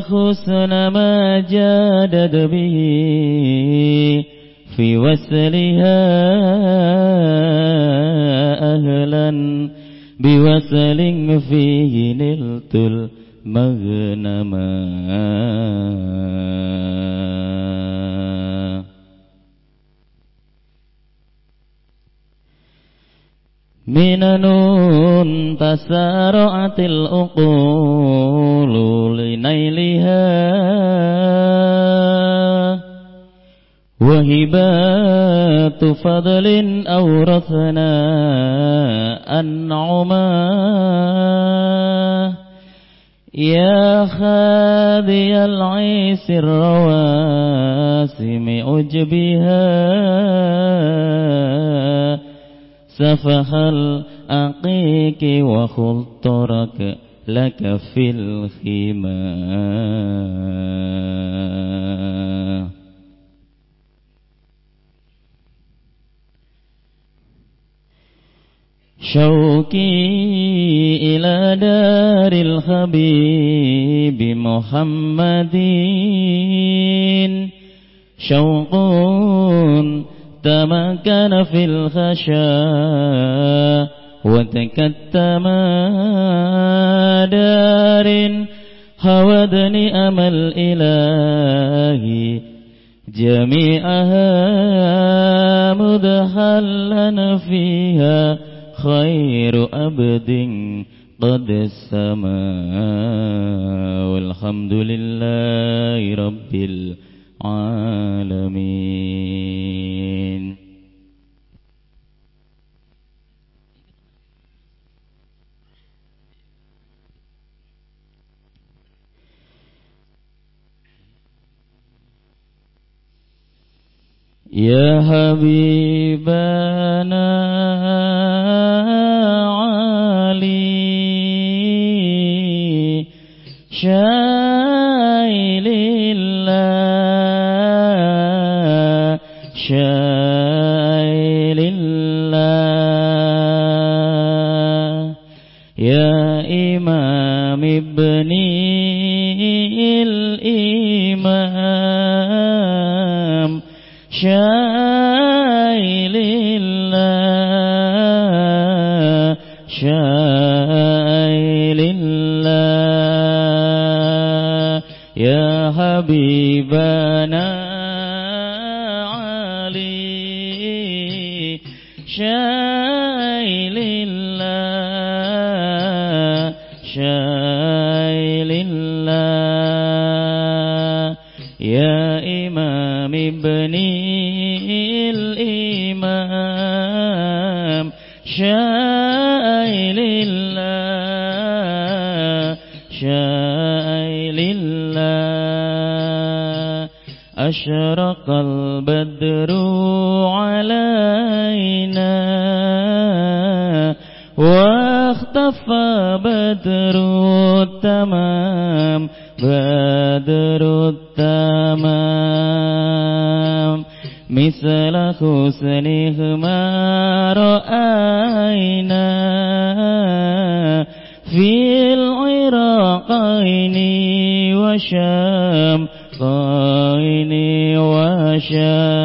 حسن ما جادت به في وسلها أهلا بوسل فيه نلت المغنما من نون تسارعت الأقول لنيلها. وهبات فضل أورثنا أنعما. يا خادي العيس الرواسم أجبها. سفح الأقيك وخلطرك لك في الخمار. شوقي إلى دار الحبيب محمد شوق تمكن في الخشاء وتكتم دار هودني أمل إلهي جميعها مدحلا فيها خير أبد قد السماء والحمد لله رب العالمين العالمين. يا حبيبنا علي. Syailillah. Syailillah. Ya Imam Ibni Imam Syailillah. Syailillah حبيبنا علي شايل الله شايل الله. يا إمام ابني الإمام شايل الله. أشرق البدر علينا واختفى بدر التمام بدر التمام. مثل حسنه ما رأينا في العراقين وشام وشام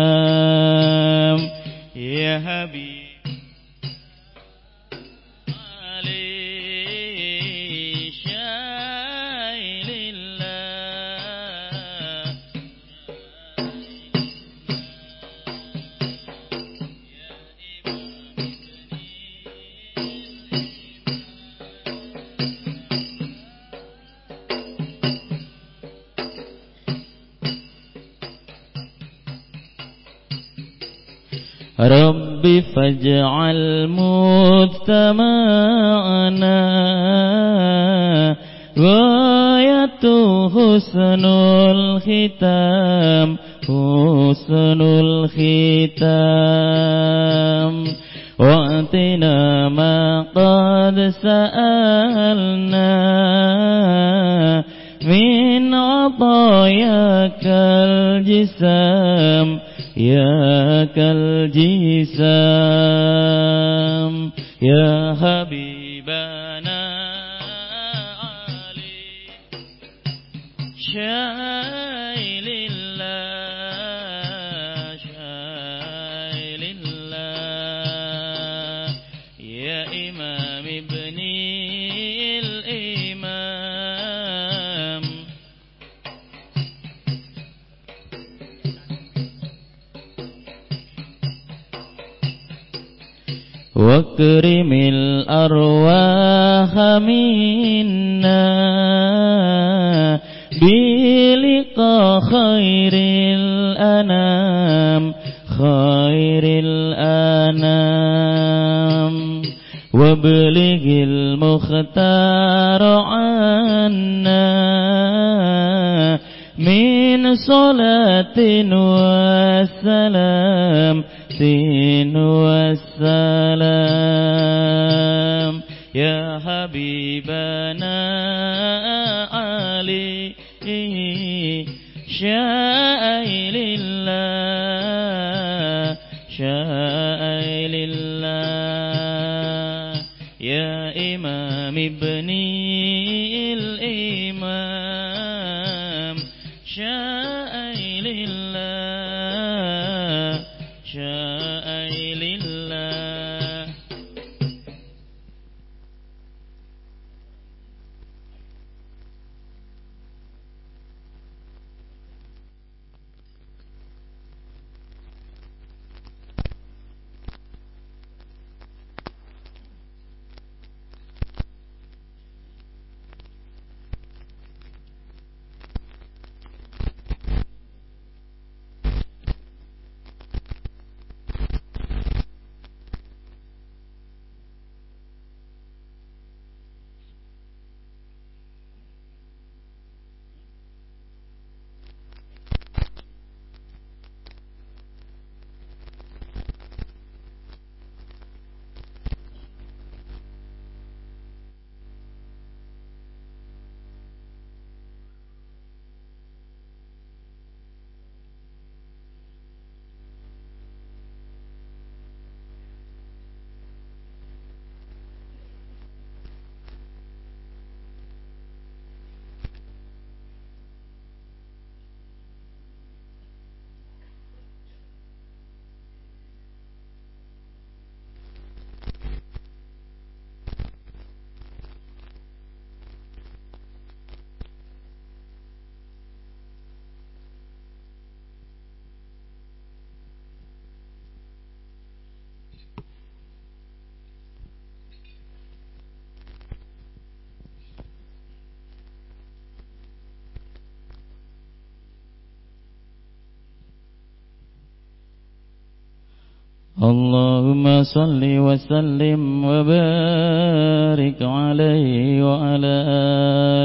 اللهم صل وسلم وبارك عليه وعلى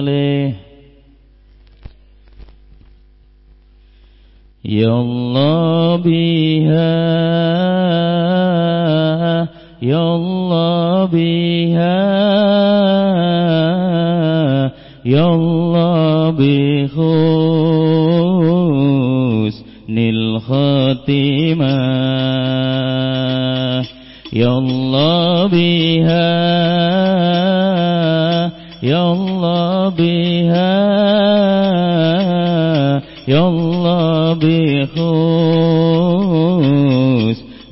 آله. يا الله بها يا الله بها يا الله بخوس خاتما الله بها يلا بها يا الله بخوس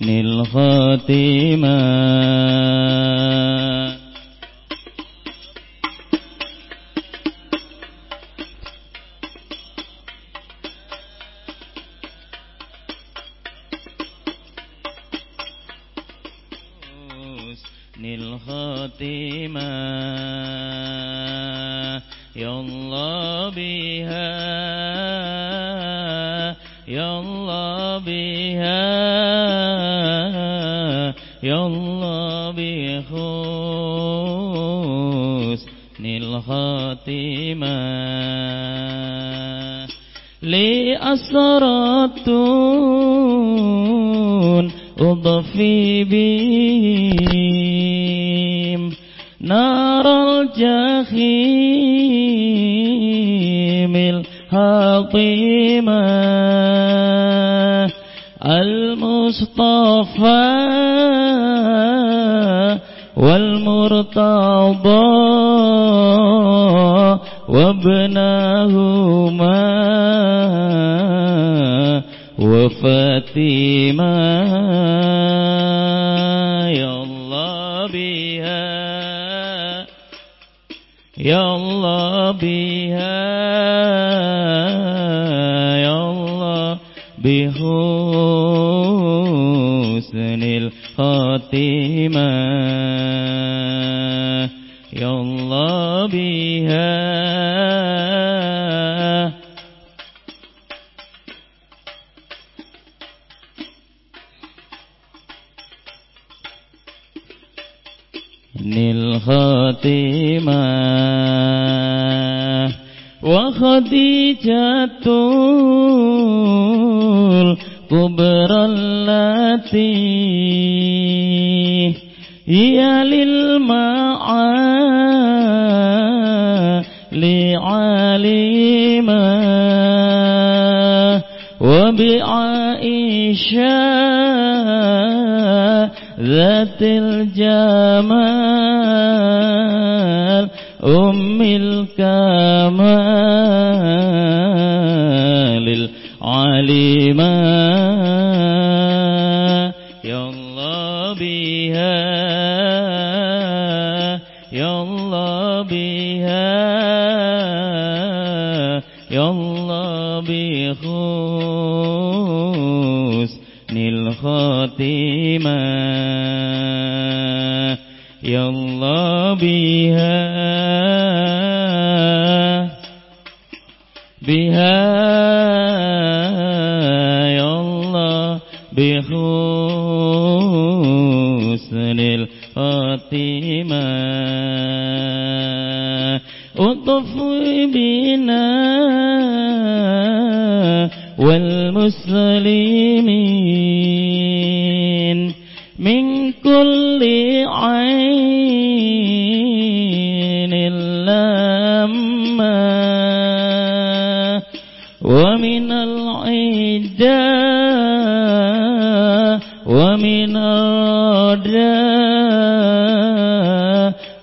الخاتمه الخاتمة أطف بنا والمسلمين من كل عين لما ومن العداء ومن الرداء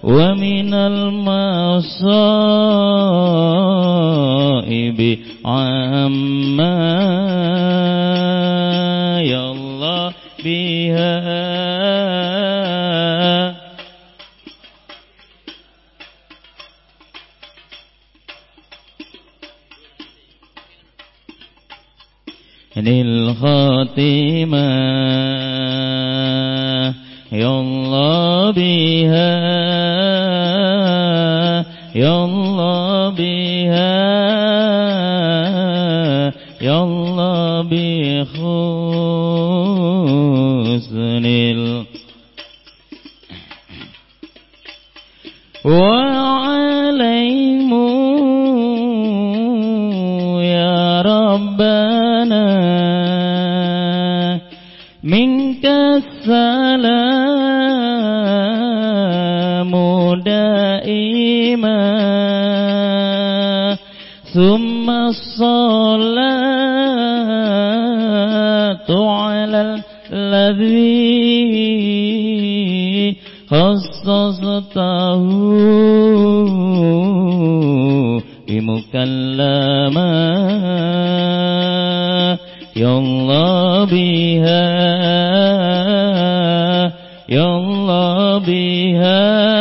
ومن المصائب عما الله بها للخاتمة الله بها يا الله بها يا الله بحسن وعليم يا ربنا منك السلام دائما ثم الصلاة على الذي خصصته بمكلما الله بها الله بها.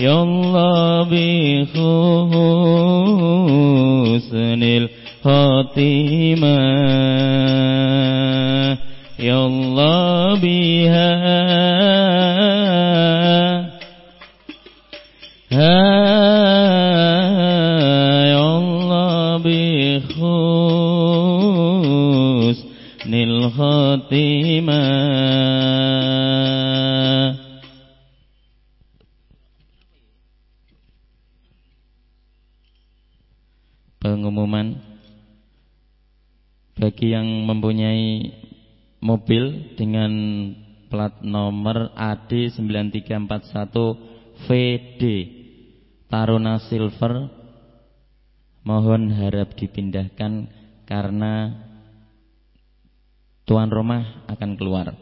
يالله بحسن الخاتمة. يالله بها. يالله بحسن الخاتمة. Bagi yang mempunyai mobil dengan plat nomor AD 9341 VD Taruna Silver mohon harap dipindahkan karena tuan rumah akan keluar.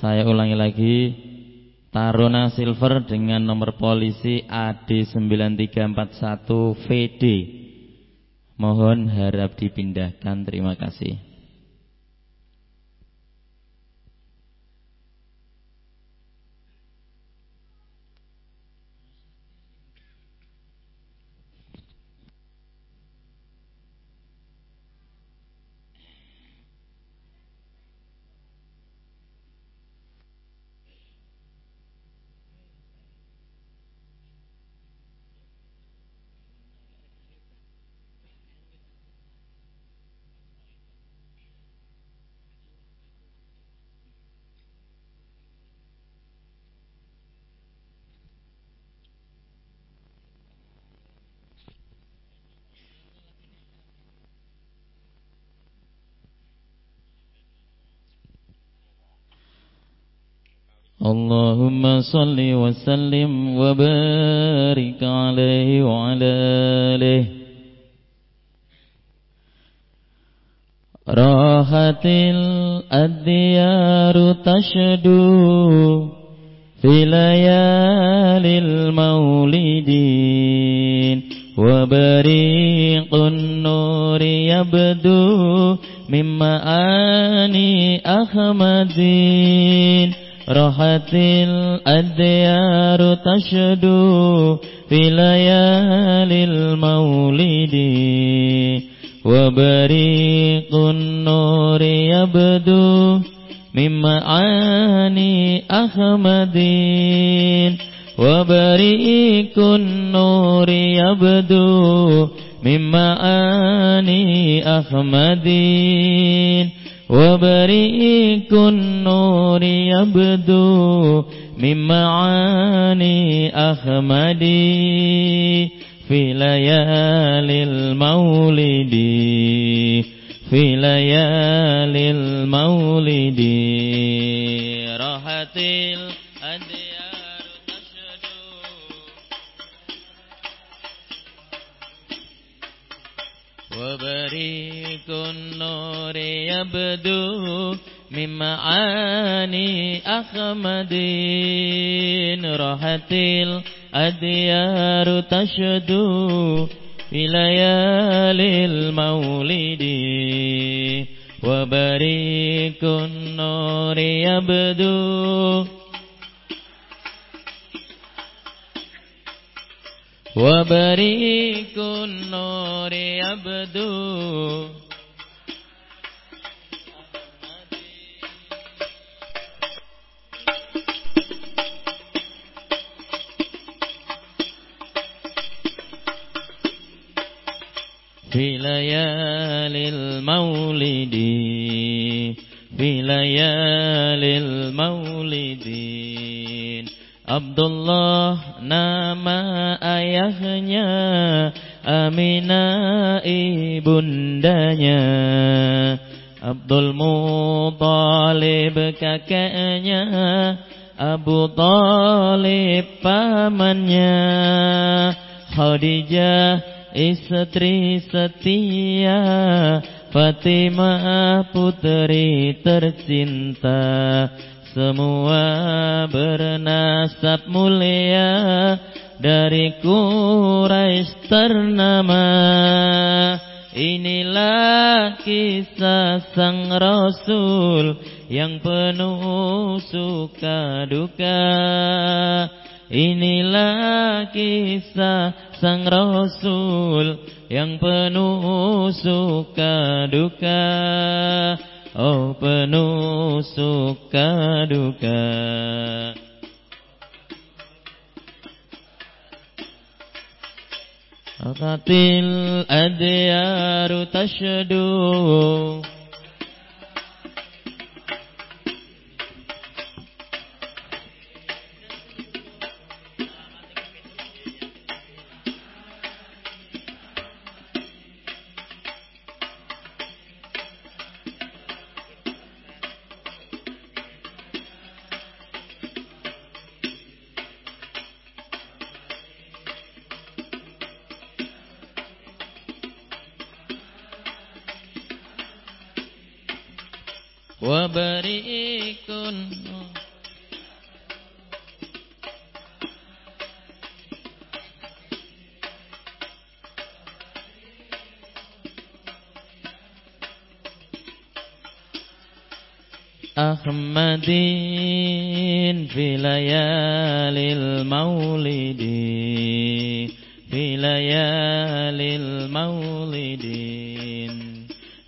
Saya ulangi lagi Taruna Silver dengan nomor polisi AD9341 VD. Mohon harap dipindahkan. Terima kasih. اللهم صل وسلم وبارك عليه وعلى آله. راحت الديار تشدو في ليالي المولدين وبريق النور يبدو من معاني أحمدين راحت الأديار تشدو في ليالي المولد وبريق النور يبدو من معاني أحمد وبريق النور يبدو من معاني أحمد وبريق النور يبدو من معاني أحمد في ليالي المولد في ليالي المولد. راحت الأديار وبريق النور يبدو من معاني أحمد راحت الأديار تشدو في ليالي المولد. وبريق النور يبدو وبريق النور يبدو. في ليالي المولد في ليالي المولد. Abdullah nama ayahnya Aminah ibundanya. Abdul Muttalib kakeknya. Abu Talib pamannya. Khadijah istri setia. Fatimah putri tercinta semua bernasab mulia dari Quraisy ternama. Inilah kisah sang Rasul yang penuh suka duka. Inilah kisah sang Rasul yang penuh suka duka. Oh penuh suka duka. Akatil adyaru tashadu أحمد في ليالي المولد في ليالي المولد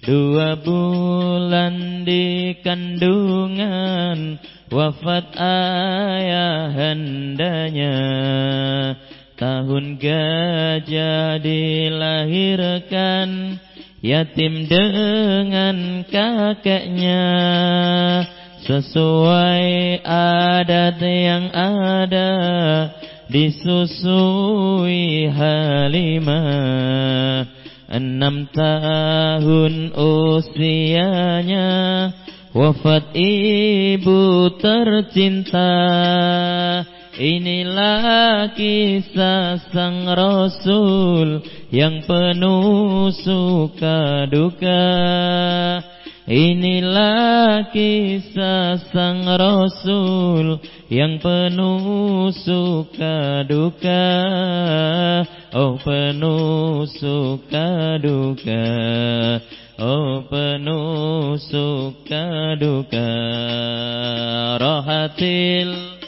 Dua bulan di kandungan Wafat ayah hendanya Tahun gajah dilahirkan Yatim dengan kakeknya Sesuai adat yang ada Disusui Halimah Enam tahun usianya Wafat ibu tercinta Inilah kisah sang Rasul yang penuh suka duka. Inilah kisah sang Rasul yang penuh suka duka. Oh penuh suka duka. Oh penuh suka duka. Rohatil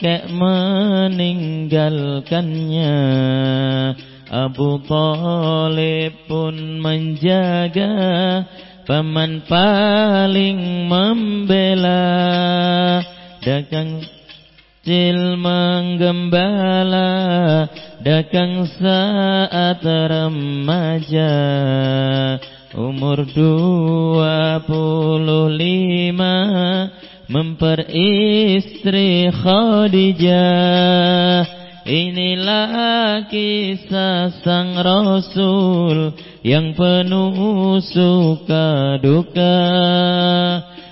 kakek meninggalkannya Abu Talib pun menjaga Paman paling membela. Dagang kecil menggembala Dagang saat remaja. Umur dua puluh lima Memperistri Khadijah. Inilah kisah sang Rasul Yang penuh suka duka.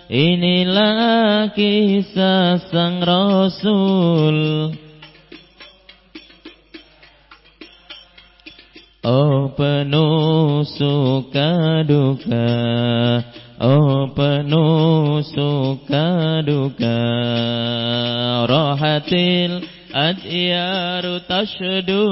Inilah kisah sang Rasul. Oh penuh suka duka Oh penuh suka duka Rohatil adyaru tashdu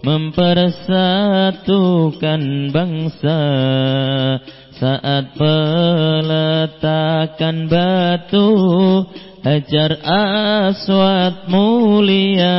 mempersatukan bangsa. Saat peletakan batu hajar aswad mulia.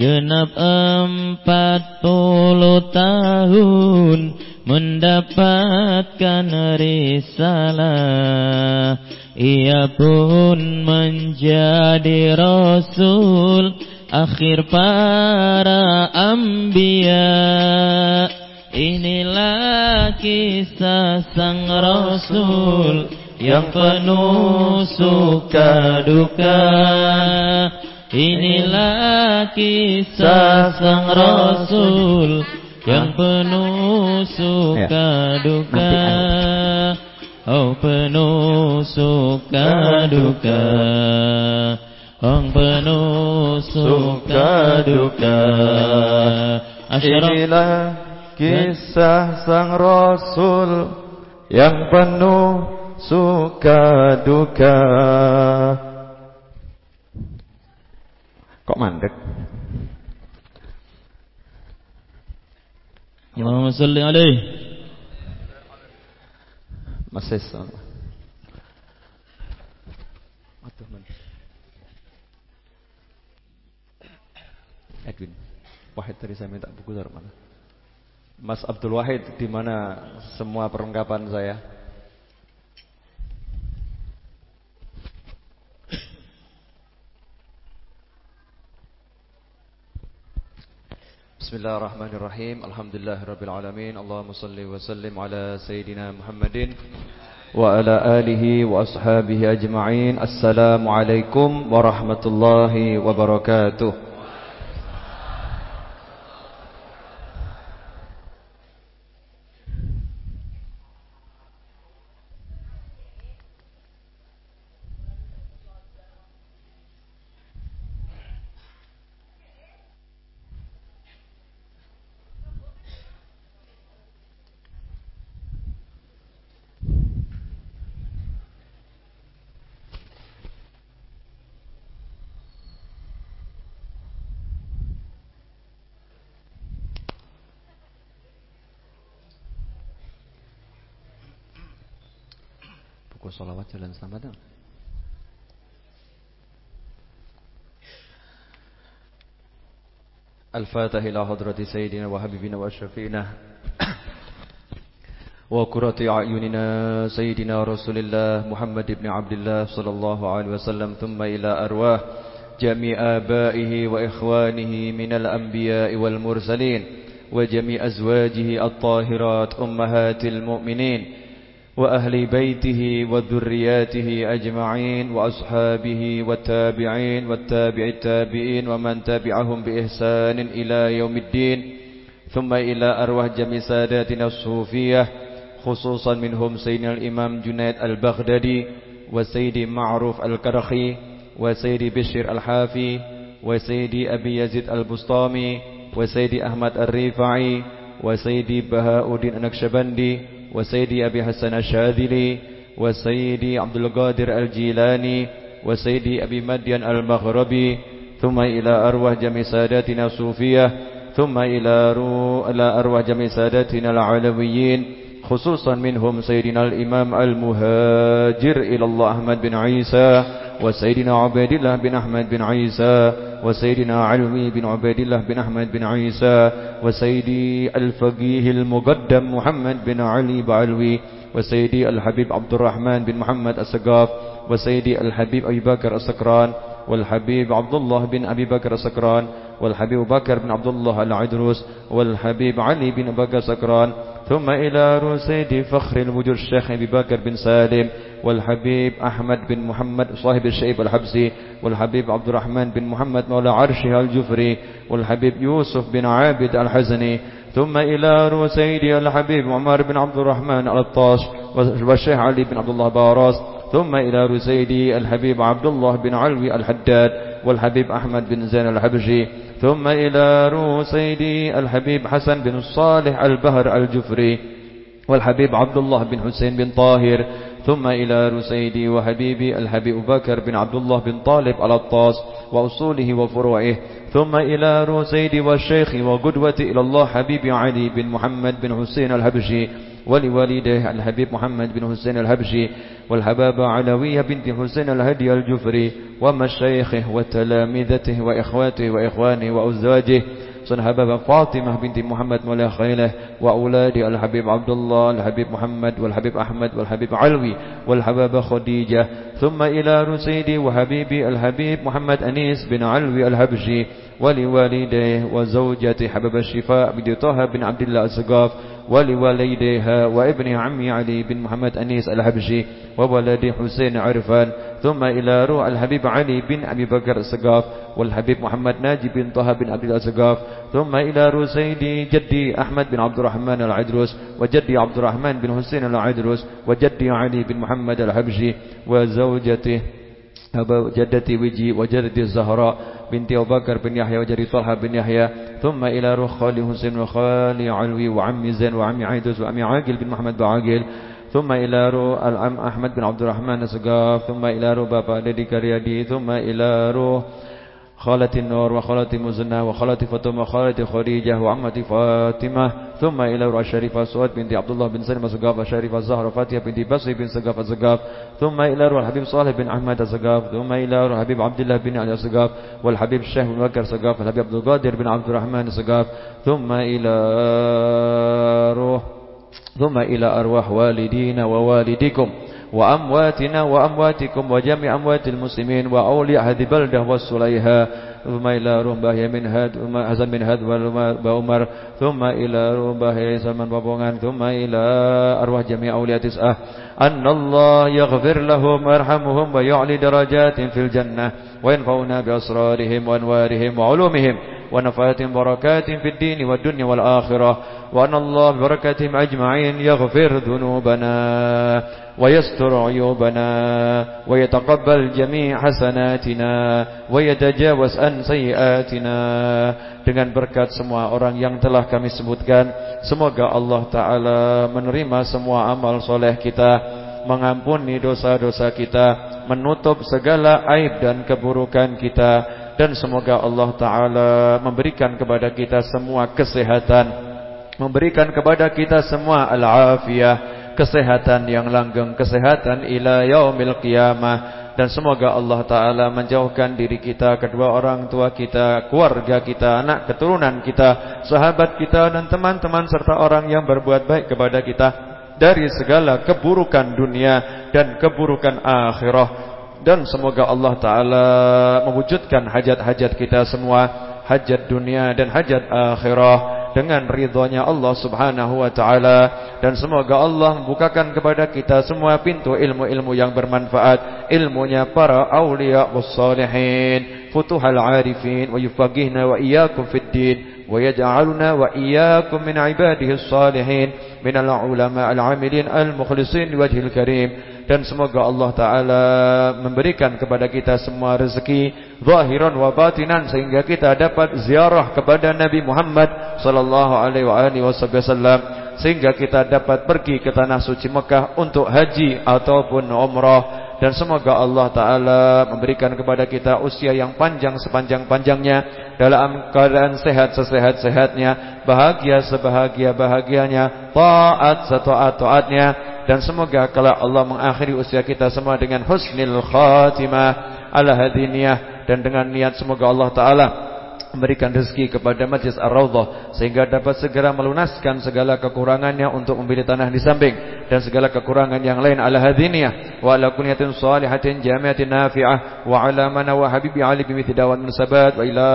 Genap empat puluh tahun mendapatkan risalah. Ia pun menjadi Rasul Akhir para ambia Inilah kisah sang Rasul Yang penuh suka duka. Inilah kisah sang Rasul Yang penuh suka duka. Oh penuh suka duka Oh penuh suka duka Inilah kisah sang Rasul Yang penuh suka duka Kok mandek? Allahumma salli alaihi masih sama. Edwin. Wahid tadi saya minta buku dari mana? Mas Abdul Wahid di mana semua perlengkapan saya? Bismillahirrahmanirrahim. Alhamdulillahirabbil alamin. Allahumma shalli wa sallim ala sayidina Muhammadin wa ala alihi wa ashabihi ajma'in. Assalamualaikum warahmatullahi wabarakatuh. Jalan selamat dong. الفاتح إلى حضرة سيدنا وحبيبنا وأشرفنا وقرة أعيننا سيدنا رسول الله محمد بن عبد الله صلى الله عليه وسلم ثم إلى أرواح جميع آبائه وإخوانه من الأنبياء والمرسلين وجميع أزواجه الطاهرات أمهات المؤمنين وأهل بيته وذرياته أجمعين وأصحابه والتابعين والتابع التابعين ومن تبعهم بإحسان إلى يوم الدين ثم إلى أرواح جميع ساداتنا الصوفية خصوصا منهم سيدنا الإمام جنيد البغدادي وسيدي معروف الكرخي وسيدي بشير الحافي وسيدي أبي يزيد البسطامي وسيدي أحمد الريفعي وسيدي بهاء الدين النكشبندي وسيدي أبي حسن الشاذلي وسيدي عبد القادر الجيلاني وسيدي أبي مدين المغربي ثم إلى أرواح جميع ساداتنا الصوفية ثم إلى أرواح جميع ساداتنا العلويين خصوصا منهم سيدنا الإمام المهاجر إلى الله أحمد بن عيسى وسيدنا عبيد الله بن أحمد بن عيسى وسيدنا علوي بن عبيد الله بن أحمد بن عيسى وسيدي الفقيه المقدم محمد بن علي بعلوي وسيدي الحبيب عبد الرحمن بن محمد السقاف وسيدي الحبيب أبي بكر السكران والحبيب عبد الله بن أبي بكر السكران والحبيب بكر بن عبد الله العدروس والحبيب علي بن بكر السكران ثم إلى رسيد فخر الوجود الشيخ أبي بكر بن سالم والحبيب أحمد بن محمد صاحب الشيب الحبسي والحبيب عبد الرحمن بن محمد مولى عرشه الجفري والحبيب يوسف بن عابد الحزني ثم إلى رسيدي الحبيب عمر بن عبد الرحمن الطاش والشيخ علي بن عبد الله باراس ثم إلى رسيدي الحبيب عبد الله بن علوي الحداد. والحبيب أحمد بن زين الحبشي ثم إلى رسيدي الحبيب حسن بن الصالح البهر الجفري والحبيب عبد الله بن حسين بن طاهر ثم إلى رسيدي وحبيبي الحبيب بكر بن عبد الله بن طالب على الطاس وأصوله وفروعه. ثم إلى رسيدي والشيخ وقدوتي إلى الله حبيبي علي بن محمد بن حسين الحبشي ولوالده الحبيب محمد بن حسين الحبشي والحبابة علوية بنت حسين الهدي الجفري ومشايخه وتلامذته وإخواته وإخوانه وأزواجه صنحباب فاطمة بنت محمد مولى خيله وأولاد الحبيب عبد الله الحبيب محمد والحبيب أحمد والحبيب علوي والحباب خديجة ثم إلى رسيدي وحبيبي الحبيب محمد أنيس بن علوي الحبشي ولوالديه وزوجة حبب الشفاء بن طه بن عبد الله السقاف ولوالديها وابن عمي علي بن محمد أنيس الحبشي وولد حسين عرفان ثم إلى روح الحبيب علي بن أبي بكر السقاف والحبيب محمد ناجي بن طه بن عبد الله السقاف ثم إلى رسيدي جدي أحمد بن عبد الرحمن العدروس وجدي عبد الرحمن بن حسين العدروس وجدي علي بن محمد الحبشي وزوجته جدتي وجي وجدتي الزهراء بنت أبو بكر بن يحيى وجدي طلحة بن يحيى ثم إلى روح خالي حسين وخالي علوي وعمي زين وعمي عيدوس وعمي عاقل بن محمد بعاقل ثم إلى روح العم أحمد بن عبد الرحمن السقاف ثم إلى روح بابا ديدي كريادي ثم إلى روح خالة النور وخالة مزنة وخالة فاطمة وخالة خديجة وعمة فاطمة ثم إلى روح الشريفة سعود بنت عبد الله بن سلمة السقاف الشريفة الزهرة فاتحة بنت بصري بن سقاف السقاف ثم إلى روح الحبيب صالح بن أحمد السقاف ثم إلى روح الحبيب عبد الله بن علي السقاف والحبيب الشيخ بن بكر السقاف والحبيب عبد القادر بن عبد الرحمن السقاف ثم إلى روح ثم إلى أرواح والدينا ووالديكم. وأمواتنا وأمواتكم وجميع أموات المسلمين وأولياء هذه البلدة والسليها ثم إلى رمبah من هاد حسن من هاد وعمر ثم إلى رمبah سلمان وبونgan ثم إلى أرواح جميع أولياء تسعة. أن الله يغفر لهم ويرحمهم ويعلي درجات في الجنة. وينفعنا بأسرارهم وأنوارهم وعلومهم ونفاتهم بركات في الدين والدنيا والآخرة وأن الله ببركاتهم أجمعين يغفر ذنوبنا ويستر عيوبنا ويتقبل جميع حسناتنا ويتجاوز عن سيئاتنا dengan berkat semua orang yang telah kami sebutkan semoga Allah taala menerima semua amal soleh kita mengampuni dosa-dosa kita menutup segala aib dan keburukan kita dan semoga Allah taala memberikan kepada kita semua kesehatan memberikan kepada kita semua al-afiyah kesehatan yang langgeng, kesehatan ila yaumil qiyamah dan semoga Allah taala menjauhkan diri kita, kedua orang tua kita, keluarga kita, anak keturunan kita, sahabat kita dan teman-teman serta orang yang berbuat baik kepada kita dari segala keburukan dunia dan keburukan akhirah. Dan semoga Allah taala mewujudkan hajat-hajat kita semua, hajat dunia dan hajat akhirah dengan ridhonya Allah subhanahu wa ta'ala. Dan semoga Allah membukakan kepada kita semua pintu ilmu-ilmu yang bermanfaat Ilmunya para awliya wassalihin Futuhal arifin Wa yufagihna wa iyakum fid din Wa iyakum min ibadihi salihin Minal ulama al-amilin al-mukhlisin Wajhil karim dan semoga Allah Ta'ala memberikan kepada kita semua rezeki zahiran wa batinan sehingga kita dapat ziarah kepada Nabi Muhammad Sallallahu Alaihi sehingga kita dapat pergi ke tanah suci Mekah untuk haji ataupun umrah dan semoga Allah Ta'ala memberikan kepada kita usia yang panjang sepanjang-panjangnya Dalam keadaan sehat sesehat-sehatnya Bahagia sebahagia-bahagianya Taat setaat-taatnya. Dan semoga kalau Allah mengakhiri usia kita semua dengan husnul khatimah ala hadiniyah dan dengan niat semoga Allah taala memberikan rezeki kepada Majlis Ar-Raudhah sehingga dapat segera melunaskan segala kekurangannya untuk membeli tanah di samping dan segala kekurangan yang lain ala hadiniyah. Wa ala kunyatin salihatin jamiatin nafi'ah wa ala mana wa habibi ali bimithli dawat wa ila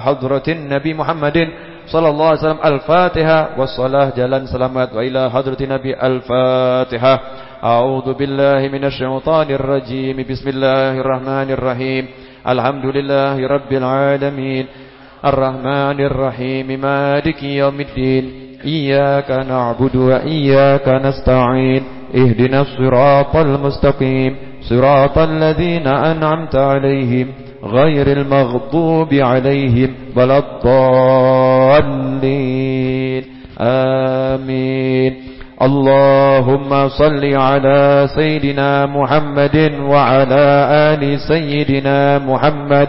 hadratin nabi Muhammadin sallallahu alaihi wasallam al-Fatihah wassalah jalan selamat wa ila hadratin Nabi al-Fatihah a'udzu billahi minasy syaithanir rajim. Rahim alhamdulillahi rabbil alamin الرحمن الرحيم مالك يوم الدين إياك نعبد وإياك نستعين اهدنا الصراط المستقيم صراط الذين أنعمت عليهم غير المغضوب عليهم ولا الضالين. آمين. اللهم صل على سيدنا محمد وعلى آل سيدنا محمد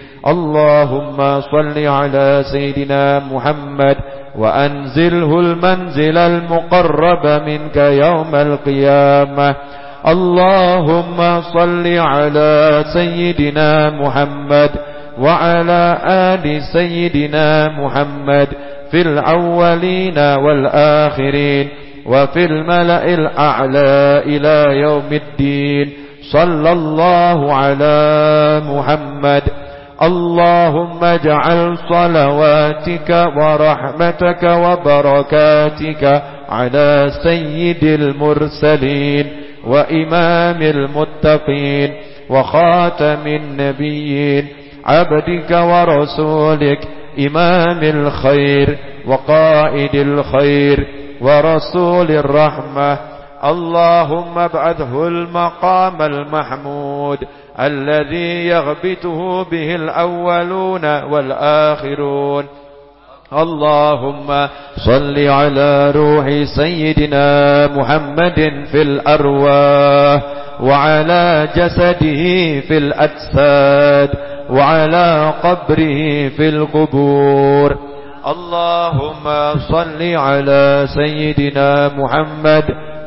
اللهم صل على سيدنا محمد وأنزله المنزل المقرب منك يوم القيامة. اللهم صل على سيدنا محمد وعلى آل سيدنا محمد في الأولين والآخرين وفي الملأ الأعلى إلى يوم الدين. صلى الله على محمد اللهم اجعل صلواتك ورحمتك وبركاتك على سيد المرسلين وإمام المتقين وخاتم النبيين عبدك ورسولك إمام الخير وقائد الخير ورسول الرحمة. اللهم ابعثه المقام المحمود. الذي يغبته به الأولون والآخرون. اللهم صل على روح سيدنا محمد في الأرواح وعلى جسده في الأجساد وعلى قبره في القبور. اللهم صل على سيدنا محمد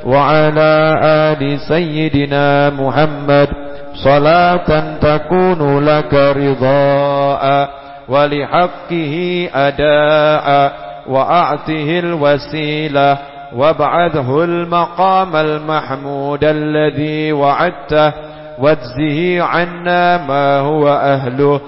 وعلى آل سيدنا محمد. صلاة تكون لك رضاء ولحقه أداء وأعته الوسيلة وابعثه المقام المحمود الذي وعدته واجزه عنا ما هو أهله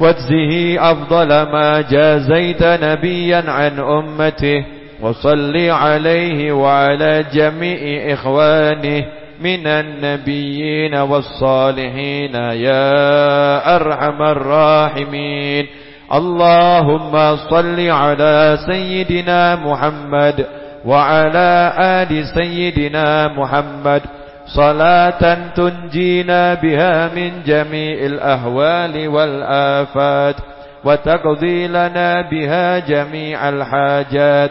واجزه أفضل ما جازيت نبيا عن أمته وصل عليه وعلى جميع إخوانه. من النبيين والصالحين يا أرحم الراحمين. اللهم صل على سيدنا محمد وعلى آل سيدنا محمد. صلاة تنجينا بها من جميع الأهوال والآفات وتقضي لنا بها جميع الحاجات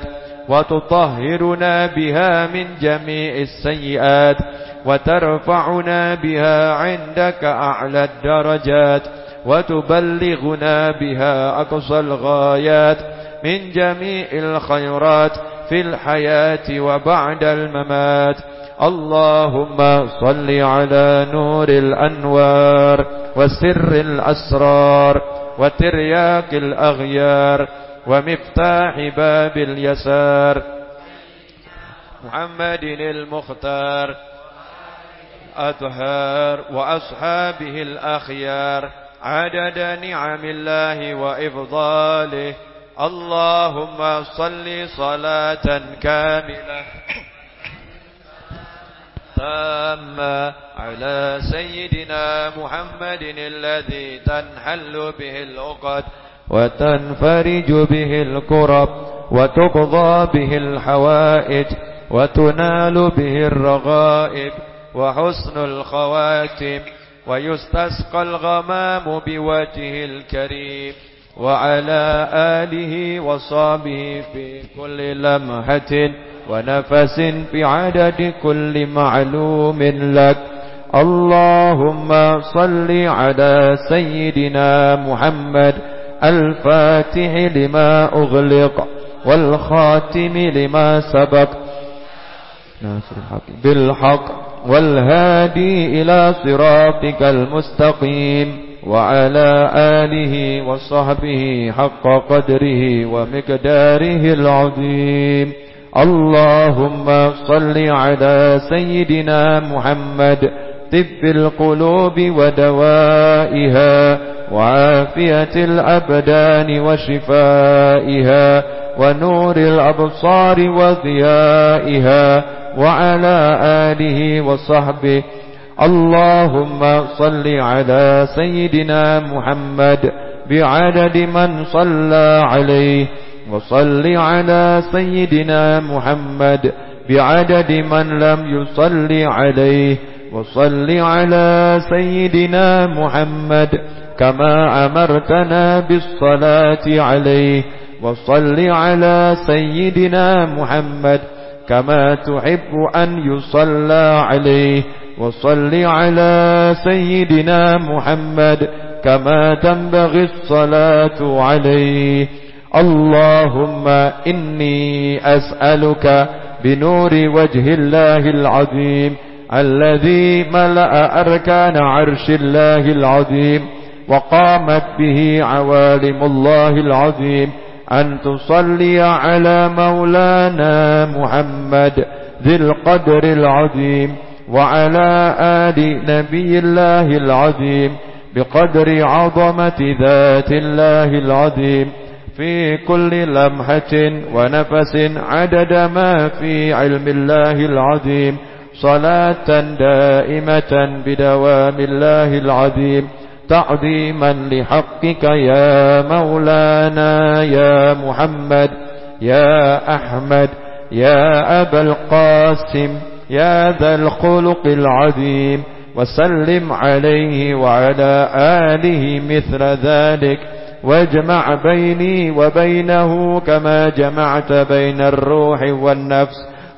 وتطهرنا بها من جميع السيئات. وترفعنا بها عندك أعلى الدرجات وتبلغنا بها أقصى الغايات من جميع الخيرات في الحياة وبعد الممات. اللهم صل على نور الأنوار وسر الأسرار وترياك الأغيار ومفتاح باب اليسار. محمد المختار. أطهار وأصحابه الأخيار عدد نعم الله وإفضاله. اللهم صل صلاة كاملة. تامة على سيدنا محمد الذي تنحل به العقد وتنفرج به الكرب وتقضى به الحوائج وتنال به الرغائب. وحسن الخواتم ويستسقى الغمام بوجهه الكريم وعلى آله وصحبه في كل لمحة ونفس بعدد كل معلوم لك. اللهم صل على سيدنا محمد الفاتح لما أغلق والخاتم لما سبق. بالحق. والهادي إلى صراطك المستقيم وعلى آله وصحبه حق قدره ومقداره العظيم. اللهم صل على سيدنا محمد طب القلوب ودوائها وعافية الأبدان وشفائها ونور الأبصار وضيائها وعلى آله وصحبه. اللهم صل على سيدنا محمد بعدد من صلى عليه وصل على سيدنا محمد بعدد من لم يصل عليه وصل على سيدنا محمد كما أمرتنا بالصلاة عليه وصل على سيدنا محمد كما تحب أن يصلى عليه. وصل على سيدنا محمد كما تنبغي الصلاة عليه. اللهم إني أسألك بنور وجه الله العظيم الذي ملأ أركان عرش الله العظيم وقامت به عوالم الله العظيم. أن تصلي على مولانا محمد ذي القدر العظيم وعلى آل نبي الله العظيم بقدر عظمة ذات الله العظيم في كل لمحة ونفس عدد ما في علم الله العظيم صلاة دائمة بدوام الله العظيم تعظيما لحقك يا مولانا يا محمد يا أحمد يا أبا القاسم يا ذا الخلق العظيم. وسلم عليه وعلى آله مثل ذلك. واجمع بيني وبينه كما جمعت بين الروح والنفس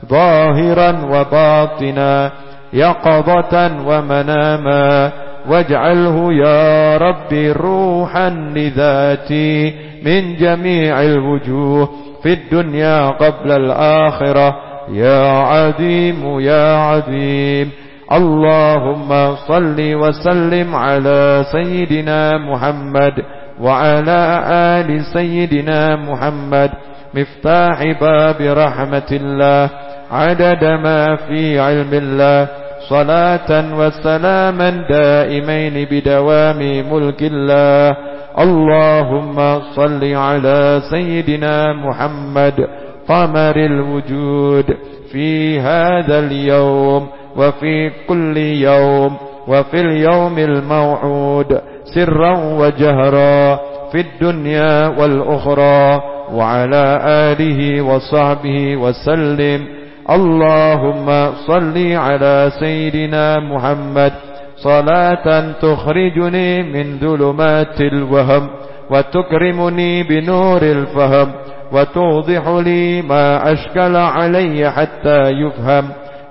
ظاهرا وباطنا يقظة ومناما. واجعله يا ربي روحا لذاتي من جميع الوجوه في الدنيا قبل الآخرة. يا عظيم يا عظيم. اللهم صل وسلم على سيدنا محمد وعلى آل سيدنا محمد. مفتاح باب رحمة الله عدد ما في علم الله. صلاة وسلاما دائمين بدوام ملك الله. اللهم صل على سيدنا محمد قمر الوجود. في هذا اليوم وفي كل يوم وفي اليوم الموعود سرا وجهرا في الدنيا والأخرى. وعلى آله وصحبه وسلم. اللهم صل على سيدنا محمد. صلاة تخرجني من ظلمات الوهم وتكرمني بنور الفهم وتوضح لي ما أشكل علي حتى يفهم.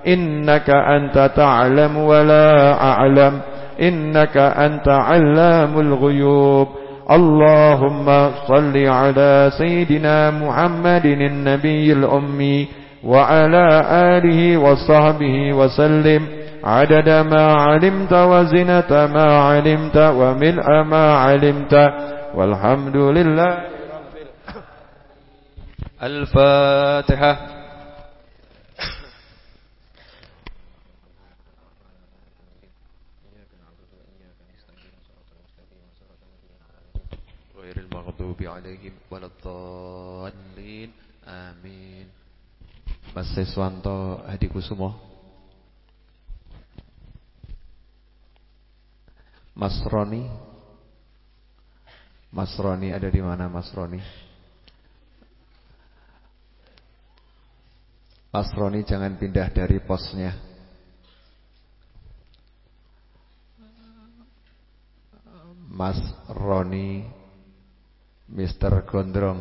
إنك أنت تعلم ولا أعلم إنك أنت علام الغيوب. اللهم صل على سيدنا محمد النبي الأمي. وعلى آله وصحبه وسلم. عدد ما علمت وزنة ما علمت وملء ما علمت. والحمد لله رب الفاتحة. غير المغضوب عليهم ولا الضالين. آمين. Mas Siswanto Hadi Kusumo Mas Roni. Mas Roni ada di mana Mas Roni? Mas Roni jangan pindah dari posnya. Mas Roni Mr. Gondrong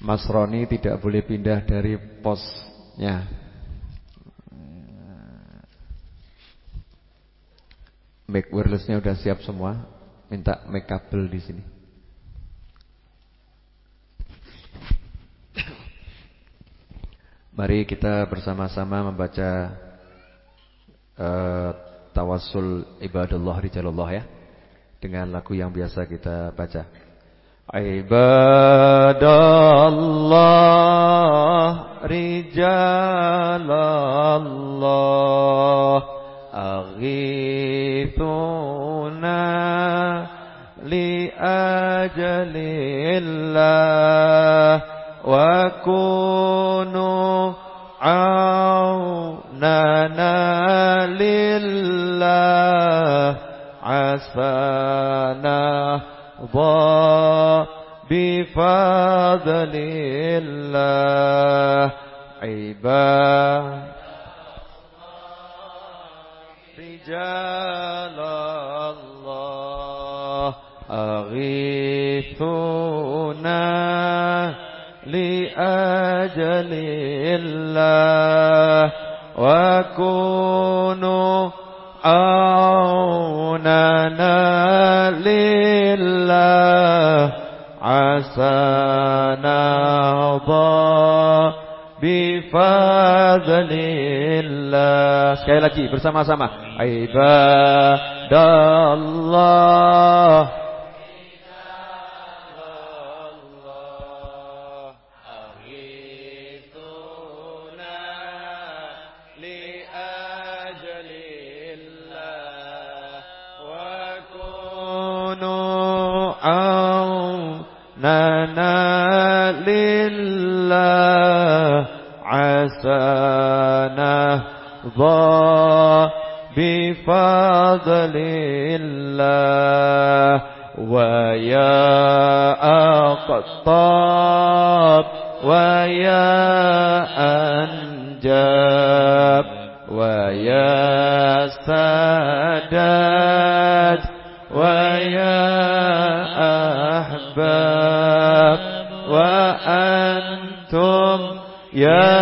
Mas Roni tidak boleh pindah dari posnya. Make wirelessnya udah siap semua. Minta make kabel di sini. Mari kita bersama-sama membaca uh, tawassul ibadullah rijalullah ya. Dengan lagu yang biasa kita baca. عباد الله رجال الله أغيثنا لأجل الله وكونوا عوننا لله عسانا أرضى بفضل الله. عباد رجال الله أغيثنا لأجل الله. وكونوا حسنا ضار bifadlillah sekali lagi bersama-sama. ibadallah Ah nana lillah asanah dha bifadlillah wa ya aqtab wa ya anjab wa ya sadad يا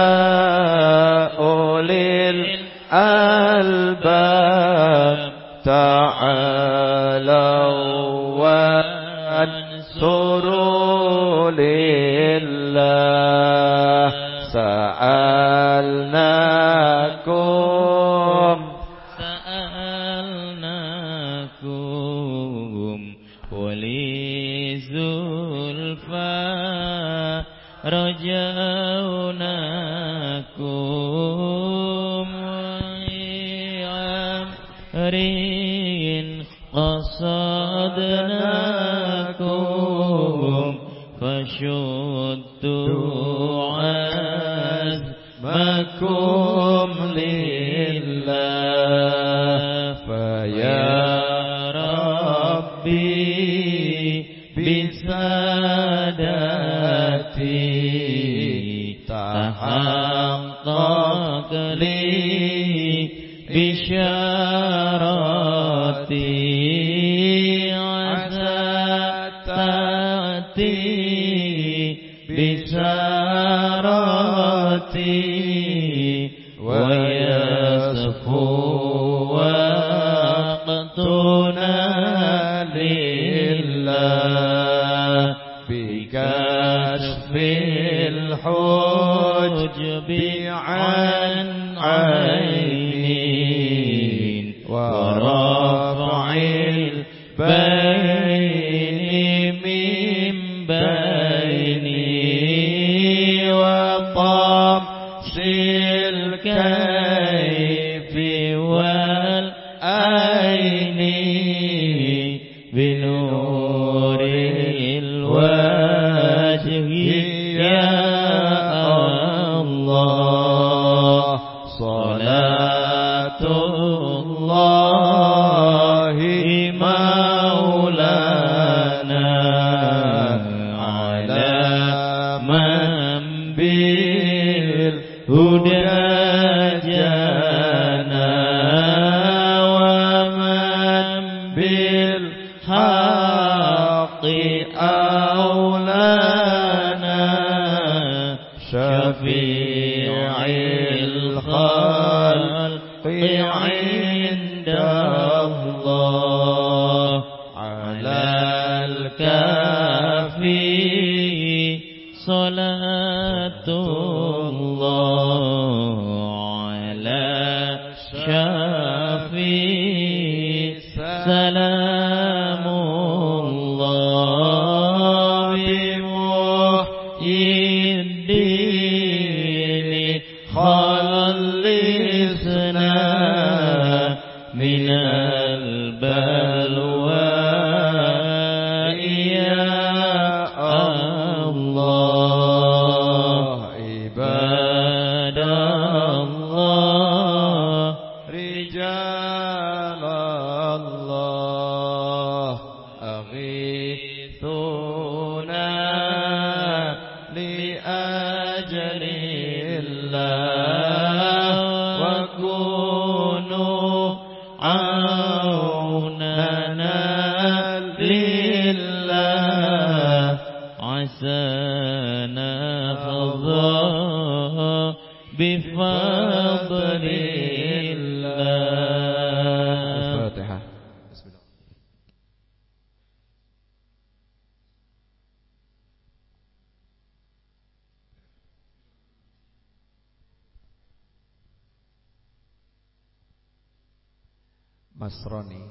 Mas Roni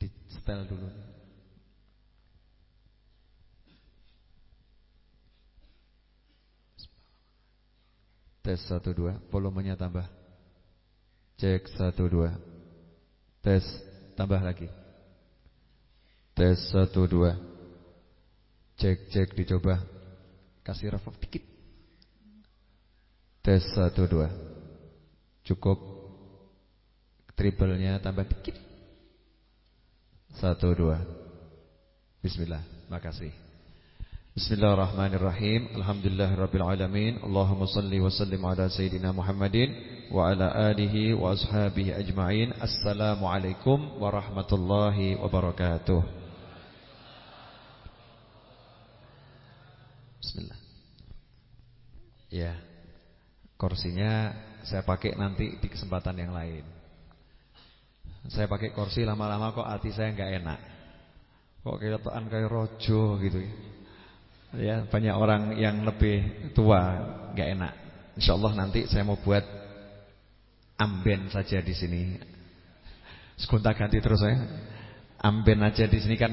di setel dulu Tes satu dua, volumenya tambah. Cek satu dua. Tes tambah lagi. Tes satu dua. Cek cek dicoba. Kasih reverb dikit. Tes satu dua. Cukup. Triplenya tambah dikit. Satu dua. Bismillah. Makasih. Bismillahirrahmanirrahim. Alhamdulillahirabbil alamin. Allahumma salli wa sallim ala sayidina Muhammadin wa ala alihi wa ashabihi ajma'in. Assalamualaikum warahmatullahi wabarakatuh. Bismillah. Ya. Kursinya saya pakai nanti di kesempatan yang lain. Saya pakai kursi lama-lama kok hati saya enggak enak. Kok kayak kayak rojo gitu ya. Ya, banyak orang yang lebih tua nggak enak. Insyaallah nanti saya mau buat amben saja di sini. Segonta ganti terus ya. Amben aja di sini kan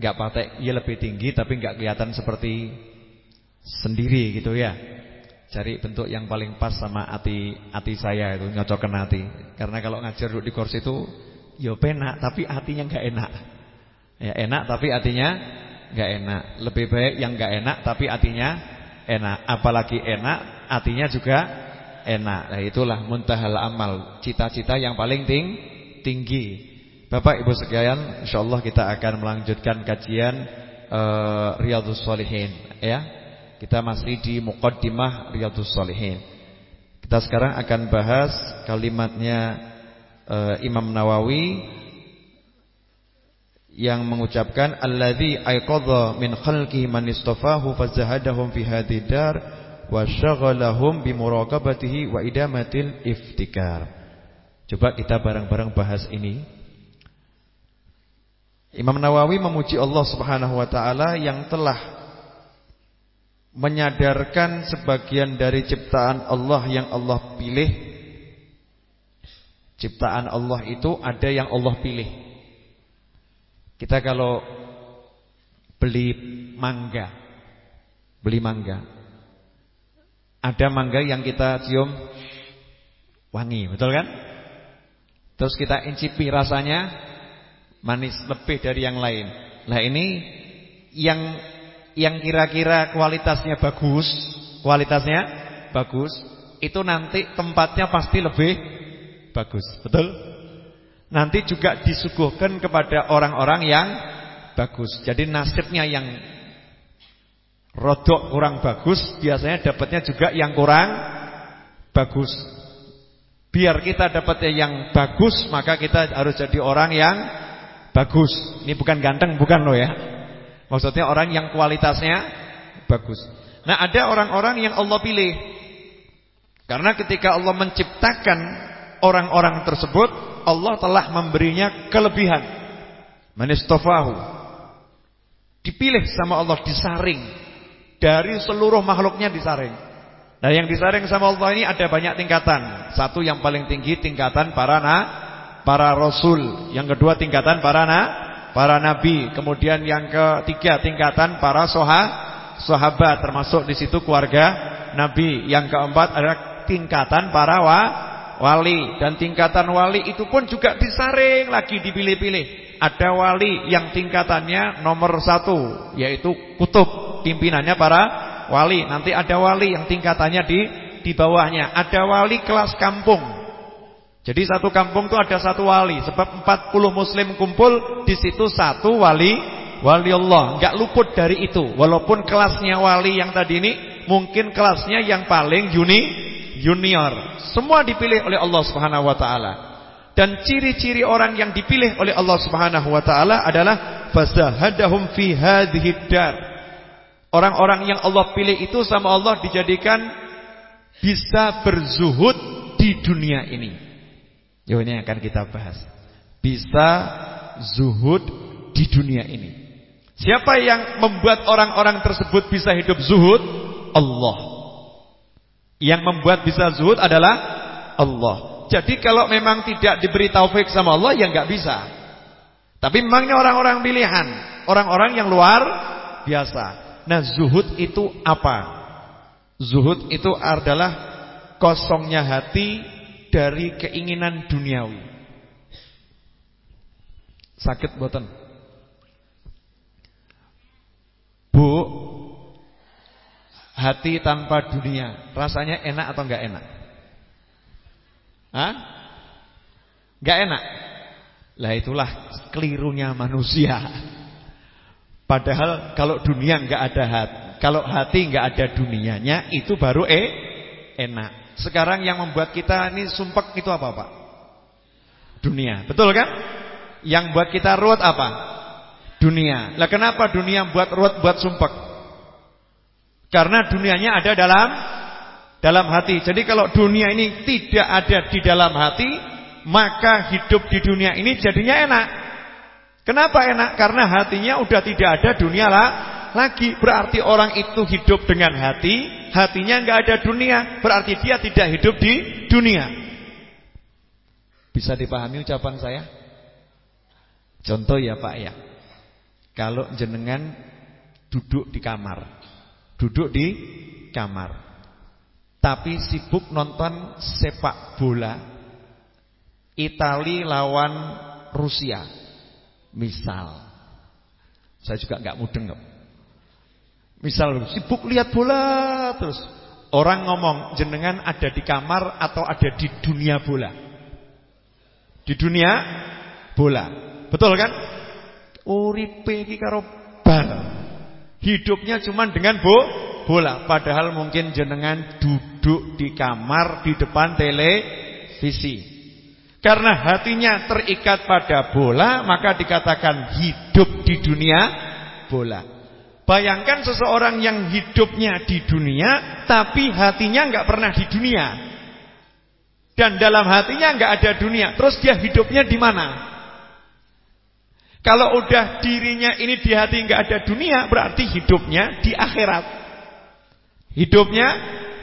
nggak patek, ya lebih tinggi tapi nggak kelihatan seperti sendiri gitu ya. Cari bentuk yang paling pas sama hati hati saya itu nyocokkan hati. Karena kalau ngajar duduk di kursi itu ya penak tapi hatinya nggak enak. Ya enak tapi hatinya nggak enak. Lebih baik yang nggak enak tapi artinya enak. Apalagi enak, artinya juga enak. Nah, itulah muntahal amal, cita-cita yang paling ting tinggi. Bapak Ibu sekalian, insyaallah kita akan melanjutkan kajian uh, Riyadhus Shalihin ya. Kita masih di muqaddimah Riyadhus Shalihin. Kita sekarang akan bahas kalimatnya uh, Imam Nawawi yang mengucapkan alladzi aiqadha min khalqihi man istafahu fazahadahum fi hadhihi dar wa syaghalahum bi muraqabatihi wa idamatil iftikar. Coba kita bareng-bareng bahas ini. Imam Nawawi memuji Allah Subhanahu wa taala yang telah menyadarkan sebagian dari ciptaan Allah yang Allah pilih. Ciptaan Allah itu ada yang Allah pilih. Kita kalau beli mangga, beli mangga, ada mangga yang kita cium wangi, betul kan? Terus kita incipi rasanya manis lebih dari yang lain. Nah ini yang yang kira-kira kualitasnya bagus, kualitasnya bagus, itu nanti tempatnya pasti lebih bagus, betul? nanti juga disuguhkan kepada orang-orang yang bagus. Jadi nasibnya yang rodok kurang bagus, biasanya dapatnya juga yang kurang bagus. Biar kita dapatnya yang bagus, maka kita harus jadi orang yang bagus. Ini bukan ganteng, bukan loh ya. Maksudnya orang yang kualitasnya bagus. Nah, ada orang-orang yang Allah pilih. Karena ketika Allah menciptakan orang-orang tersebut Allah telah memberinya kelebihan. Manistofahu. Dipilih sama Allah, disaring. Dari seluruh makhluknya disaring. Nah yang disaring sama Allah ini ada banyak tingkatan. Satu yang paling tinggi tingkatan para na, para rasul. Yang kedua tingkatan para na, para nabi. Kemudian yang ketiga tingkatan para soha, sahabat. Termasuk di situ keluarga nabi. Yang keempat adalah tingkatan para wa, wali dan tingkatan wali itu pun juga disaring lagi dipilih-pilih. Ada wali yang tingkatannya nomor satu yaitu kutub pimpinannya para wali. Nanti ada wali yang tingkatannya di di bawahnya. Ada wali kelas kampung. Jadi satu kampung itu ada satu wali. Sebab 40 muslim kumpul di situ satu wali wali Allah. Enggak luput dari itu. Walaupun kelasnya wali yang tadi ini mungkin kelasnya yang paling juni junior. Semua dipilih oleh Allah Subhanahu wa taala. Dan ciri-ciri orang yang dipilih oleh Allah Subhanahu wa taala adalah Fazahadahum fi hadhihi dar. Orang-orang yang Allah pilih itu sama Allah dijadikan bisa berzuhud di dunia ini. Ya ini akan kita bahas. Bisa zuhud di dunia ini. Siapa yang membuat orang-orang tersebut bisa hidup zuhud? Allah. Yang membuat bisa zuhud adalah Allah. Jadi kalau memang tidak diberi taufik sama Allah ya nggak bisa. Tapi memangnya orang-orang pilihan, orang-orang yang luar biasa. Nah, zuhud itu apa? Zuhud itu adalah kosongnya hati dari keinginan duniawi. Sakit boten? Bu, hati tanpa dunia, rasanya enak atau enggak enak? Hah? Enggak enak? Lah itulah kelirunya manusia. Padahal kalau dunia enggak ada hati, kalau hati enggak ada dunianya itu baru eh enak. Sekarang yang membuat kita ini sumpek itu apa, Pak? Dunia. Betul kan? Yang buat kita ruwet apa? Dunia. Lah kenapa dunia buat ruwet buat sumpek? Karena dunianya ada dalam dalam hati. Jadi kalau dunia ini tidak ada di dalam hati, maka hidup di dunia ini jadinya enak. Kenapa enak? Karena hatinya udah tidak ada dunia lah lagi. Berarti orang itu hidup dengan hati, hatinya nggak ada dunia. Berarti dia tidak hidup di dunia. Bisa dipahami ucapan saya? Contoh ya Pak ya. Kalau jenengan duduk di kamar. Duduk di kamar. Tapi sibuk nonton sepak bola Itali lawan Rusia. Misal. Saya juga nggak mudeng kok. Misal sibuk lihat bola terus. Orang ngomong jenengan ada di kamar atau ada di dunia bola? Di dunia bola. Betul kan? Uripe iki karo bal. Hidupnya cuma dengan bo bola. Padahal mungkin jenengan duduk di kamar di depan televisi. Karena hatinya terikat pada bola, maka dikatakan hidup di dunia bola. Bayangkan seseorang yang hidupnya di dunia, tapi hatinya nggak pernah di dunia. Dan dalam hatinya nggak ada dunia. Terus dia hidupnya di mana? Kalau udah dirinya ini di hati nggak ada dunia, berarti hidupnya di akhirat. Hidupnya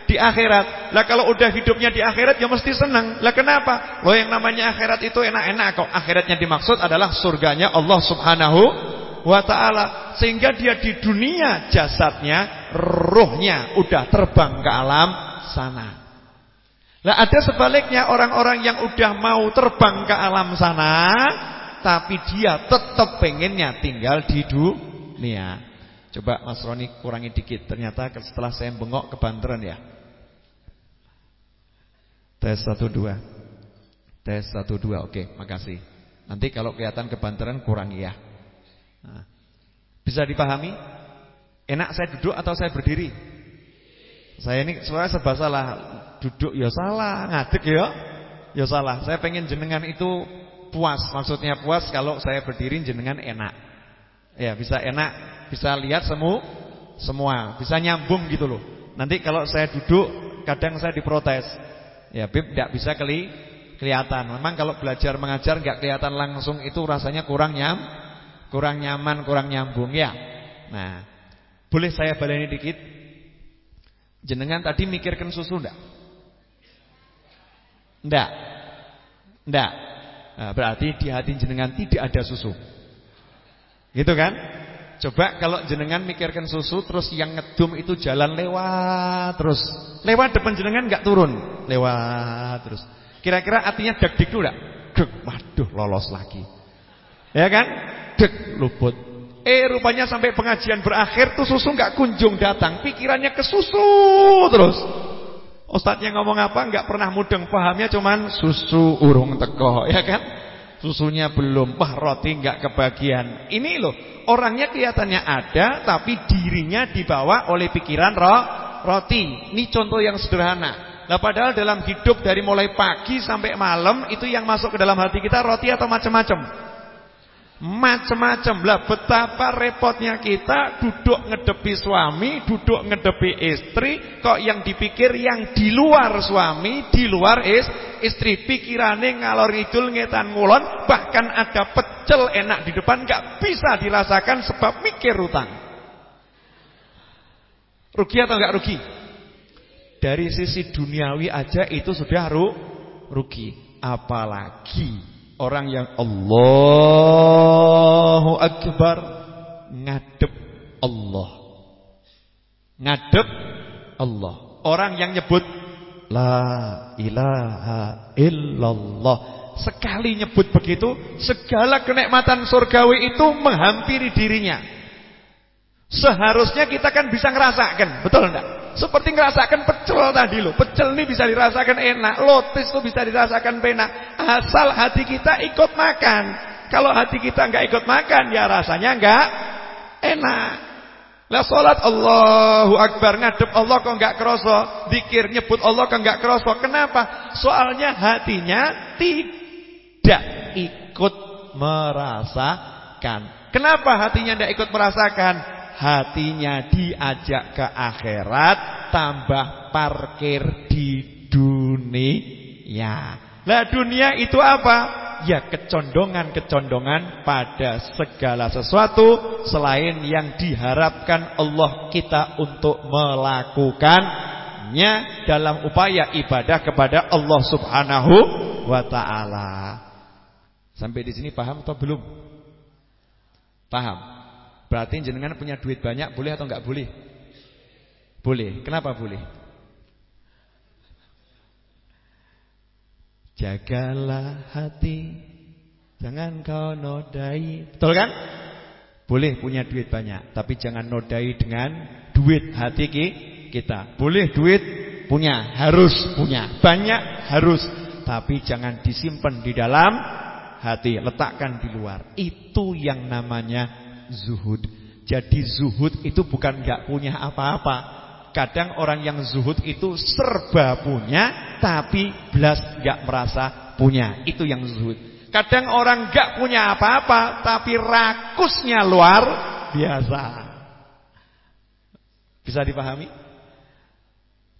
di akhirat. Lah kalau udah hidupnya di akhirat ya mesti senang. Lah kenapa? Loh yang namanya akhirat itu enak-enak kok. Akhiratnya dimaksud adalah surganya Allah Subhanahu wa taala. Sehingga dia di dunia jasadnya, rohnya udah terbang ke alam sana. Lah ada sebaliknya orang-orang yang udah mau terbang ke alam sana, tapi dia tetap pengennya tinggal di dunia. Coba Mas Roni kurangi dikit. Ternyata setelah saya bengok kebanteran ya. Tes 1 2. Tes 1 2. Oke, makasih. Nanti kalau kelihatan kebanteran kurangi ya. Nah. Bisa dipahami? Enak saya duduk atau saya berdiri? Saya ini suara serba salah. Duduk ya salah, ngadek ya ya salah. Saya pengen jenengan itu puas. Maksudnya puas kalau saya berdiri jenengan enak. Ya, bisa enak, bisa lihat semu semua, bisa nyambung gitu loh. Nanti kalau saya duduk kadang saya diprotes. Ya Bib tidak bisa keli kelihatan. Memang kalau belajar mengajar nggak kelihatan langsung itu rasanya kurang nyam, kurang nyaman, kurang nyambung ya. Nah, boleh saya baleni dikit? Jenengan tadi mikirkan susu enggak? Enggak. Enggak. Nah, berarti di hati jenengan tidak ada susu. Gitu kan? Coba kalau jenengan mikirkan susu terus yang ngedum itu jalan lewat terus. Lewat depan jenengan nggak turun, lewat terus. Kira-kira artinya dulu enggak? Waduh lolos lagi. Ya kan? Deg luput. Eh rupanya sampai pengajian berakhir tuh susu nggak kunjung datang, pikirannya ke susu terus. Ustadznya ngomong apa nggak pernah mudeng, pahamnya cuman susu urung teko, ya kan? Susunya belum, wah roti nggak kebagian. Ini loh orangnya kelihatannya ada tapi dirinya dibawa oleh pikiran roh, roti. Ini contoh yang sederhana. Nah padahal dalam hidup dari mulai pagi sampai malam itu yang masuk ke dalam hati kita roti atau macam-macam? Macam-macam lah betapa repotnya kita duduk ngedepi suami, duduk ngedepi istri, kok yang dipikir yang di luar suami, di luar is, istri pikirannya ngalor ngidul ngetan ngulon, bahkan ada pecel enak di depan gak bisa dirasakan sebab mikir utang. Rugi atau enggak rugi? Dari sisi duniawi aja itu sudah ru rugi, apalagi Orang yang Allahu Akbar ngadep Allah. Ngadep Allah. Orang yang nyebut La ilaha illallah Sekali nyebut begitu Segala kenikmatan surgawi itu Menghampiri dirinya Seharusnya kita kan bisa ngerasakan Betul enggak? Seperti ngerasakan pecel tadi loh. Pecel ini bisa dirasakan enak, lotis itu bisa dirasakan enak. Asal hati kita ikut makan. Kalau hati kita nggak ikut makan, ya rasanya nggak enak. Lah salat Allahu Akbar ngadep Allah kok nggak kroso, zikir nyebut Allah kok nggak kroso. Kenapa? Soalnya hatinya tidak ikut merasakan. Kenapa hatinya tidak ikut merasakan? Hatinya diajak ke akhirat tambah parkir di dunia. Lah dunia itu apa? Ya kecondongan-kecondongan pada segala sesuatu selain yang diharapkan Allah kita untuk melakukannya dalam upaya ibadah kepada Allah Subhanahu wa taala. Sampai di sini paham atau belum? Paham? Berarti jenengan punya duit banyak boleh atau enggak boleh? Boleh. Kenapa boleh? Jagalah hati Jangan kau nodai Betul kan? Boleh punya duit banyak Tapi jangan nodai dengan duit hati kita Boleh duit punya Harus punya Banyak harus Tapi jangan disimpan di dalam hati Letakkan di luar Itu yang namanya zuhud. Jadi zuhud itu bukan nggak punya apa-apa. Kadang orang yang zuhud itu serba punya tapi belas nggak merasa punya. Itu yang zuhud. Kadang orang nggak punya apa-apa tapi rakusnya luar biasa. Bisa dipahami?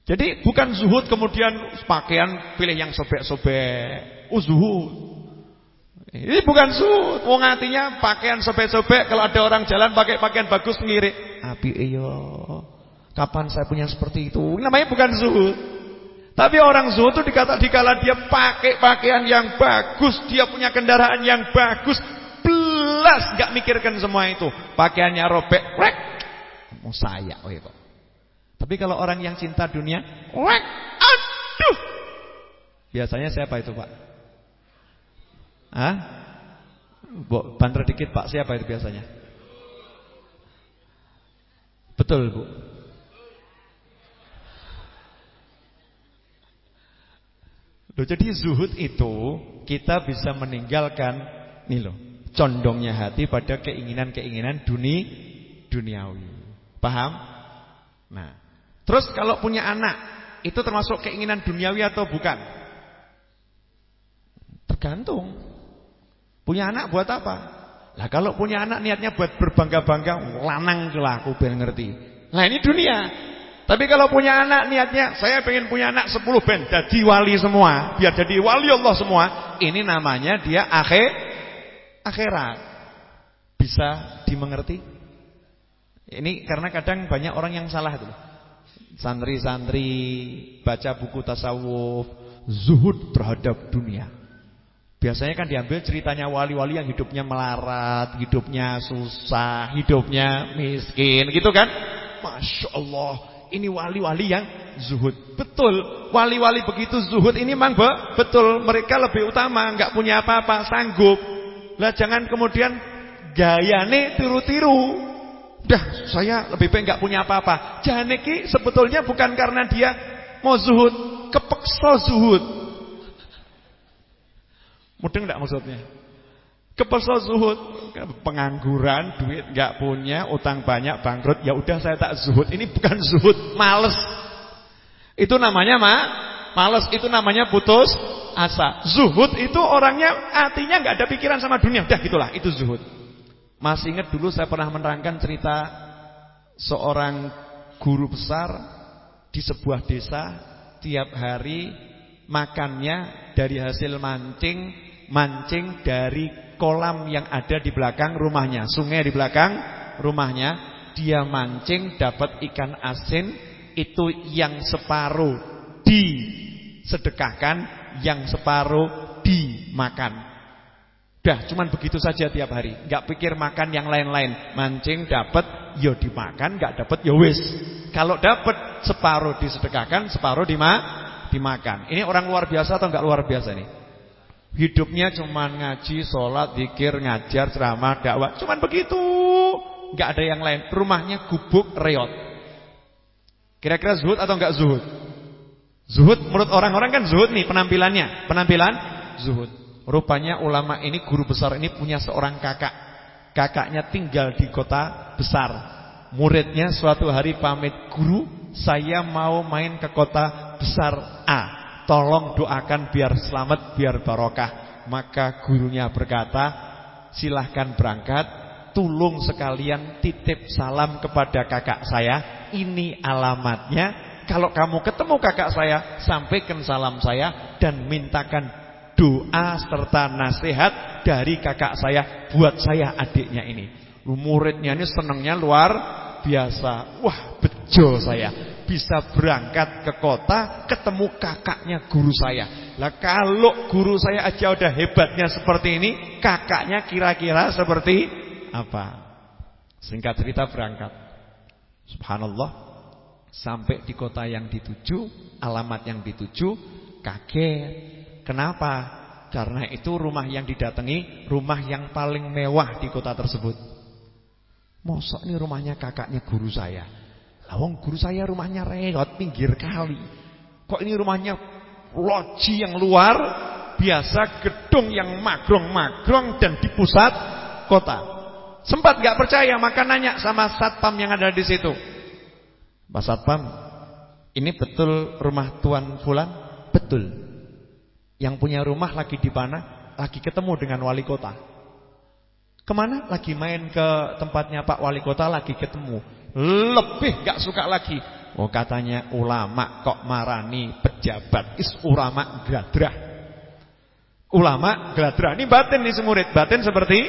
Jadi bukan zuhud kemudian pakaian pilih yang sobek-sobek. Oh zuhud. Ini bukan suut. Wong artinya pakaian sobek-sobek kalau ada orang jalan pakai pakaian bagus ngirik. Api iyo. Kapan saya punya seperti itu? Ini namanya bukan zuhud. Tapi orang zuhud itu dikata dikala dia pakai pakaian yang bagus, dia punya kendaraan yang bagus, belas nggak mikirkan semua itu. Pakaiannya robek, rek. Mau saya, oh itu. Tapi kalau orang yang cinta dunia, rek, aduh. Biasanya siapa itu, Pak? Hah? Banter dikit Pak, siapa itu biasanya? Betul Bu Loh, jadi zuhud itu kita bisa meninggalkan nih loh, condongnya hati pada keinginan-keinginan duni duniawi. Paham? Nah, terus kalau punya anak, itu termasuk keinginan duniawi atau bukan? Tergantung. Punya anak buat apa? Lah kalau punya anak niatnya buat berbangga-bangga, lanang lah aku ben ngerti. Nah ini dunia. Tapi kalau punya anak niatnya saya pengen punya anak 10 ben jadi wali semua, biar jadi wali Allah semua. Ini namanya dia akhir akhirat. Bisa dimengerti? Ini karena kadang banyak orang yang salah itu. Santri-santri baca buku tasawuf, zuhud terhadap dunia. Biasanya kan diambil ceritanya wali-wali yang hidupnya melarat, hidupnya susah, hidupnya miskin, gitu kan? Masya Allah, ini wali-wali yang zuhud. Betul, wali-wali begitu zuhud ini memang betul. Mereka lebih utama, nggak punya apa-apa, sanggup. Lah jangan kemudian gayane tiru-tiru. Dah, saya lebih baik nggak punya apa-apa. Jangan sebetulnya bukan karena dia mau zuhud, kepeksa zuhud. Mudeng enggak maksudnya? Kepesel zuhud, pengangguran, duit enggak punya, utang banyak, bangkrut, ya udah saya tak zuhud. Ini bukan zuhud, males. Itu namanya mak Males itu namanya putus asa. Zuhud itu orangnya hatinya nggak ada pikiran sama dunia. Udah gitulah, itu zuhud. Masih ingat dulu saya pernah menerangkan cerita seorang guru besar di sebuah desa tiap hari makannya dari hasil mancing mancing dari kolam yang ada di belakang rumahnya, sungai di belakang rumahnya. Dia mancing dapat ikan asin itu yang separuh disedekahkan, yang separuh dimakan. Dah, cuman begitu saja tiap hari. Enggak pikir makan yang lain-lain. Mancing dapat, yo ya dimakan, enggak dapat, yo ya wis. Kalau dapat separuh disedekahkan, separuh dima dimakan. Ini orang luar biasa atau enggak luar biasa nih? Hidupnya cuman ngaji, sholat, zikir, ngajar, ceramah, dakwah. Cuman begitu. Enggak ada yang lain. Rumahnya gubuk reot. Kira-kira zuhud atau enggak zuhud? Zuhud menurut orang-orang kan zuhud nih penampilannya. Penampilan zuhud. Rupanya ulama ini guru besar ini punya seorang kakak. Kakaknya tinggal di kota besar. Muridnya suatu hari pamit guru, saya mau main ke kota besar A. Tolong doakan biar selamat, biar barokah. Maka gurunya berkata, silahkan berangkat. Tolong sekalian titip salam kepada kakak saya. Ini alamatnya. Kalau kamu ketemu kakak saya Sampaikan salam saya Dan mintakan doa serta nasihat Dari kakak saya Buat saya adiknya ini. Muridnya ini senangnya luar biasa. Wah bejo saya Bisa berangkat ke kota Ketemu kakaknya guru saya Lah kalau guru saya aja udah hebatnya seperti ini Kakaknya kira-kira seperti apa? Singkat cerita berangkat. Subhanallah. Sampai di kota yang dituju, alamat yang dituju, kaget. Kenapa? Karena itu rumah yang didatangi, rumah yang paling mewah di kota tersebut. Mosok ini rumahnya kakaknya guru saya. Lawang guru saya rumahnya reot pinggir kali. Kok ini rumahnya loji yang luar biasa, gedung yang magrong-magrong dan di pusat kota. Sempat gak percaya maka nanya sama satpam yang ada di situ. Pak satpam, ini betul rumah tuan Fulan? Betul. Yang punya rumah lagi di mana? Lagi ketemu dengan wali kota. Ke mana? Lagi main ke tempatnya Pak Wali Kota lagi ketemu. Lebih gak suka lagi. Oh katanya ulama kok marani pejabat. Is ulama gladrah. Ulama gladrah. Ini batin nih semurid. Batin seperti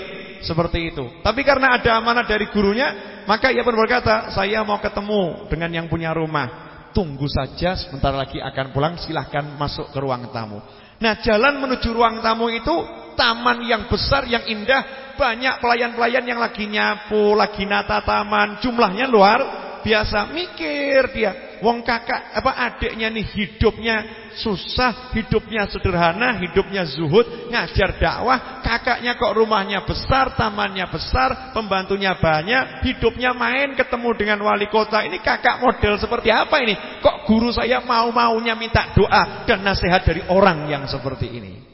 seperti itu. Tapi karena ada amanah dari gurunya, maka ia pun berkata, "Saya mau ketemu dengan yang punya rumah. Tunggu saja sebentar lagi akan pulang, silahkan masuk ke ruang tamu." Nah, jalan menuju ruang tamu itu taman yang besar, yang indah, banyak pelayan-pelayan yang lagi nyapu, lagi nata taman, jumlahnya luar biasa. Mikir dia, wong kakak apa adiknya nih hidupnya susah, hidupnya sederhana, hidupnya zuhud, ngajar dakwah, kakaknya kok rumahnya besar, tamannya besar, pembantunya banyak, hidupnya main ketemu dengan wali kota. Ini kakak model seperti apa ini? Kok guru saya mau-maunya minta doa dan nasihat dari orang yang seperti ini?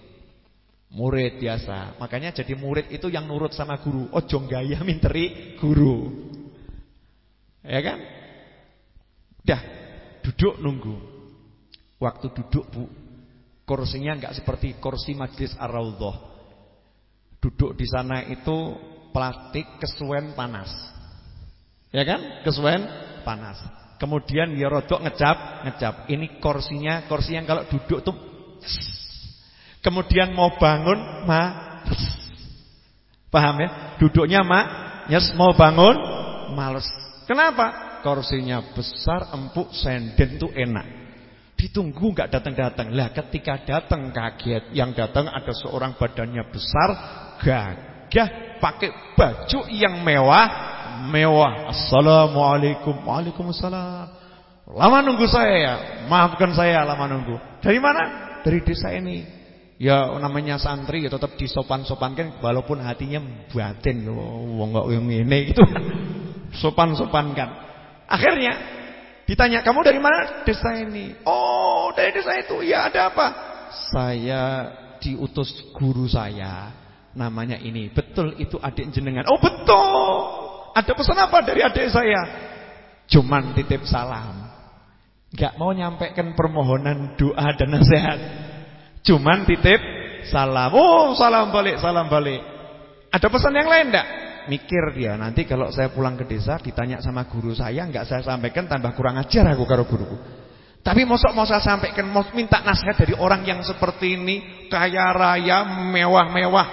Murid biasa. Makanya jadi murid itu yang nurut sama guru. Ojo gaya minteri guru. Ya kan? Dah, duduk nunggu. Waktu duduk, Bu, kursinya enggak seperti kursi majlis Ar-Raudhah. Duduk di sana itu plastik kesuwen panas. Ya kan? Kesuwen panas. Kemudian ya rodok ngecap, ngecap. Ini kursinya, kursi yang kalau duduk tuh Kemudian mau bangun, ma Paham ya? Duduknya ma, yes, mau bangun, males. Kenapa? kursinya besar, empuk, senden tuh enak. Ditunggu nggak datang-datang. Lah ketika datang kaget. Yang datang ada seorang badannya besar, gagah, pakai baju yang mewah, mewah. Assalamualaikum. Waalaikumsalam. Lama nunggu saya ya. Maafkan saya lama nunggu. Dari mana? Dari desa ini. Ya namanya santri ya tetap disopan-sopankan walaupun hatinya batin wong kok ini itu sopan-sopankan. Akhirnya ditanya, "Kamu dari mana?" "Desa ini." "Oh, dari desa itu. Ya, ada apa?" "Saya diutus guru saya. Namanya ini. Betul itu adik jenengan." "Oh, betul. Ada pesan apa dari adik saya?" "Cuman titip salam." Enggak mau nyampaikan permohonan doa dan nasihat. Cuman titip salam. Oh, salam balik, salam balik. Ada pesan yang lain enggak? Mikir dia, nanti kalau saya pulang ke desa ditanya sama guru saya enggak saya sampaikan tambah kurang ajar aku karo guruku. Tapi mosok mau saya sampaikan mau minta nasihat dari orang yang seperti ini, kaya raya, mewah-mewah,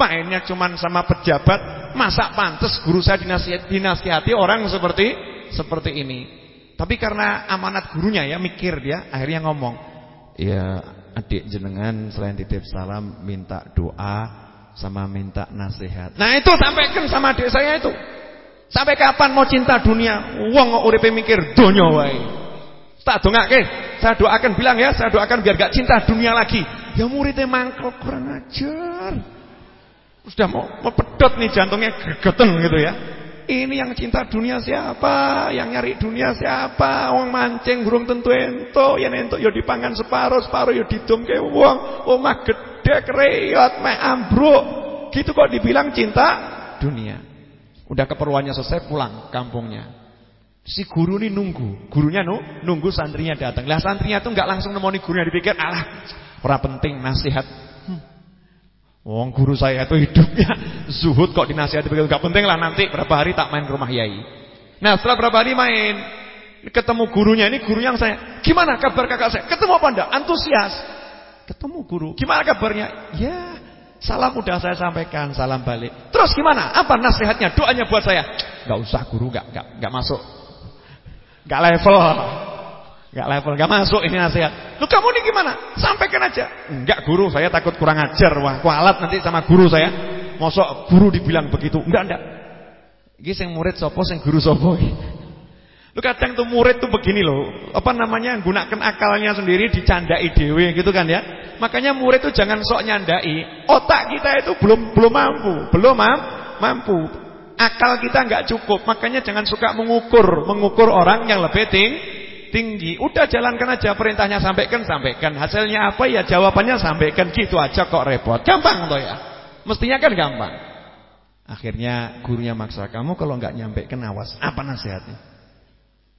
mainnya cuman sama pejabat, masa pantas guru saya dinasihati, dinasihati orang seperti seperti ini. Tapi karena amanat gurunya ya mikir dia, akhirnya ngomong, "Ya, adik jenengan selain titip salam minta doa sama minta nasihat." Nah, itu sampaikan sama adik saya itu. Sampai kapan mau cinta dunia? Wong kok uripe mikir donya wae. Tak dongake, saya doakan bilang ya, saya doakan biar gak cinta dunia lagi. Ya muridnya mangkel kurang ajar. Sudah mau, mau pedot nih jantungnya gegeten gitu ya. Ini yang cinta dunia siapa? Yang nyari dunia siapa? Wong mancing burung tentu ento, yen ento ya dipangan separuh, separuh ya didomke wong. Omah gede kreyot mek ambruk. Gitu kok dibilang cinta dunia. Udah keperluannya selesai pulang kampungnya. Si guru ini nunggu, gurunya nu, nunggu santrinya datang. Lah santrinya tuh nggak langsung nemoni gurunya dipikir, alah, ora penting nasihat. Wong guru saya itu hidupnya zuhud kok dinasihati begitu nggak penting lah nanti berapa hari tak main ke rumah yai. Nah setelah berapa hari main, ketemu gurunya ini guru yang saya, gimana kabar kakak saya? Ketemu apa enggak? Antusias. Ketemu guru, gimana kabarnya? Ya, salam udah saya sampaikan, salam balik. Terus gimana? Apa nasihatnya? Doanya buat saya? Gak usah guru, gak, gak, gak masuk Gak level. Gak level, gak masuk ini nasihat. Lu kamu ini gimana? Sampaikan aja. Enggak guru, saya takut kurang ajar. Wah, kualat nanti sama guru saya. Mosok guru dibilang begitu. Enggak, enggak. Ini yang murid sopo, yang guru sopo. Lu kadang tuh murid tuh begini loh. Apa namanya? Gunakan akalnya sendiri dicandai dewe gitu kan ya. Makanya murid tuh jangan sok nyandai. Otak kita itu belum belum mampu, belum mampu. Akal kita nggak cukup, makanya jangan suka mengukur, mengukur orang yang lebih ting tinggi. Udah jalankan aja perintahnya sampaikan, sampaikan. Hasilnya apa ya jawabannya sampaikan gitu aja kok repot. Gampang toh ya. Mestinya kan gampang. Akhirnya gurunya maksa kamu kalau nggak nyampaikan awas. Apa nasihatnya?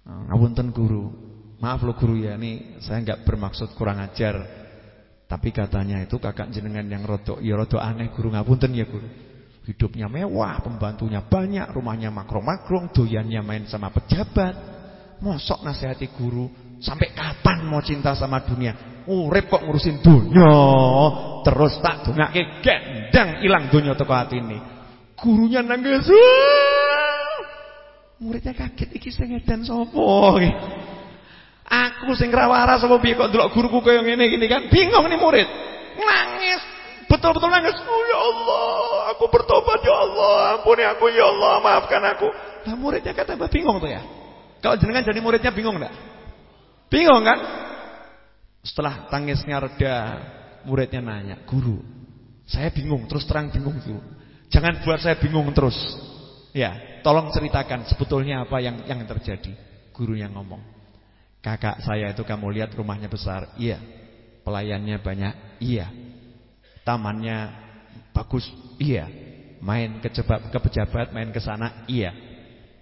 Oh, ngapunten guru. Maaf lo guru ya, ini saya nggak bermaksud kurang ajar. Tapi katanya itu kakak jenengan yang rodok, ya rodok aneh guru ngapunten ya guru. Hidupnya mewah, pembantunya banyak, rumahnya makro-makro, doyannya main sama pejabat. Mosok nasihati guru, sampai kapan mau cinta sama dunia? Urip kok ngurusin dunia, terus tak dongake gendang ilang dunia teko ini. Gurunya nangis. Muridnya kaget iki sing edan sapa Aku sing rawara sapa piye kok delok guruku kaya ngene gini kan. Bingung nih murid. Nangis Betul-betul nangis. Oh ya Allah, aku bertobat ya Allah. Ampuni aku ya Allah, maafkan aku. Nah muridnya kata bingung tuh ya. Kalau jenengan jadi muridnya bingung enggak? Bingung kan? Setelah tangisnya reda, muridnya nanya, "Guru, saya bingung, terus terang bingung tuh. Jangan buat saya bingung terus." Ya, tolong ceritakan sebetulnya apa yang yang terjadi. Guru yang ngomong. Kakak saya itu kamu lihat rumahnya besar. Iya. Pelayannya banyak. Iya. Tamannya bagus, iya. Main ke pejabat, main ke sana, iya.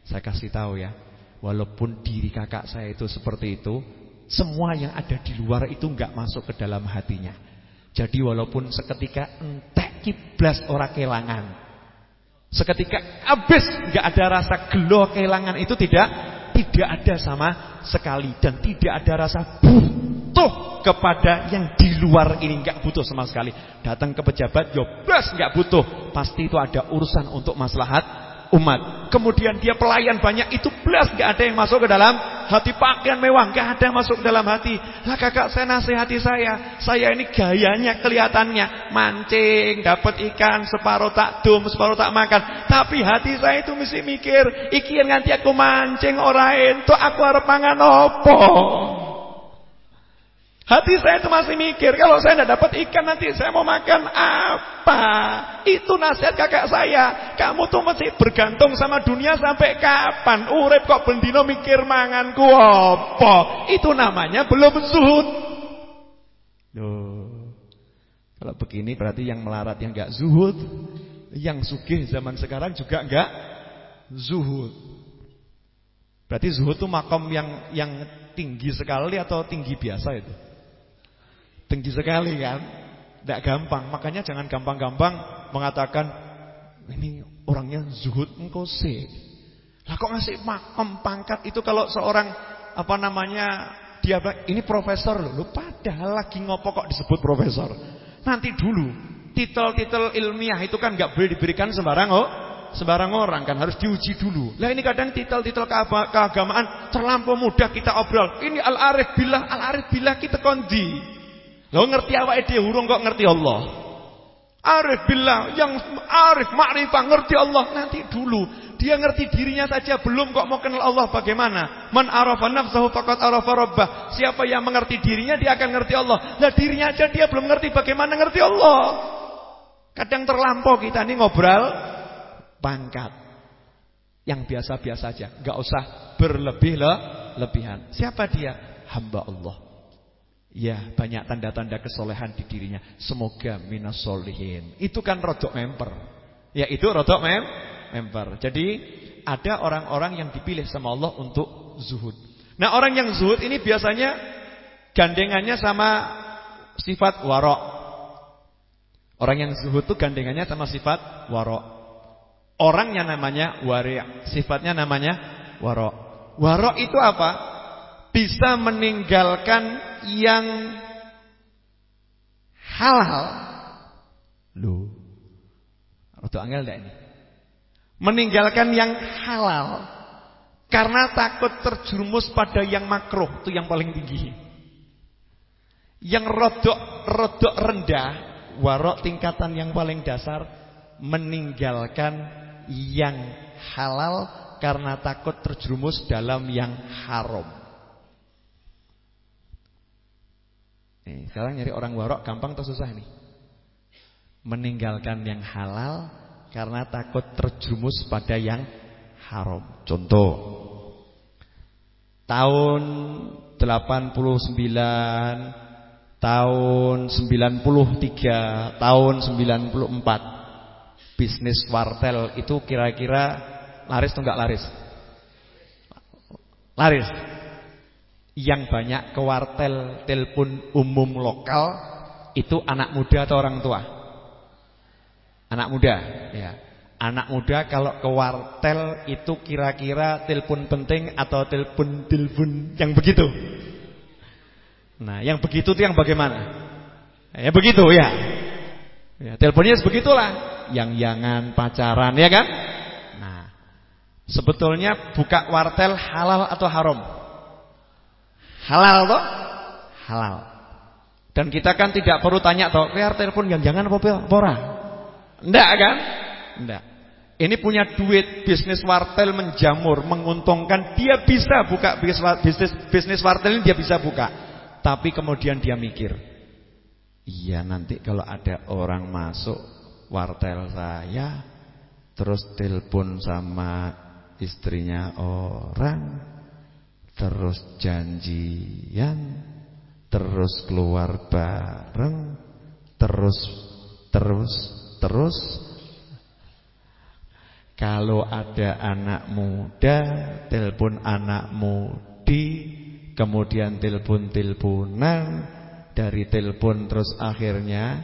Saya kasih tahu ya, walaupun diri kakak saya itu seperti itu, semua yang ada di luar itu nggak masuk ke dalam hatinya. Jadi walaupun seketika entek kiblas orang kelangan. Seketika habis nggak ada rasa gelo kelangan itu tidak tidak ada sama sekali dan tidak ada rasa butuh kepada yang di luar ini nggak butuh sama sekali. Datang ke pejabat, yoblas nggak butuh. Pasti itu ada urusan untuk maslahat umat. Kemudian dia pelayan banyak itu belas nggak ada yang masuk ke dalam hati pakaian mewah nggak ada yang masuk ke dalam hati. Lah kakak saya nasihati saya, saya ini gayanya kelihatannya mancing, dapat ikan separuh tak dum, separuh tak makan. Tapi hati saya itu mesti mikir, iki nganti aku mancing orang itu aku harap mangan opo. Hati saya itu masih mikir, kalau saya tidak dapat ikan nanti saya mau makan apa? Itu nasihat kakak saya. Kamu tuh masih bergantung sama dunia sampai kapan? Urip kok bendino mikir manganku apa? Itu namanya belum zuhud. Loh. Kalau begini berarti yang melarat yang enggak zuhud, yang sugih zaman sekarang juga enggak zuhud. Berarti zuhud itu makom yang yang tinggi sekali atau tinggi biasa itu? Tinggi sekali kan? Tidak gampang. Makanya jangan gampang-gampang mengatakan ini orangnya zuhud engkau sih. Lah kok ngasih makom pangkat itu kalau seorang apa namanya dia ini profesor loh. Padahal lagi ngopo kok disebut profesor. Nanti dulu titel-titel ilmiah itu kan nggak boleh diberikan sembarang oh sembarang orang kan harus diuji dulu. Lah ini kadang titel-titel keagamaan terlampau mudah kita obrol. Ini al-arif billah, al-arif billah kita kondi. Lo ngerti awake dhewe urung kok ngerti Allah. Arif billah yang arif ma'rifah ngerti Allah nanti dulu. Dia ngerti dirinya saja belum kok mau kenal Allah bagaimana? Man arafa nafsahu faqad arafa rabbah. Siapa yang mengerti dirinya dia akan ngerti Allah. Lah dirinya aja dia belum ngerti bagaimana ngerti Allah. Kadang terlampau kita ini ngobrol pangkat. Yang biasa-biasa aja, enggak usah berlebih-lebihan. Siapa dia? Hamba Allah. Ya banyak tanda-tanda kesolehan di dirinya. Semoga minas solihin. Itu kan rodok member. Ya itu rodok mem member. Jadi ada orang-orang yang dipilih sama Allah untuk zuhud. Nah orang yang zuhud ini biasanya Gandengannya sama sifat warok. Orang yang zuhud itu gandengannya sama sifat warok. Orangnya namanya wari' Sifatnya namanya warok. Warok itu apa? Bisa meninggalkan yang halal. Loh. Rada angel ndak ini? Meninggalkan yang halal karena takut terjerumus pada yang makruh, itu yang paling tinggi. Yang rodok rodok rendah, warok tingkatan yang paling dasar meninggalkan yang halal karena takut terjerumus dalam yang haram. Nih, sekarang nyari orang warok gampang atau susah nih? Meninggalkan yang halal karena takut terjumus pada yang haram. Contoh. Tahun 89, tahun 93, tahun 94 bisnis wartel itu kira-kira laris atau enggak laris? Laris yang banyak ke wartel telepon umum lokal itu anak muda atau orang tua? Anak muda, ya. Anak muda kalau ke wartel itu kira-kira telepon penting atau telepon-telepon yang begitu? Nah, yang begitu itu yang bagaimana? Ya begitu ya. Ya, teleponnya sebegitulah, yang jangan pacaran ya kan? Nah, sebetulnya buka wartel halal atau haram? Halal toh? Halal. Dan kita kan tidak perlu tanya toh, "Kowe telepon yang jangan apa ora?" Enggak kan? Enggak. Ini punya duit, bisnis wartel menjamur, menguntungkan, dia bisa buka bisnis bisnis wartel ini dia bisa buka. Tapi kemudian dia mikir, "Iya, nanti kalau ada orang masuk wartel saya, terus telepon sama istrinya orang, terus janjian, terus keluar bareng, terus terus terus kalau ada anak muda, telepon anak mudi, kemudian telepon-teleponan, dari telepon terus akhirnya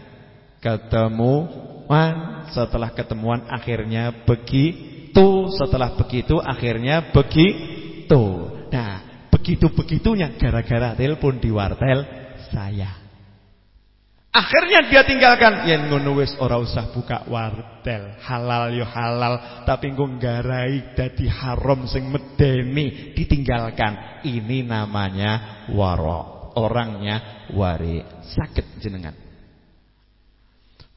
ketemuan, setelah ketemuan akhirnya begitu, setelah begitu akhirnya begitu. Nah, begitu-begitunya gara-gara telepon di wartel saya. Akhirnya dia tinggalkan yen ngono wis ora usah buka wartel. Halal yo halal, tapi engko nggarai dadi haram sing medeni ditinggalkan. Ini namanya waro. Orangnya wari. Sakit jenengan.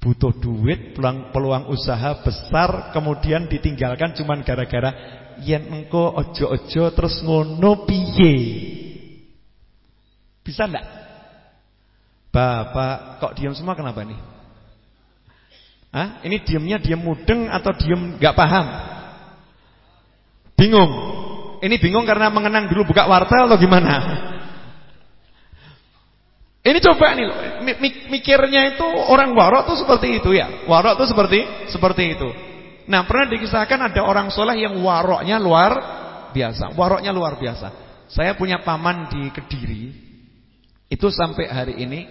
Butuh duit, peluang, peluang usaha besar kemudian ditinggalkan cuman gara-gara yen engko ojo-ojo terus ngono piye? Bisa ndak? Bapak kok diam semua kenapa nih? Hah? Ini diamnya diam mudeng atau diam nggak paham? Bingung. Ini bingung karena mengenang dulu buka wartel atau gimana? Ini coba nih mikirnya itu orang warok tuh seperti itu ya. Warok tuh seperti seperti itu. Nah pernah dikisahkan ada orang soleh yang waroknya luar biasa. Waroknya luar biasa. Saya punya paman di Kediri. Itu sampai hari ini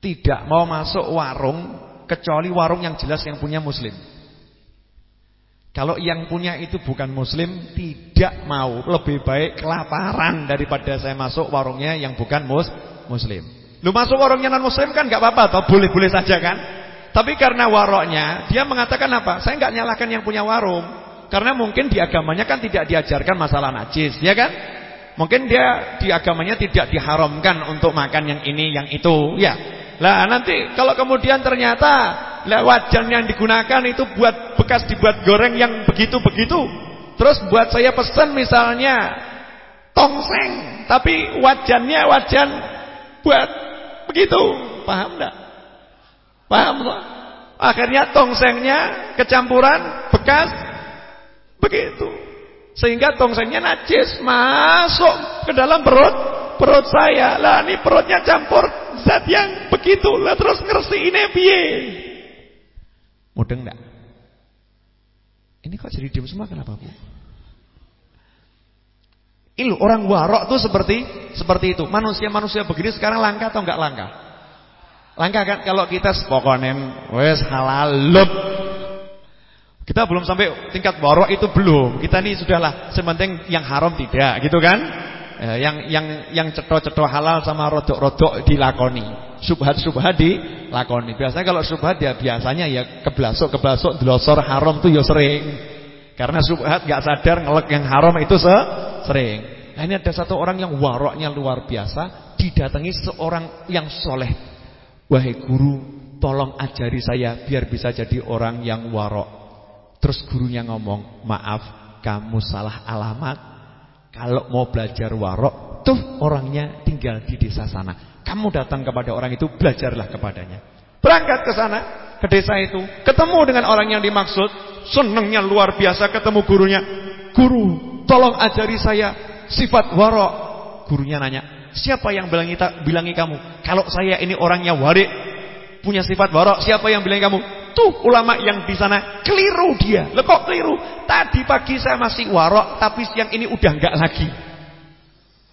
tidak mau masuk warung kecuali warung yang jelas yang punya muslim. Kalau yang punya itu bukan muslim tidak mau, lebih baik kelaparan daripada saya masuk warungnya yang bukan mus muslim. Lu masuk warungnya non muslim kan nggak apa-apa boleh-boleh saja kan? Tapi karena waroknya, dia mengatakan apa? Saya nggak nyalahkan yang punya warung. Karena mungkin di agamanya kan tidak diajarkan masalah najis, ya kan? Mungkin dia di agamanya tidak diharamkan untuk makan yang ini, yang itu, ya. Lah nanti kalau kemudian ternyata lah wajan yang digunakan itu buat bekas dibuat goreng yang begitu-begitu. Terus buat saya pesan misalnya tongseng, tapi wajannya wajan buat begitu. Paham enggak? Paham enggak? Akhirnya tongsengnya kecampuran bekas begitu. Sehingga tongsengnya najis masuk ke dalam perut perut saya. Lah ini perutnya campur zat yang begitu. Lah terus ini piye? Mudeng enggak? Ini kok jadi diam semua kenapa, Bu? Ini orang warok tuh seperti seperti itu. Manusia-manusia begini sekarang langka atau enggak langka? Langka kan kalau kita sepokonen wes halal lup kita belum sampai tingkat warok itu belum. Kita ini sudahlah sementing yang haram tidak, gitu kan? Eh, yang yang yang cetok-cetok halal sama rodok-rodok dilakoni. Subhat-subhat dilakoni. Biasanya kalau subhat ya biasanya ya keblasok-keblasok delosor haram tuh ya sering. Karena subhat nggak sadar ngelek yang haram itu se sering. Nah ini ada satu orang yang waroknya luar biasa didatangi seorang yang soleh. Wahai guru, tolong ajari saya biar bisa jadi orang yang warok. Terus gurunya ngomong, maaf kamu salah alamat. Kalau mau belajar warok, tuh orangnya tinggal di desa sana. Kamu datang kepada orang itu, belajarlah kepadanya. Berangkat ke sana, ke desa itu. Ketemu dengan orang yang dimaksud. Senangnya luar biasa ketemu gurunya. Guru, tolong ajari saya sifat warok. Gurunya nanya, siapa yang bilangi, bilangi kamu? Kalau saya ini orangnya warik, punya sifat warok, siapa yang bilangi kamu? Tuh ulama yang di sana keliru dia. Loh kok keliru? Tadi pagi saya masih warok, tapi siang ini udah enggak lagi.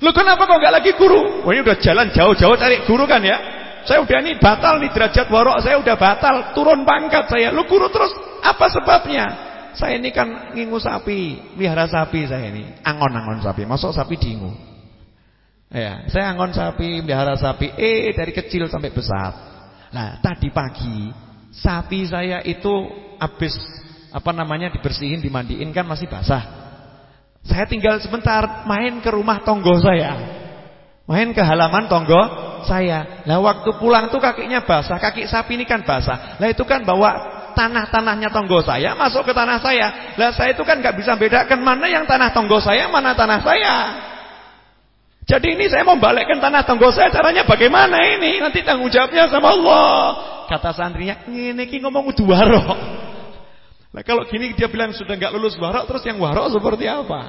Loh kenapa kok enggak lagi guru? Wah ini udah jalan jauh-jauh cari guru kan ya? Saya udah ini batal nih derajat warok saya udah batal, turun pangkat saya. Lu guru terus apa sebabnya? Saya ini kan ngingu sapi, wihara sapi saya ini. Angon-angon sapi, masuk sapi diingu. Ya, saya angon sapi, melihara sapi, eh dari kecil sampai besar. Nah, tadi pagi Sapi saya itu habis apa namanya dibersihin, dimandiin kan masih basah. Saya tinggal sebentar main ke rumah tonggo saya. Main ke halaman tonggo saya. Lah waktu pulang tuh kakinya basah, kaki sapi ini kan basah. Lah itu kan bawa tanah-tanahnya tonggo saya masuk ke tanah saya. Lah saya itu kan nggak bisa bedakan mana yang tanah tonggo saya, mana tanah saya. Jadi ini saya mau balikkan tanah tonggo saya caranya bagaimana ini? Nanti tanggung jawabnya sama Allah. Kata santrinya, ini ki ngomong udah warok. Nah kalau gini dia bilang sudah nggak lulus warok, terus yang warok seperti apa?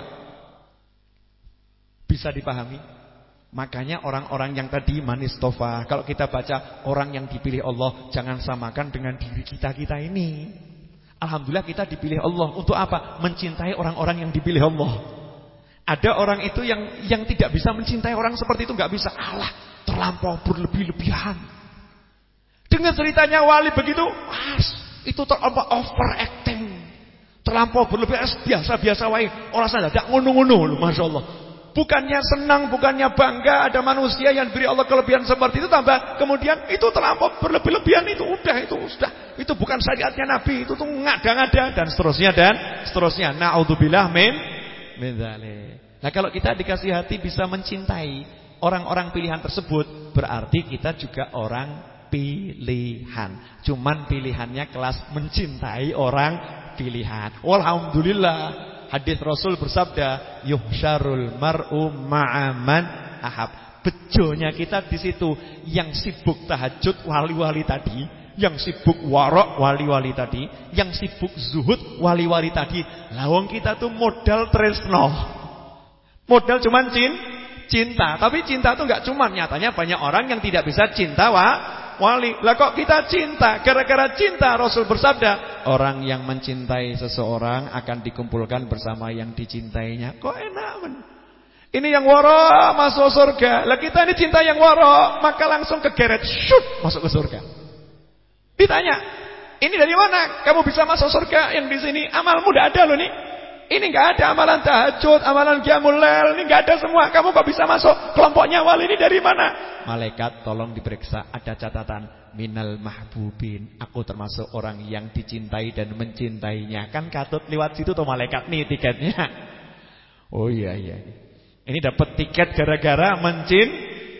Bisa dipahami? Makanya orang-orang yang tadi manis tofa, kalau kita baca orang yang dipilih Allah, jangan samakan dengan diri kita-kita ini. Alhamdulillah kita dipilih Allah untuk apa? Mencintai orang-orang yang dipilih Allah. Ada orang itu yang yang tidak bisa mencintai orang seperti itu nggak bisa. Allah terlampau berlebih-lebihan. Dengan ceritanya wali begitu, mas, itu terlampau overacting. Terlampau berlebihan, biasa-biasa wae. Orang tidak ngunu-ngunu, Masya Allah. Bukannya senang, bukannya bangga ada manusia yang beri Allah kelebihan seperti itu tambah kemudian itu terlampau berlebih-lebihan itu udah itu sudah itu bukan syariatnya Nabi itu tuh ngada-ngada dan seterusnya dan seterusnya. Naudzubillah min min Nah kalau kita dikasih hati bisa mencintai orang-orang pilihan tersebut berarti kita juga orang pilihan. Cuman pilihannya kelas mencintai orang pilihan. Alhamdulillah hadis Rasul bersabda, "Yuhsyarul mar'u ma'aman ahab." Bejonya kita di situ yang sibuk tahajud wali-wali tadi, yang sibuk warok wali-wali tadi, yang sibuk zuhud wali-wali tadi. Lawang kita tuh modal tresno. Modal cuman cin, cinta. Tapi cinta tuh nggak cuman nyatanya banyak orang yang tidak bisa cinta wa wali. Lah kok kita cinta? Gara-gara cinta Rasul bersabda, orang yang mencintai seseorang akan dikumpulkan bersama yang dicintainya. Kok enak men? Ini yang waro masuk surga. Lah kita ini cinta yang waro, maka langsung kegeret, shoot masuk ke surga. Ditanya, ini dari mana? Kamu bisa masuk surga yang di sini? Amalmu tidak ada loh nih. Ini nggak ada amalan tahajud, amalan qiyamul lail, ini nggak ada semua. Kamu kok bisa masuk kelompoknya wali ini dari mana? Malaikat tolong diperiksa, ada catatan minal mahbubin. Aku termasuk orang yang dicintai dan mencintainya. Kan katut lewat situ tuh malaikat nih tiketnya. Oh iya iya. Ini dapat tiket gara-gara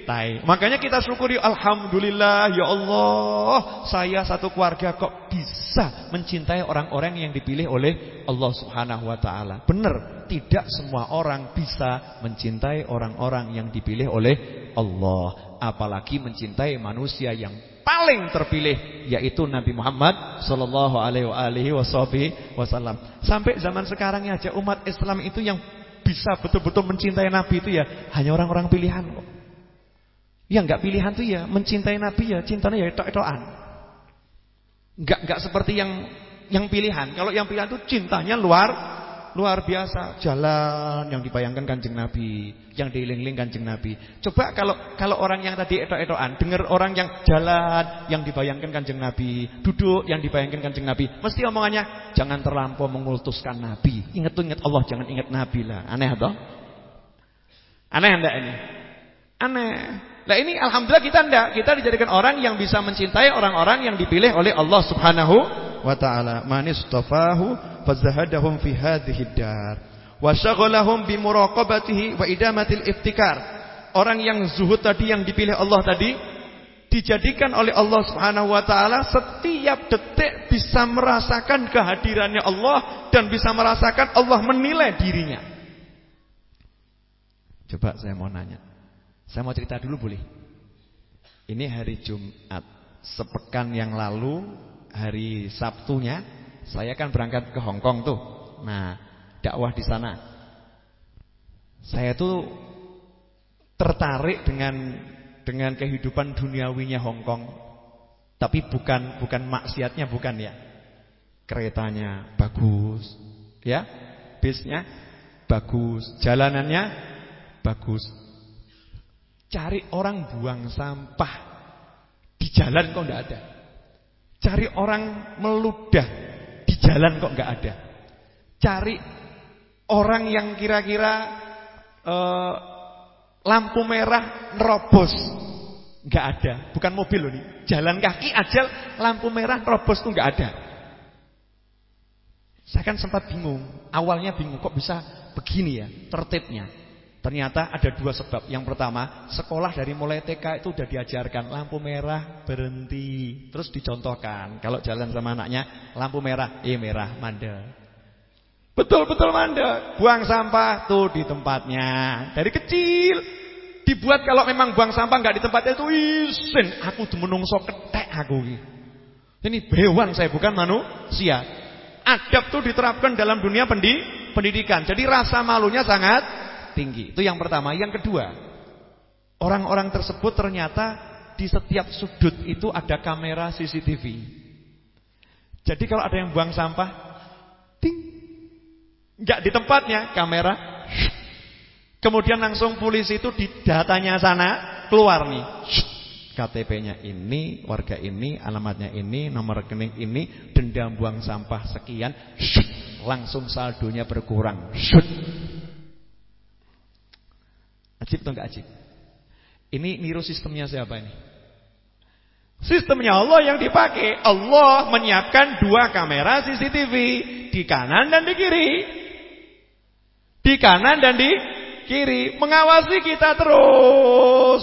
mencintai. Makanya kita syukuri alhamdulillah ya Allah, saya satu keluarga kok bisa mencintai orang-orang yang dipilih oleh Allah Subhanahu wa taala. Benar, tidak semua orang bisa mencintai orang-orang yang dipilih oleh Allah, apalagi mencintai manusia yang paling terpilih yaitu Nabi Muhammad sallallahu alaihi wasallam. Sampai zaman sekarang aja umat Islam itu yang bisa betul-betul mencintai Nabi itu ya hanya orang-orang pilihan kok. Yang enggak pilihan tuh ya mencintai Nabi ya cintanya ya etok-etokan. Enggak enggak seperti yang yang pilihan. Kalau yang pilihan tuh cintanya luar luar biasa jalan yang dibayangkan Kanjeng Nabi, yang diiling-iling Kanjeng Nabi. Coba kalau kalau orang yang tadi etok-etokan dengar orang yang jalan yang dibayangkan Kanjeng Nabi, duduk yang dibayangkan Kanjeng Nabi, mesti omongannya jangan terlampau mengultuskan Nabi. Ingat tuh ingat Allah, jangan ingat Nabi lah. Aneh atau? Aneh enggak ini? Aneh. Nah ini alhamdulillah kita enggak, kita dijadikan orang yang bisa mencintai orang-orang yang dipilih oleh Allah Subhanahu wa taala. Manistafahu fazahadahum fi hadhihi dar wa bi muraqabatihi wa idamatil iftikar. Orang yang zuhud tadi yang dipilih Allah tadi dijadikan oleh Allah Subhanahu wa taala setiap detik bisa merasakan kehadirannya Allah dan bisa merasakan Allah menilai dirinya. Coba saya mau nanya. Saya mau cerita dulu boleh? Ini hari Jumat. Sepekan yang lalu hari Sabtunya saya kan berangkat ke Hong Kong tuh. Nah, dakwah di sana. Saya tuh tertarik dengan dengan kehidupan duniawinya Hong Kong. Tapi bukan bukan maksiatnya bukan ya. Keretanya bagus, ya. Bisnya bagus, jalanannya bagus. Cari orang buang sampah di jalan kok enggak ada. Cari orang meludah di jalan kok nggak ada. Cari orang yang kira-kira uh, lampu merah nerobos nggak ada. Bukan mobil loh nih, jalan kaki aja lampu merah nerobos tuh nggak ada. Saya kan sempat bingung. Awalnya bingung kok bisa begini ya tertibnya. Ternyata ada dua sebab. Yang pertama, sekolah dari mulai TK itu sudah diajarkan lampu merah berhenti, terus dicontohkan. Kalau jalan sama anaknya, lampu merah, eh merah, mandek. Betul-betul mandek. Buang sampah tuh di tempatnya. Dari kecil dibuat kalau memang buang sampah nggak di tempatnya itu isin. Aku menungso ketek aku Ini hewan saya bukan manusia. Adab tuh diterapkan dalam dunia pendidikan. Jadi rasa malunya sangat tinggi. Itu yang pertama. Yang kedua, orang-orang tersebut ternyata di setiap sudut itu ada kamera CCTV. Jadi kalau ada yang buang sampah, ting, nggak di tempatnya kamera. Kemudian langsung polisi itu di datanya sana keluar nih. KTP-nya ini, warga ini, alamatnya ini, nomor rekening ini, denda buang sampah sekian, langsung saldonya berkurang. Ajib atau enggak ajib? Ini niru sistemnya siapa ini? Sistemnya Allah yang dipakai. Allah menyiapkan dua kamera CCTV di kanan dan di kiri. Di kanan dan di kiri, mengawasi kita terus.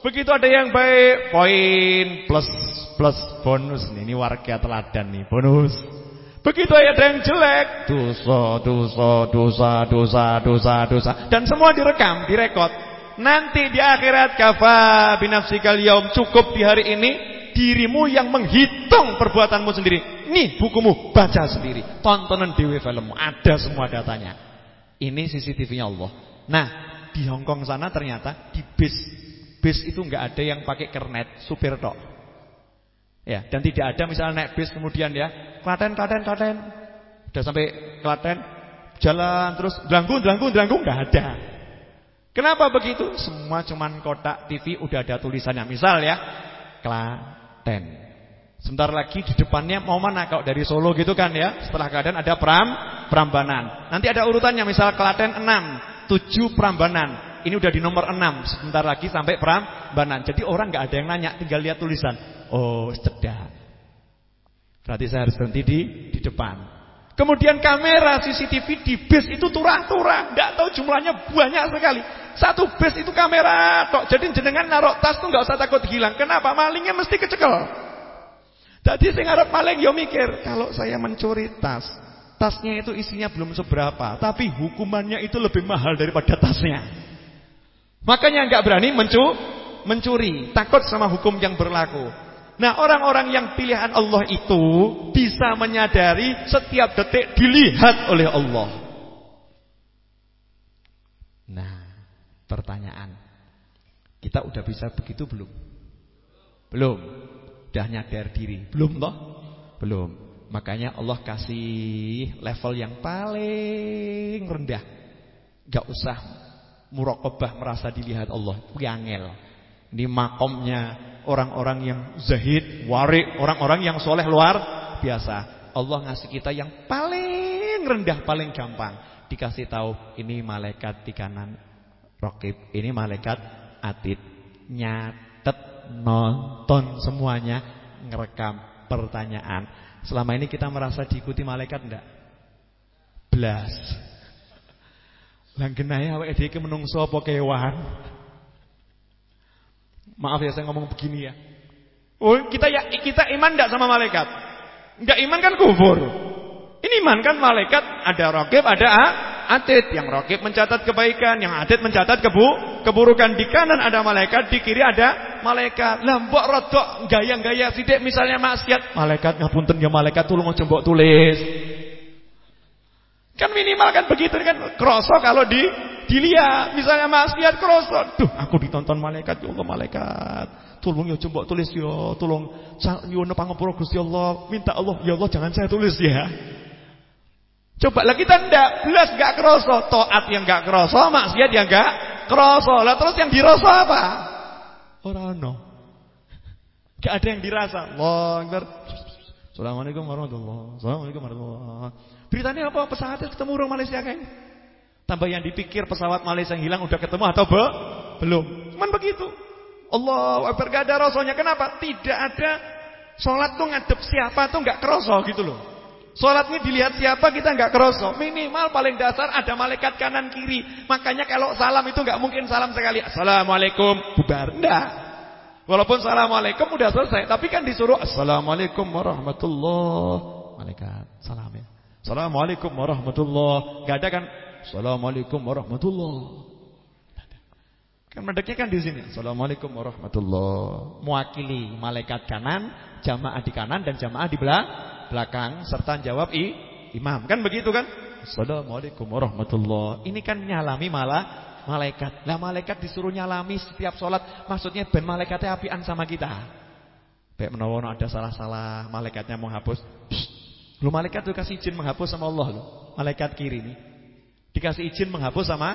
Begitu ada yang baik, poin plus plus bonus nih. Ini warga teladan nih, bonus. Begitu ada yang jelek, dosa, dosa, dosa, dosa, dosa, dosa, dan semua direkam, direkod. Nanti di akhirat kafa binafsikal yaum cukup di hari ini dirimu yang menghitung perbuatanmu sendiri. Nih bukumu, baca sendiri. Tontonan dewi film, ada semua datanya. Ini CCTV-nya Allah. Nah, di Hong Kong sana ternyata di bis bis itu nggak ada yang pakai kernet, supir tok. Ya, dan tidak ada misalnya naik bis kemudian ya, Klaten, Klaten, Klaten. Udah sampai Klaten, jalan terus delanggung, delanggung, delanggung enggak ada. Kenapa begitu? Semua cuman kotak TV udah ada tulisannya. Misal ya, Klaten. Sebentar lagi di depannya mau mana kalau dari Solo gitu kan ya. Setelah Klaten ada Pram, Prambanan. Nanti ada urutannya misal Klaten 6, 7 Prambanan. Ini udah di nomor 6, sebentar lagi sampai Prambanan. Jadi orang nggak ada yang nanya, tinggal lihat tulisan. Oh, cedak. Berarti saya harus berhenti di di depan. Kemudian kamera CCTV di bis itu turah-turah, tidak tahu jumlahnya banyak sekali. Satu bis itu kamera tok. Jadi jenengan naruh tas tuh nggak usah takut hilang. Kenapa? Malingnya mesti kecekel. Jadi saya ngarep maling yo mikir, kalau saya mencuri tas, tasnya itu isinya belum seberapa, tapi hukumannya itu lebih mahal daripada tasnya. Makanya nggak berani mencu mencuri, takut sama hukum yang berlaku. Nah orang-orang yang pilihan Allah itu bisa menyadari setiap detik dilihat oleh Allah. Nah pertanyaan, kita udah bisa begitu belum? Belum. Udah nyadar diri, belum toh? Belum. Makanya Allah kasih level yang paling rendah. Gak usah murokobah merasa dilihat Allah. Yangel. Ini makomnya orang-orang yang zahid, warik, orang-orang yang soleh luar biasa. Allah ngasih kita yang paling rendah, paling gampang. Dikasih tahu ini malaikat di kanan rokib, ini malaikat atid. Nyatet, nonton semuanya, ngerekam pertanyaan. Selama ini kita merasa diikuti malaikat enggak? Belas. Langgenaya awake dhewe menungso apa kewan? Maaf ya saya ngomong begini ya. Oh, kita ya kita iman enggak sama malaikat? Enggak iman kan kufur. Ini iman kan malaikat ada rokib, ada atid. Yang rokib mencatat kebaikan, yang atid mencatat kebu keburukan. Di kanan ada malaikat, di kiri ada malaikat. Lambok rotok gaya-gaya sidik misalnya maksiat. Malaikat ngapunten ya malaikat tolong coba tulis. Kan minimal kan begitu kan kroso kalau di dilihat misalnya maksiat kroso. Duh, aku ditonton malaikat ya Allah malaikat. Tolong ya coba tulis ya, tolong nyuwun pangapura Gusti Allah, minta Allah ya Allah jangan saya tulis ya. Coba lah kita ndak, belas enggak kroso, taat yang enggak kroso, maksiat yang enggak kroso. Lah terus yang dirasa apa? Ora ono. Enggak ada yang dirasa. Allah. Assalamualaikum warahmatullahi wabarakatuh. Assalamualaikum warahmatullahi wabarakatuh. Beritanya apa? Pesawatnya ketemu orang Malaysia kan? Tambah yang dipikir pesawat Malaysia yang hilang udah ketemu atau be? belum? Cuman begitu. Allah Akbar gak ada rasulnya. Kenapa? Tidak ada sholat tuh ngadep siapa tuh nggak keroso gitu loh. Sholat ini dilihat siapa kita nggak keroso. Minimal paling dasar ada malaikat kanan kiri. Makanya kalau salam itu nggak mungkin salam sekali. Assalamualaikum bubar. Enggak. Walaupun assalamualaikum udah selesai, tapi kan disuruh assalamualaikum warahmatullahi malaikat. Salam ya. Assalamualaikum warahmatullahi Gak ada kan? Assalamualaikum warahmatullahi Kan mendeknya kan di sini. Assalamualaikum warahmatullahi Mewakili malaikat kanan Jamaah di kanan dan jamaah di belakang Serta jawab i, imam. Kan begitu kan? Assalamualaikum warahmatullahi Ini kan nyalami malah malaikat. Lah malaikat disuruh nyalami setiap sholat. Maksudnya ben malaikatnya apian sama kita. Baik menawono ada salah-salah Malaikatnya mau hapus Lu malaikat tuh kasih izin menghapus sama Allah loh. Malaikat kiri ini dikasih izin menghapus sama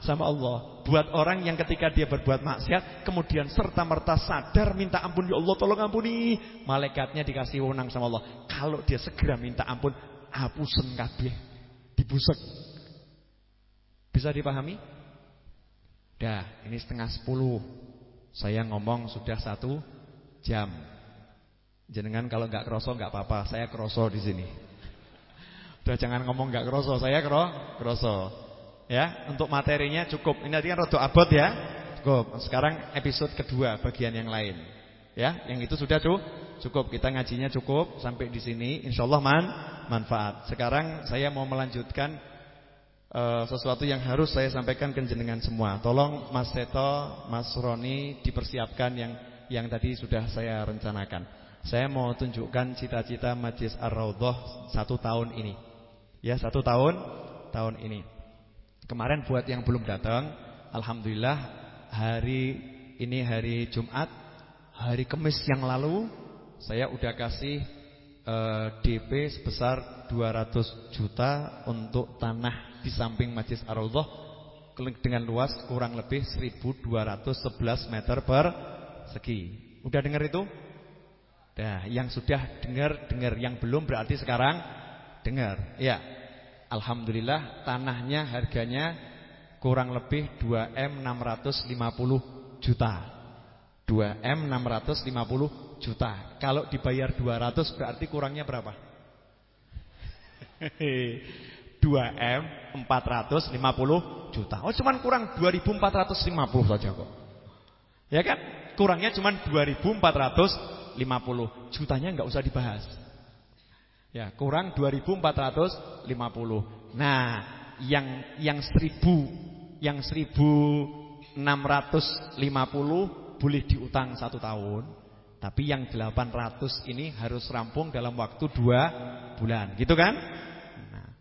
sama Allah. Buat orang yang ketika dia berbuat maksiat kemudian serta merta sadar minta ampun ya Allah tolong ampuni. Malaikatnya dikasih wewenang sama Allah. Kalau dia segera minta ampun, hapusen kabeh. Dibusek. Bisa dipahami? Dah, ini setengah sepuluh. Saya ngomong sudah satu jam. Jenengan kalau nggak kroso nggak apa-apa, saya kroso di sini. Udah jangan ngomong nggak kroso, saya kro kroso. Ya, untuk materinya cukup. Ini tadi kan rodo abot ya. Cukup. Sekarang episode kedua bagian yang lain. Ya, yang itu sudah tuh cukup. Kita ngajinya cukup sampai di sini. Insyaallah man manfaat. Sekarang saya mau melanjutkan uh, sesuatu yang harus saya sampaikan ke jenengan semua. Tolong Mas Seto, Mas Roni dipersiapkan yang yang tadi sudah saya rencanakan. Saya mau tunjukkan cita-cita Majlis Ar-Raudhah satu tahun ini. Ya, satu tahun tahun ini. Kemarin buat yang belum datang, alhamdulillah hari ini hari Jumat, hari Kamis yang lalu saya udah kasih eh, DP sebesar 200 juta untuk tanah di samping Majlis Ar-Raudhah dengan luas kurang lebih 1211 meter persegi. Udah dengar itu? Dah, yang sudah dengar dengar, yang belum berarti sekarang dengar. Ya. Alhamdulillah tanahnya harganya kurang lebih 2M 650 juta. 2M 650 juta. Kalau dibayar 200 berarti kurangnya berapa? 2M 450 juta. Oh cuman kurang 2450 saja kok. Ya kan? Kurangnya cuman 2450. Jutanya nggak usah dibahas. Ya, kurang 2450. Nah, yang yang 1000 yang 1650 boleh diutang satu tahun. Tapi yang 800 ini harus rampung dalam waktu 2 bulan. Gitu kan? Nah,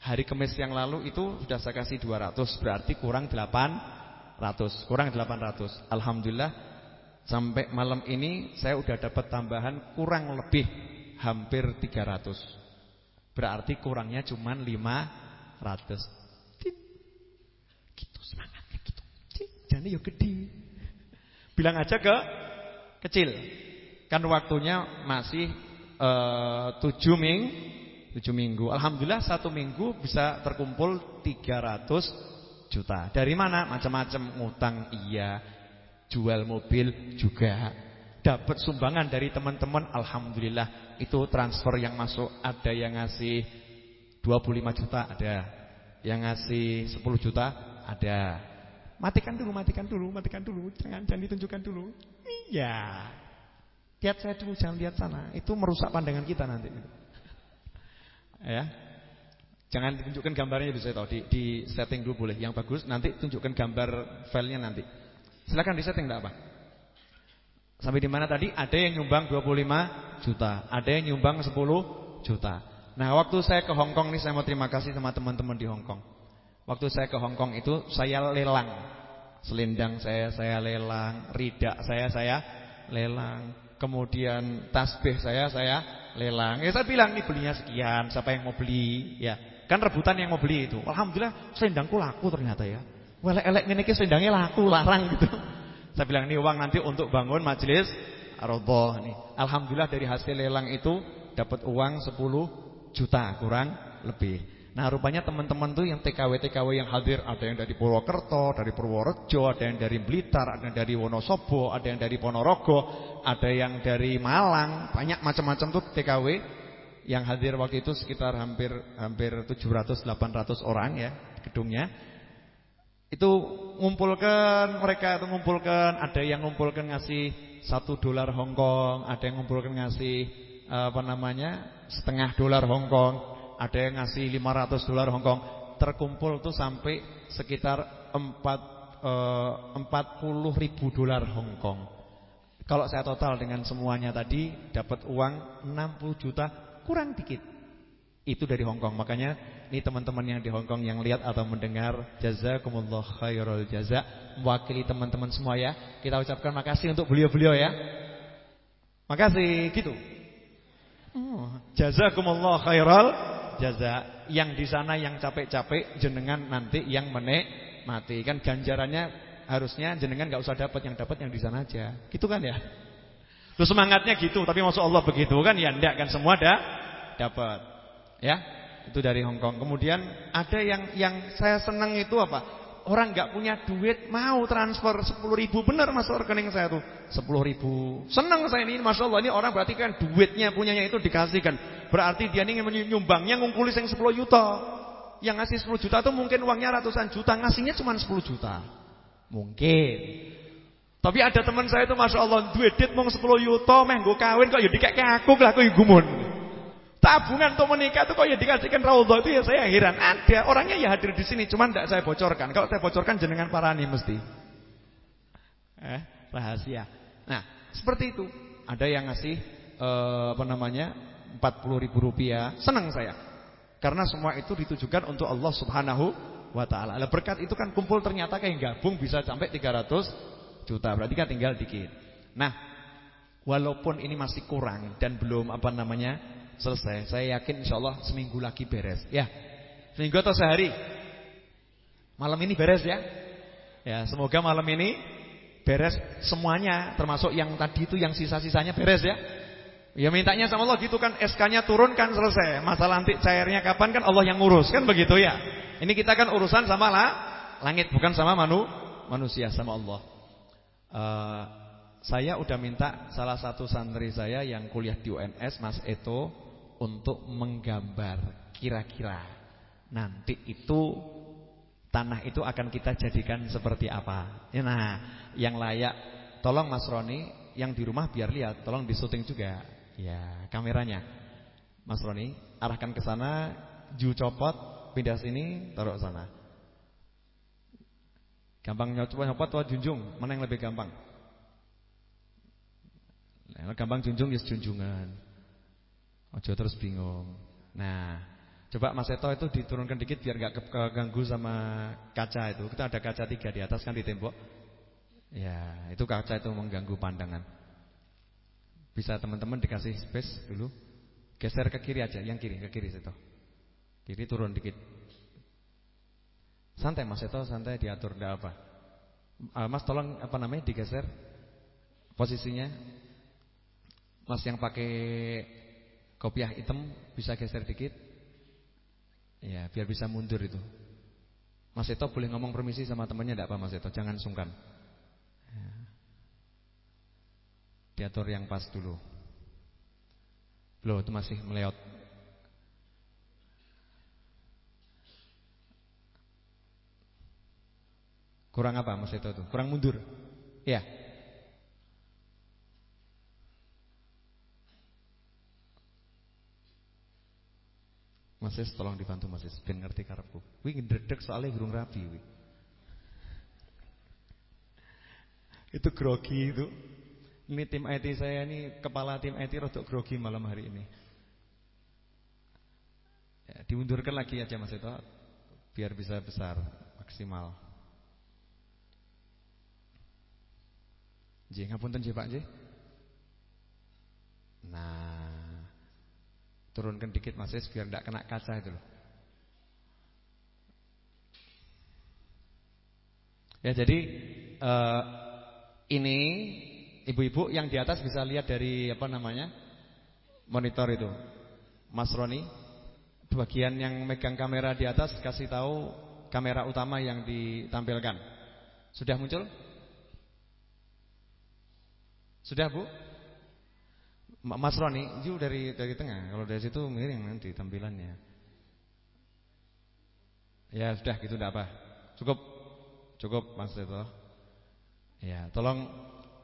hari Kamis yang lalu itu sudah saya kasih 200 berarti kurang 800. Kurang 800. Alhamdulillah sampai malam ini saya sudah dapat tambahan kurang lebih hampir 300. Berarti kurangnya cuma 500. Gitu semangatnya gitu. Jadi ya gede. Bilang aja ke kecil. Kan waktunya masih uh, 7 ming 7 minggu. Alhamdulillah satu minggu bisa terkumpul 300 juta. Dari mana? Macam-macam ngutang iya, jual mobil juga. Dapat sumbangan dari teman-teman alhamdulillah itu transfer yang masuk ada yang ngasih 25 juta ada. Yang ngasih 10 juta ada. Matikan dulu, matikan dulu, matikan dulu. Jangan jangan ditunjukkan dulu. Iya. Lihat saya dulu, jangan lihat sana. Itu merusak pandangan kita nanti. Ya. Jangan ditunjukkan gambarnya saya tahu. Di, di setting dulu boleh. Yang bagus nanti tunjukkan gambar filenya nanti. Silakan di setting enggak apa. Sampai di mana tadi? Ada yang nyumbang 25 juta, ada yang nyumbang 10 juta. Nah, waktu saya ke Hong Kong nih saya mau terima kasih sama teman-teman di Hong Kong. Waktu saya ke Hong Kong itu saya lelang. Selendang saya saya lelang, ridak saya saya lelang, kemudian tasbih saya saya lelang. Ya saya bilang nih belinya sekian, siapa yang mau beli? Ya, kan rebutan yang mau beli itu. Alhamdulillah selendangku laku ternyata ya. Welek-elek ngene iki selendangnya laku larang gitu. Saya bilang ini uang nanti untuk bangun majelis Ar-Raudhah nih. Alhamdulillah dari hasil lelang itu dapat uang 10 juta kurang lebih. Nah rupanya teman-teman tuh yang TKW-TKW yang hadir Ada yang dari Purwokerto, dari Purworejo Ada yang dari Blitar, ada yang dari Wonosobo Ada yang dari Ponorogo Ada yang dari Malang Banyak macam-macam tuh TKW Yang hadir waktu itu sekitar hampir hampir 700-800 orang ya Gedungnya Itu ngumpulkan mereka itu ngumpulkan Ada yang ngumpulkan ngasih satu dolar Hongkong Ada yang ngumpulkan ngasih apa namanya setengah dolar Hongkong ada yang ngasih 500 dolar Hong Kong, terkumpul tuh sampai sekitar 4 eh, 40 ribu dolar Hong Kong. Kalau saya total dengan semuanya tadi dapat uang 60 juta kurang dikit. Itu dari Hong Kong. Makanya ini teman-teman yang di Hong Kong yang lihat atau mendengar jazakumullah khairul jaza mewakili teman-teman semua ya. Kita ucapkan makasih untuk beliau-beliau ya. Makasih gitu. Oh, jazakumullah khairal jaza. Yang di sana yang capek-capek jenengan nanti yang menikmati. Kan ganjarannya harusnya jenengan nggak usah dapat, yang dapat yang di sana aja. Gitu kan ya? Terus semangatnya gitu, tapi masuk Allah begitu kan ya enggak kan semua ada dapat. Ya. Itu dari Hong Kong. Kemudian ada yang yang saya senang itu apa? Orang nggak punya duit mau transfer 10 ribu benar masuk rekening saya tuh 10 ribu. Senang saya ini, masya Allah ini orang berarti kan duitnya punyanya itu dikasihkan. Berarti dia ini nyumbangnya ngumpulin yang 10 juta. Yang ngasih 10 juta tuh mungkin uangnya ratusan juta, ngasihnya cuma 10 juta. Mungkin. Tapi ada teman saya itu masya Allah duit dit mau 10 juta, menggo kawin kok ya dikek aku lah aku gumun. Tabungan untuk menikah itu kok ya dikasihkan raudhah itu ya saya heran. Ada orangnya ya hadir di sini, cuman tidak saya bocorkan. Kalau saya bocorkan jenengan parani mesti. Eh, rahasia. Nah, seperti itu. Ada yang ngasih eh, apa namanya? 40 ribu rupiah. Senang saya. Karena semua itu ditujukan untuk Allah Subhanahu wa taala. berkat itu kan kumpul ternyata kayak gabung bisa sampai 300 juta. Berarti kan tinggal dikit. Nah, walaupun ini masih kurang dan belum apa namanya? Selesai. Saya yakin insya Allah seminggu lagi beres. Ya, seminggu atau sehari? Malam ini beres ya. Ya, semoga malam ini beres semuanya termasuk yang tadi itu yang sisa-sisanya beres ya. Ya mintanya sama Allah gitu kan SK-nya turunkan selesai. Masalah nanti cairnya kapan kan Allah yang ngurus kan begitu ya. Ini kita kan urusan sama lah, langit bukan sama manu, manusia sama Allah. Uh, saya udah minta salah satu santri saya yang kuliah di UNS Mas Eto untuk menggambar kira-kira nanti itu tanah itu akan kita jadikan seperti apa. Ya, nah, yang layak tolong Mas Roni yang di rumah biar lihat, tolong di syuting juga. Ya, kameranya. Mas Roni, arahkan ke sana, ju copot, pindah sini, taruh sana. Gampang nyopot nyopot atau junjung, mana yang lebih gampang? Nah, gampang junjung ya yes, junjungan. Ojo terus bingung. Nah, Coba Mas Eto itu diturunkan dikit biar nggak keganggu sama kaca itu. Kita ada kaca tiga di atas kan di tembok. Ya, itu kaca itu mengganggu pandangan. Bisa teman-teman dikasih space dulu. Geser ke kiri aja, yang kiri, ke kiri Seto. Kiri turun dikit. Santai Mas Eto, santai diatur enggak apa. Uh, mas tolong apa namanya digeser posisinya. Mas yang pakai kopiah hitam bisa geser dikit. Ya, biar bisa mundur itu. Mas Eto boleh ngomong permisi sama temannya enggak apa Mas Eto? Jangan sungkan. Ya. Diatur yang pas dulu. Loh, itu masih meleot. Kurang apa Mas Eto itu? Kurang mundur. Ya. Mas Is tolong dibantu Mas Is ben ngerti karepku. Kuwi ndredeg soalnya burung rapi kuwi. Itu grogi itu. Ini tim IT saya ini kepala tim IT rodok grogi malam hari ini. Ya, diundurkan lagi aja Mas itu biar bisa besar maksimal. Nggih, ngapunten nggih Pak nggih. Nah, Turunkan dikit Mas Is biar tidak kena kaca itu loh. Ya jadi uh, ini ibu-ibu yang di atas bisa lihat dari apa namanya monitor itu, Mas Roni. Bagian yang megang kamera di atas kasih tahu kamera utama yang ditampilkan. Sudah muncul? Sudah Bu? Mas Roni, itu dari dari tengah. Kalau dari situ miring nanti tampilannya. Ya sudah gitu tidak apa. Cukup cukup Mas itu. Ya, tolong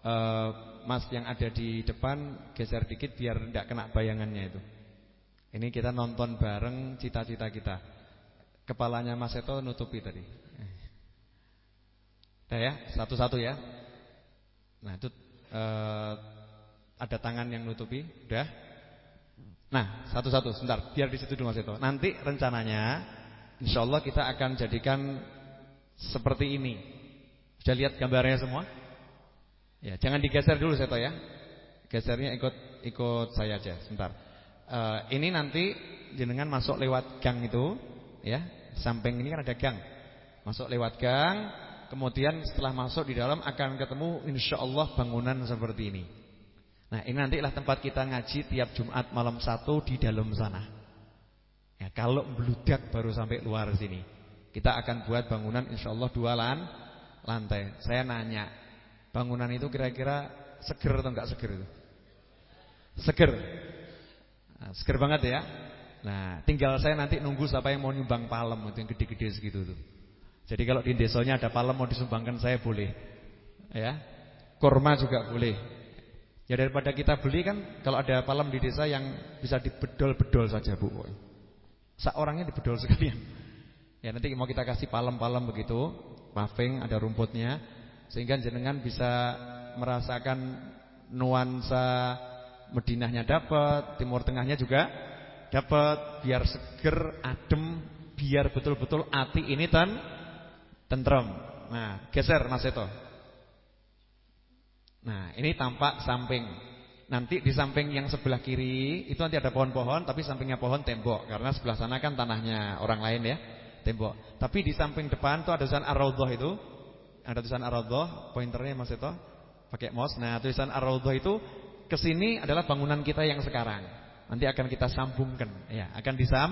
uh, Mas yang ada di depan geser dikit biar tidak kena bayangannya itu. Ini kita nonton bareng cita-cita kita. Kepalanya Mas Eto nutupi tadi. Udah ya, satu-satu ya. Nah, itu uh, ada tangan yang nutupi, udah. Nah, satu-satu, sebentar, biar di situ dulu Mas Eto. Nanti rencananya insya Allah kita akan jadikan seperti ini. Sudah lihat gambarnya semua? Ya, jangan digeser dulu Seto ya. Gesernya ikut ikut saya aja, sebentar. Uh, ini nanti jenengan masuk lewat gang itu, ya. Samping ini kan ada gang. Masuk lewat gang, kemudian setelah masuk di dalam akan ketemu insya Allah bangunan seperti ini. Nah ini nantilah tempat kita ngaji tiap Jumat malam satu di dalam sana. Ya, kalau meludak baru sampai luar sini. Kita akan buat bangunan insya Allah dua lan, lantai. Saya nanya, bangunan itu kira-kira seger atau enggak seger? Seger. Nah, seger banget ya. Nah, tinggal saya nanti nunggu siapa yang mau nyumbang palem itu yang gede-gede segitu tuh. Jadi kalau di desanya ada palem mau disumbangkan saya boleh. Ya. Korma juga boleh. Ya daripada kita beli kan kalau ada palem di desa yang bisa dibedol-bedol saja Bu. Seorangnya dibedol sekalian. Ya nanti mau kita kasih palem-palem begitu, paving ada rumputnya sehingga jenengan bisa merasakan nuansa Madinahnya dapat, Timur Tengahnya juga dapat, biar seger, adem, biar betul-betul hati ini ten tentrem. Nah, geser Mas Eto. Nah, ini tampak samping. Nanti di samping yang sebelah kiri itu nanti ada pohon-pohon tapi sampingnya pohon tembok karena sebelah sana kan tanahnya orang lain ya. tembok. Tapi di samping depan tuh ada tulisan Ar-Raudhah itu. Ada tulisan Ar-Raudhah, pointernya Mas itu pakai mouse. Nah, tulisan Ar-Raudhah itu ke sini adalah bangunan kita yang sekarang. Nanti akan kita sambungkan, ya, akan disam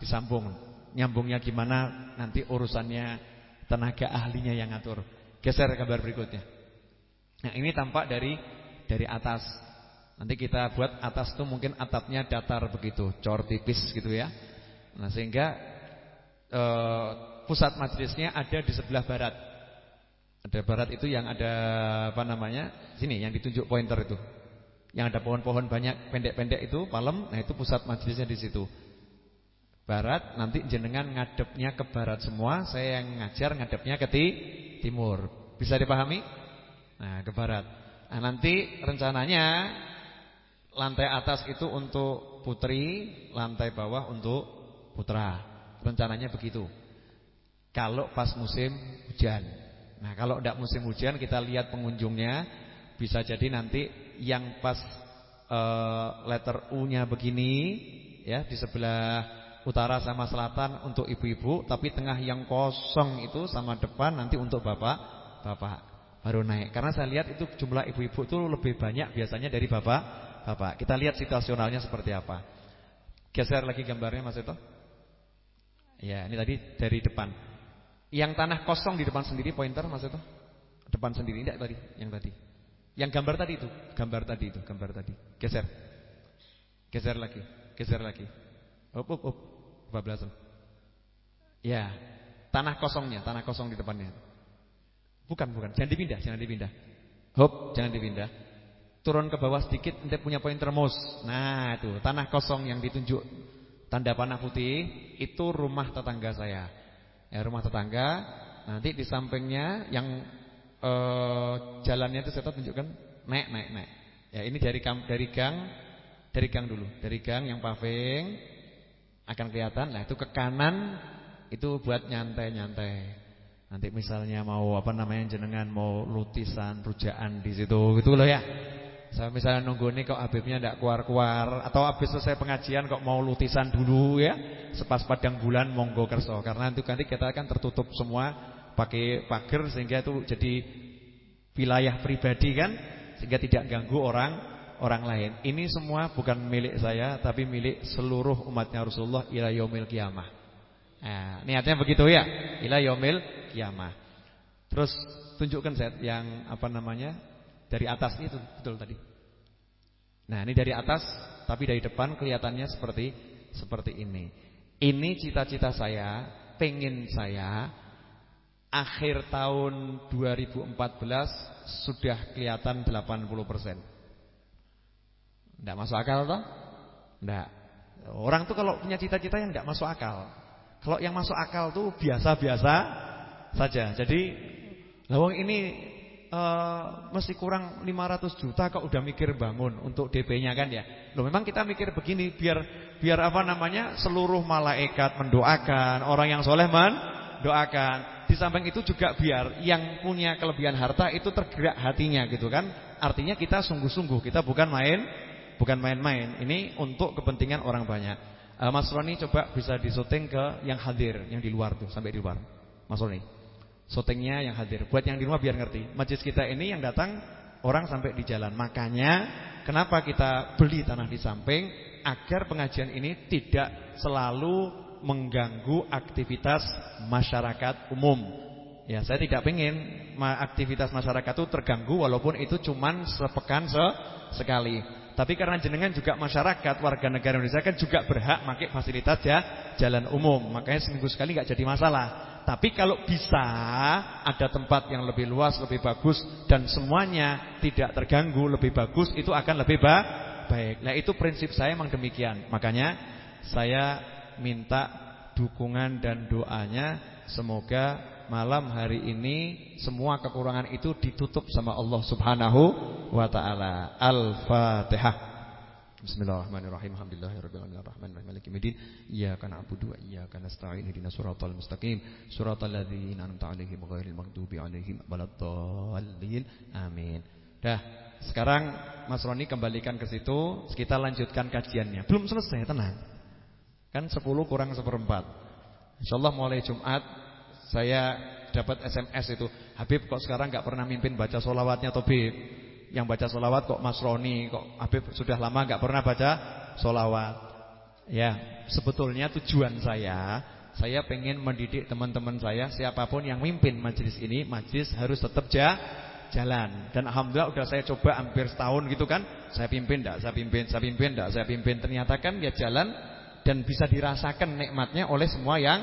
disambung. Nyambungnya gimana nanti urusannya tenaga ahlinya yang ngatur. Geser gambar berikutnya. Nah, ini tampak dari dari atas. Nanti kita buat atas tuh mungkin atapnya datar begitu, cor tipis gitu ya. Nah, sehingga eh, pusat majelisnya ada di sebelah barat. Ada barat itu yang ada apa namanya? Sini yang ditunjuk pointer itu. Yang ada pohon-pohon banyak pendek-pendek itu palem, nah itu pusat majelisnya di situ. Barat, nanti jenengan ngadepnya ke barat semua, saya yang ngajar ngadepnya ke timur. Bisa dipahami? Nah, ke barat. Nah, nanti rencananya lantai atas itu untuk putri, lantai bawah untuk putra. Rencananya begitu. Kalau pas musim hujan. Nah kalau tidak musim hujan kita lihat pengunjungnya Bisa jadi nanti yang pas uh, letter U-nya begini ya Di sebelah utara sama selatan untuk ibu-ibu Tapi tengah yang kosong itu sama depan nanti untuk bapak-bapak Baru naik Karena saya lihat itu jumlah ibu-ibu itu lebih banyak biasanya dari bapak-bapak Kita lihat situasionalnya seperti apa Geser lagi gambarnya Mas Eto Ya ini tadi dari depan yang tanah kosong di depan sendiri pointer Mas itu? Depan sendiri tidak tadi, yang tadi. Yang gambar tadi itu, gambar tadi itu, gambar tadi. Geser. Geser lagi, geser lagi. Up up up. Bablasan. Ya, tanah kosongnya, tanah kosong di depannya. Bukan, bukan. Jangan dipindah, jangan dipindah. Hop, jangan dipindah. Turun ke bawah sedikit, nanti punya pointer mouse. Nah, itu tanah kosong yang ditunjuk tanda panah putih itu rumah tetangga saya ya, rumah tetangga. Nanti di sampingnya yang eh, jalannya itu saya tunjukkan naik naik naik. Ya ini dari dari gang dari gang dulu, dari gang yang paving akan kelihatan. Nah itu ke kanan itu buat nyantai-nyantai. Nanti misalnya mau apa namanya jenengan mau lutisan, rujaan di situ gitu loh ya. Saya misalnya nunggu ini kok Habibnya tidak keluar-keluar Atau habis selesai pengajian kok mau lutisan dulu ya Sepas padang bulan monggo kerso. Karena nanti kita akan tertutup semua Pakai pagar sehingga itu jadi Wilayah pribadi kan Sehingga tidak ganggu orang orang lain. Ini semua bukan milik saya Tapi milik seluruh umatnya Rasulullah Ila yomil kiamah nah, Niatnya begitu ya Ila yomil kiamah Terus tunjukkan set yang apa namanya dari atas itu betul tadi. Nah, ini dari atas tapi dari depan kelihatannya seperti seperti ini. Ini cita-cita saya, pengen saya akhir tahun 2014 sudah kelihatan 80%. Tidak masuk akal toh? Tidak. Orang tuh kalau punya cita-cita yang tidak masuk akal. Kalau yang masuk akal tuh biasa-biasa saja. Jadi lawang ini uh, mesti kurang 500 juta kok udah mikir bangun untuk DP-nya kan ya. Loh memang kita mikir begini biar biar apa namanya seluruh malaikat mendoakan, orang yang soleh mendoakan. Di samping itu juga biar yang punya kelebihan harta itu tergerak hatinya gitu kan. Artinya kita sungguh-sungguh, kita bukan main, bukan main-main. Ini untuk kepentingan orang banyak. Uh, Mas Roni coba bisa disuting ke yang hadir, yang di luar tuh, sampai di luar. Mas Roni. Syutingnya yang hadir. Buat yang di rumah biar ngerti. Majlis kita ini yang datang orang sampai di jalan. Makanya kenapa kita beli tanah di samping agar pengajian ini tidak selalu mengganggu aktivitas masyarakat umum. Ya, saya tidak ingin aktivitas masyarakat itu terganggu walaupun itu cuma sepekan se sekali. Tapi karena jenengan juga masyarakat warga negara Indonesia kan juga berhak pakai fasilitas ya jalan umum. Makanya seminggu sekali nggak jadi masalah. Tapi kalau bisa ada tempat yang lebih luas, lebih bagus dan semuanya tidak terganggu, lebih bagus itu akan lebih ba baik. Nah, itu prinsip saya memang demikian. Makanya saya minta dukungan dan doanya semoga malam hari ini semua kekurangan itu ditutup sama Allah Subhanahu wa taala. Al-Fatihah. Bismillahirrahmanirrahim. Alhamdulillahirabbil alamin arrahmanirrahim maliki yaumiddin. Iyyaka na'budu wa iyyaka nasta'in. Ihdinas siratal mustaqim. Siratal ladzina an'amta 'alaihim ghairil maghdubi 'alaihim waladdallin. Amin. Dah, sekarang Mas Roni kembalikan ke situ, kita lanjutkan kajiannya. Belum selesai, tenang. Kan 10 kurang seperempat. Insyaallah mulai Jumat saya dapat SMS itu, Habib kok sekarang nggak pernah mimpin baca solawatnya Habib? Yang baca solawat kok Mas Roni, kok Habib sudah lama nggak pernah baca solawat. Ya, sebetulnya tujuan saya, saya pengen mendidik teman-teman saya, siapa pun yang mimpin majelis ini, majelis harus tetap ja, jalan. Dan alhamdulillah udah saya coba hampir setahun gitu kan, saya pimpin enggak, saya pimpin, saya pimpin enggak, saya pimpin. Ternyata kan ya jalan dan bisa dirasakan nikmatnya oleh semua yang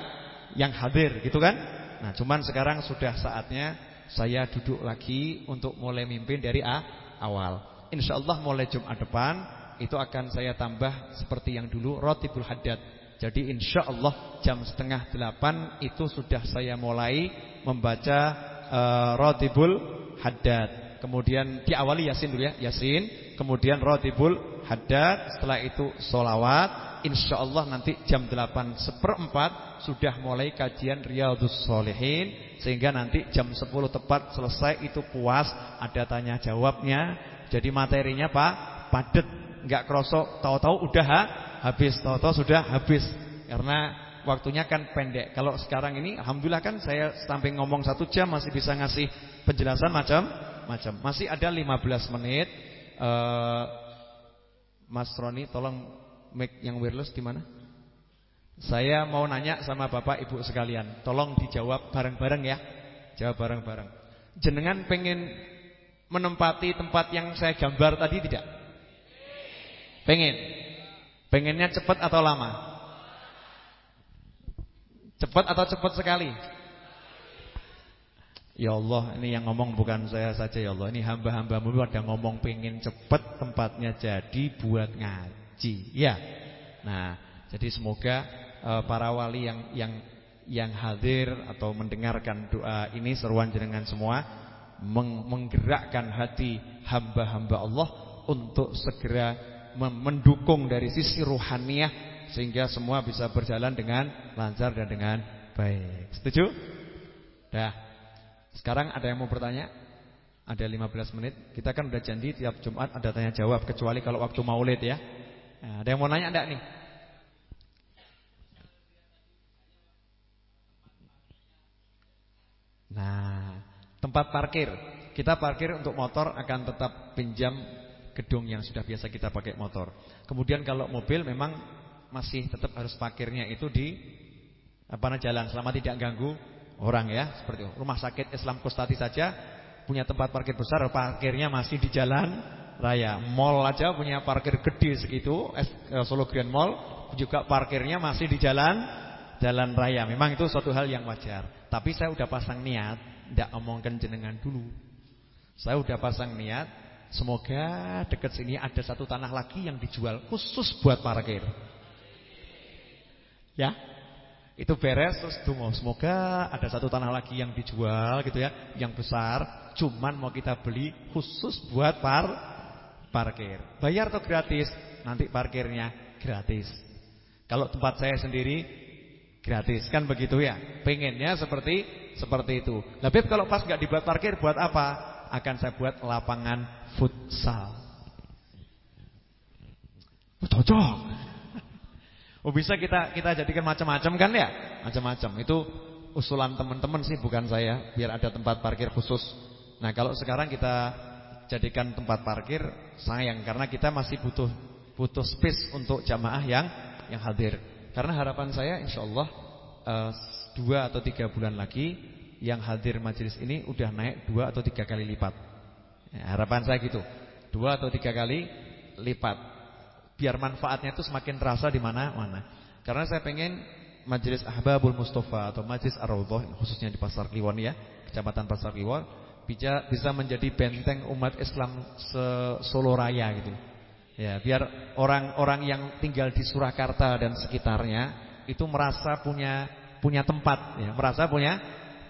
yang hadir gitu kan. Nah, cuman sekarang sudah saatnya saya duduk lagi untuk mulai mimpin dari A, awal. Insyaallah mulai Jumat depan itu akan saya tambah seperti yang dulu rotibul haddad. Jadi insyaallah jam setengah delapan itu sudah saya mulai membaca uh, rotibul haddad. Kemudian diawali yasin dulu ya, yasin. Kemudian rotibul haddad. Setelah itu solawat Insya Allah nanti jam 8 seperempat Sudah mulai kajian Riyadus Solehin Sehingga nanti jam 10 tepat selesai Itu puas Ada tanya jawabnya. Jadi materinya Pak Padet Enggak kerosok. Tahu-tahu udah ha? habis. Tahu-tahu sudah habis. Karena waktunya kan pendek. Kalau sekarang ini Alhamdulillah kan saya sampai ngomong satu jam Masih bisa ngasih penjelasan macam-macam. Masih ada 15 menit. Uh, Mas Roni tolong mic yang wireless di mana? Saya mau nanya sama Bapak Ibu sekalian, tolong dijawab bareng-bareng ya. Jawab bareng-bareng. Jenengan pengen menempati tempat yang saya gambar tadi tidak? Pengen. Pengennya cepat atau lama? Cepat atau cepat sekali? Ya Allah, ini yang ngomong bukan saya saja ya Allah. Ini hamba-hambamu ada ngomong pengen cepat tempatnya jadi buat ngaji. Ya. Nah, jadi semoga uh, para wali yang yang yang hadir atau mendengarkan doa ini seruan jenengan semua meng menggerakkan hati hamba-hamba Allah untuk segera mendukung dari sisi ruhaniah sehingga semua bisa berjalan dengan lancar dan dengan baik. Setuju? Dah. Sekarang ada yang mau bertanya? Ada 15 menit. Kita kan udah janji tiap Jumat ada tanya jawab kecuali kalau waktu Maulid ya. Nah, ada yang mau nanya enggak nih? Nah, tempat parkir. Kita parkir untuk motor akan tetap pinjam gedung yang sudah biasa kita pakai motor. Kemudian kalau mobil memang masih tetap harus parkirnya itu di apa namanya jalan selama tidak ganggu orang ya, seperti itu. Rumah sakit Islam Kostati saja punya tempat parkir besar, parkirnya masih di jalan raya. Mall aja punya parkir gede segitu, eh, Solo Grand Mall juga parkirnya masih di jalan jalan raya. Memang itu suatu hal yang wajar. Tapi saya udah pasang niat, tidak omongkan jenengan dulu. Saya udah pasang niat, semoga dekat sini ada satu tanah lagi yang dijual khusus buat parkir. Ya, itu beres terus tunggu semoga ada satu tanah lagi yang dijual gitu ya, yang besar, cuman mau kita beli khusus buat par parkir. Bayar atau gratis? Nanti parkirnya gratis. Kalau tempat saya sendiri gratis kan begitu ya. Pengennya seperti seperti itu. Tapi kalau pas nggak dibuat parkir buat apa? Akan saya buat lapangan futsal. Oh, cocok. Oh bisa kita kita jadikan macam-macam kan ya? Macam-macam. Itu usulan teman-teman sih bukan saya biar ada tempat parkir khusus. Nah, kalau sekarang kita jadikan tempat parkir sayang karena kita masih butuh butuh space untuk jamaah yang yang hadir. Karena harapan saya insyaallah uh, dua atau tiga bulan lagi yang hadir majelis ini udah naik dua atau tiga kali lipat. Ya, harapan saya gitu. Dua atau tiga kali lipat. Biar manfaatnya itu semakin terasa di mana-mana. Karena saya pengen majelis Ahbabul Mustafa atau majelis Ar-Raudhah khususnya di Pasar Kliwon ya, Kecamatan Pasar Kliwon bisa bisa menjadi benteng umat Islam se Solo Raya gitu. Ya, biar orang-orang yang tinggal di Surakarta dan sekitarnya itu merasa punya punya tempat ya, merasa punya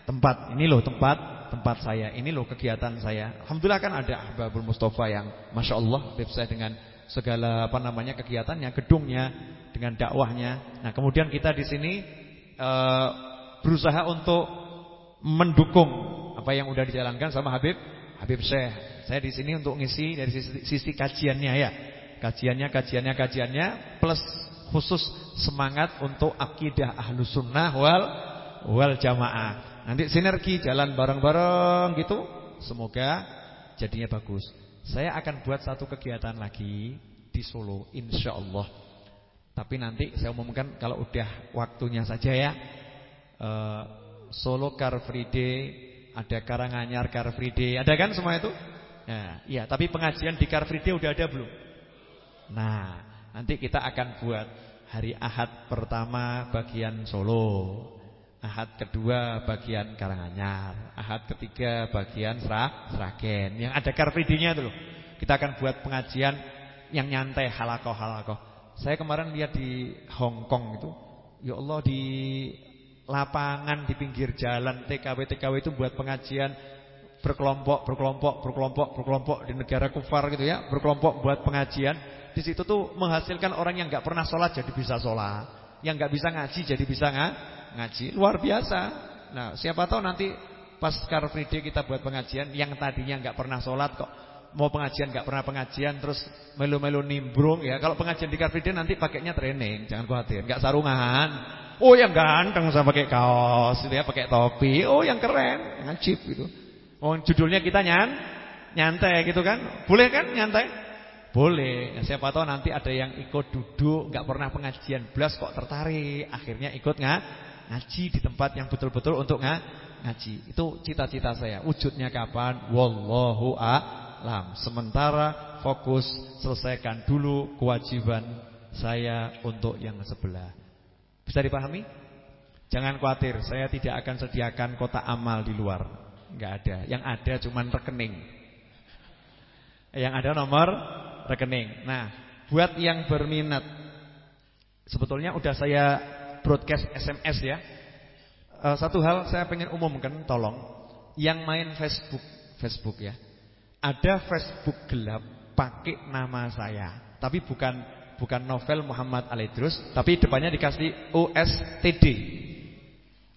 tempat. Ini loh tempat tempat saya, ini loh kegiatan saya. Alhamdulillah kan ada Ahbabul Mustafa yang Masya Allah saya dengan segala apa namanya kegiatannya, gedungnya, dengan dakwahnya. Nah, kemudian kita di sini uh, berusaha untuk mendukung apa yang udah dijalankan sama Habib Habib Syekh. Saya di sini untuk ngisi dari sisi, sisi kajiannya ya. Kajiannya, kajiannya, kajiannya plus khusus semangat untuk akidah ahlus sunnah wal wal jamaah. Nanti sinergi jalan bareng-bareng gitu. Semoga jadinya bagus. Saya akan buat satu kegiatan lagi di Solo insya Allah. Tapi nanti saya umumkan kalau udah waktunya saja ya. Uh, Solo Car Free Day, ada Karanganyar Car Free Day, ada kan semua itu? Nah, iya, tapi pengajian di Car Free Day udah ada belum? Nah, nanti kita akan buat hari Ahad pertama bagian Solo. Ahad kedua bagian Karanganyar, Ahad ketiga bagian Serah, Seragen. Yang ada Day-nya itu loh. Kita akan buat pengajian yang nyantai halakoh-halakoh. Saya kemarin lihat di Hong Kong itu, ya Allah di lapangan di pinggir jalan TKW-TKW itu buat pengajian berkelompok, berkelompok, berkelompok, berkelompok di negara kufar gitu ya, berkelompok buat pengajian. Di situ tuh menghasilkan orang yang nggak pernah sholat jadi bisa sholat, yang nggak bisa ngaji jadi bisa nggak ngaji, luar biasa. Nah, siapa tahu nanti pas Car Free Day kita buat pengajian yang tadinya nggak pernah sholat kok mau pengajian nggak pernah pengajian terus melu-melu nimbrung ya. Kalau pengajian di Car Free Day nanti pakainya training, jangan khawatir, nggak sarungan. Oh yang ganteng usah pakai kaos gitu ya, pakai topi. Oh yang keren, ngajib gitu. Oh judulnya kita nyan nyantai gitu kan. Boleh kan nyantai? Boleh. Ya, siapa tahu nanti ada yang ikut duduk nggak pernah pengajian blas kok tertarik, akhirnya ikut nggak ngaji di tempat yang betul-betul untuk nggak ngaji. Itu cita-cita saya. Wujudnya kapan? Wallahu a'lam. Sementara fokus selesaikan dulu kewajiban saya untuk yang sebelah. Bisa dipahami? Jangan khawatir, saya tidak akan sediakan kotak amal di luar. Enggak ada. Yang ada cuma rekening. Yang ada nomor rekening. Nah, buat yang berminat sebetulnya udah saya broadcast SMS ya. Uh, satu hal saya pengen umumkan, tolong yang main Facebook, Facebook ya. Ada Facebook gelap pakai nama saya, tapi bukan bukan novel Muhammad Alaidrus, tapi depannya dikasih USTD.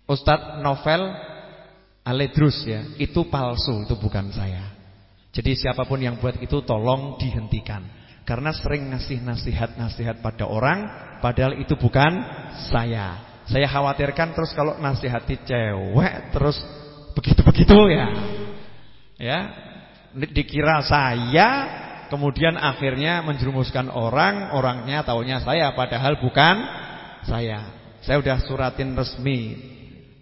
Ustadz Novel Alaidrus ya, itu palsu, itu bukan saya. Jadi siapa pun yang buat itu tolong dihentikan. Karena sering ngasih nasihat-nasihat pada orang, padahal itu bukan saya. Saya khawatirkan terus kalau nasihati cewek terus begitu-begitu ya. Ya, dikira saya Kemudian akhirnya menjerumuskan orang, orangnya taunya saya padahal bukan saya. Saya sudah suratin resmi.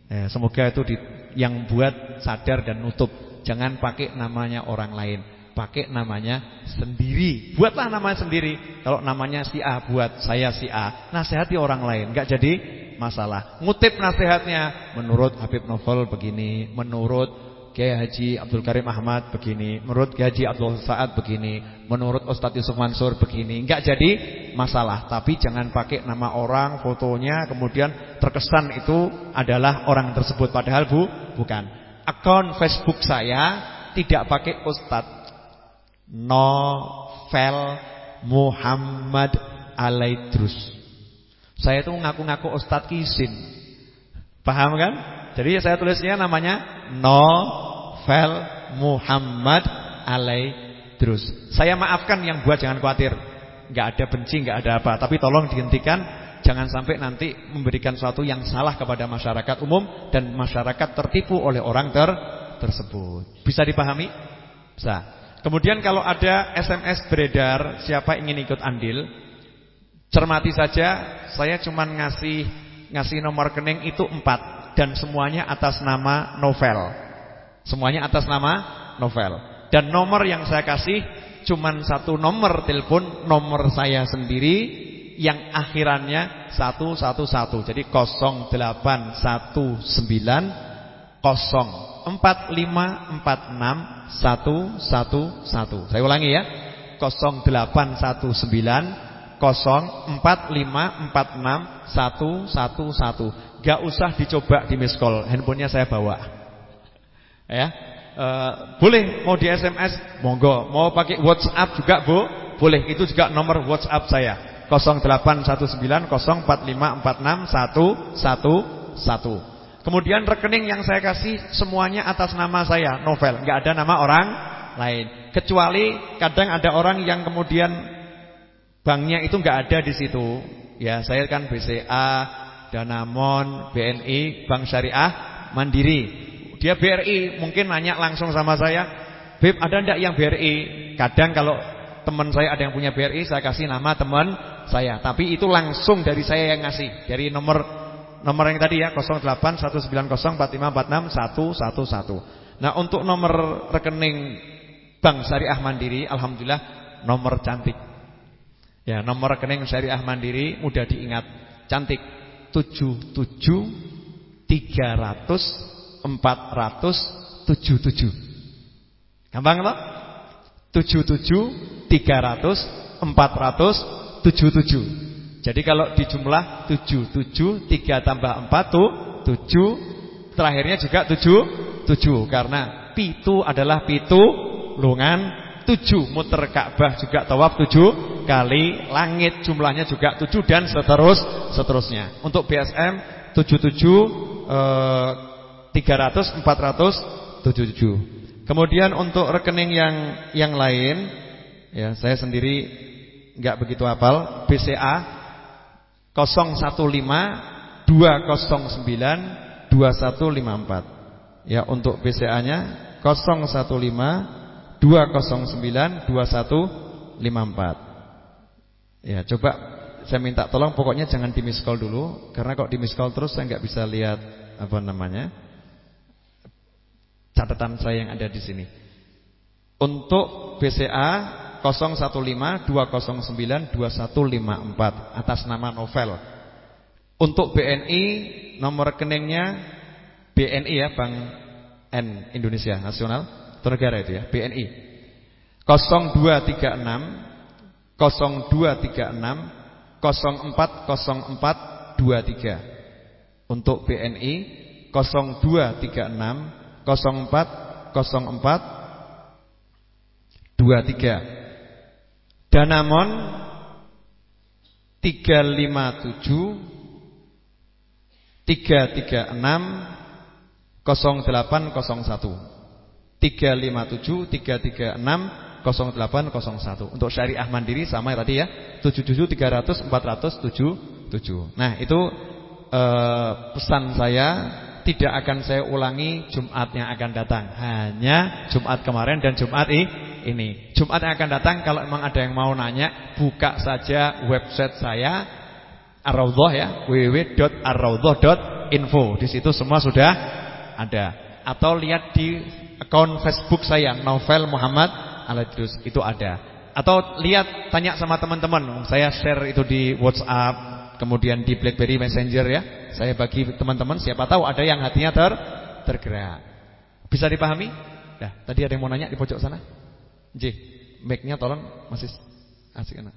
Ya, semoga itu di, yang buat sadar dan nutup. Jangan pakai namanya orang lain, pakai namanya sendiri. Buatlah namanya sendiri. Kalau namanya si A buat saya si A, nasihati orang lain, enggak jadi masalah. Ngutip nasihatnya menurut Habib Novel begini, menurut Kiai Haji Abdul Karim Ahmad begini, menurut Kiai Haji Abdul Saad begini, menurut Ustadz Yusuf Mansur begini. Enggak jadi masalah, tapi jangan pakai nama orang, fotonya kemudian terkesan itu adalah orang tersebut padahal Bu, bukan. Akun Facebook saya tidak pakai Ustadz Novel Muhammad Alaidrus. Saya itu ngaku-ngaku Ustadz Kisin. Paham kan? Jadi saya tulisnya namanya Novel Muhammad Alaidrus. Saya maafkan yang buat jangan khawatir. Enggak ada benci, enggak ada apa, tapi tolong dihentikan jangan sampai nanti memberikan sesuatu yang salah kepada masyarakat umum dan masyarakat tertipu oleh orang ter tersebut. Bisa dipahami? Bisa. Kemudian kalau ada SMS beredar siapa ingin ikut andil, cermati saja, saya cuma ngasih ngasih nomor rekening itu empat dan semuanya atas nama novel. Semuanya atas nama novel. Dan nomor yang saya kasih cuman satu nomor telepon, nomor saya sendiri yang akhirannya 111. Jadi 0819 04546 111. Saya ulangi ya. 0819 04546111. Gak usah dicoba di miss call, handphonenya saya bawa. Ya. E, boleh mau di SMS, monggo. Mau pakai WhatsApp juga, Bu? Boleh. Itu juga nomor WhatsApp saya. 081904546111. Kemudian rekening yang saya kasih semuanya atas nama saya, Novel, nggak ada nama orang lain. Kecuali kadang ada orang yang kemudian banknya itu nggak ada di situ. Ya, saya kan BCA, Danamon, BNI, Bank Syariah Mandiri. Dia BRI, mungkin nanya langsung sama saya, "Beb, ada enggak yang BRI?" Kadang kalau teman saya ada yang punya BRI, saya kasih nama teman saya. Tapi itu langsung dari saya yang ngasih. Dari nomor nomor yang tadi ya, 081904546111. Nah, untuk nomor rekening Bank Syariah Mandiri, alhamdulillah nomor cantik. Ya, nomor rekening Syariah Mandiri mudah diingat, cantik. 77 300 477. Gampang loh? 77 300 477. Jadi kalau dijumlah 77 3 tambah 4 tuh 7 terakhirnya juga 7 7 karena pitu adalah pitu lungan 7 muter Ka'bah juga tawaf 7 kali langit jumlahnya juga 7 dan seterus seterusnya. Untuk BSM 77 eh, 300 477. Kemudian untuk rekening yang yang lain ya saya sendiri nggak begitu hafal BCA 015 209 2154. Ya untuk BCA-nya 015 209 2154. Ya coba saya minta tolong pokoknya jangan di miss dulu karena kalau di miss terus saya nggak bisa lihat apa namanya catatan saya yang ada di sini. Untuk BCA 015-209-2154 atas nama novel. Untuk BNI nomor rekeningnya BNI ya Bank N Indonesia Nasional negara itu ya BNI 0236 0236 040423 untuk BNI 0236 0404 23 Danamon 357 336 0801 357 336 0801 Untuk syariah mandiri sama tadi ya. 77 300 477 Nah itu eh, pesan saya Tidak akan saya ulangi Jumat yang akan datang. Hanya Jumat kemarin dan Jumat ini ini. Jumat yang akan datang kalau memang ada yang mau nanya, buka saja website saya Ar-Raudhah ya, www.arraudhah.info. Di situ semua sudah ada. Atau lihat di akun Facebook saya Novel Muhammad Aladrus itu ada. Atau lihat tanya sama teman-teman. Saya share itu di WhatsApp, kemudian di BlackBerry Messenger ya. Saya bagi teman-teman siapa tahu ada yang hatinya ter tergerak. Bisa dipahami? Nah, tadi ada yang mau nanya di pojok sana? J, mic-nya tolong masih asik enak.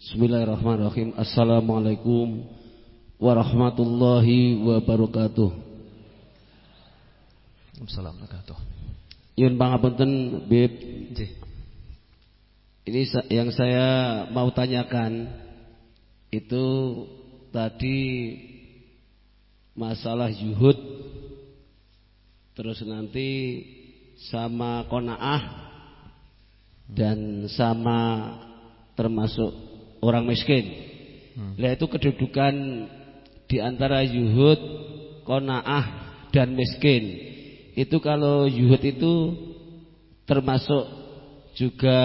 Bismillahirrahmanirrahim. Assalamualaikum warahmatullahi wabarakatuh. Assalamualaikum warahmatullahi wabarakatuh. Yun pangapunten Bib. Ini yang saya mau tanyakan itu tadi masalah yuhud terus nanti sama konaah dan sama termasuk orang miskin. Hmm. Nah itu kedudukan di antara yuhud, konaah dan miskin. Itu kalau yuhud itu termasuk juga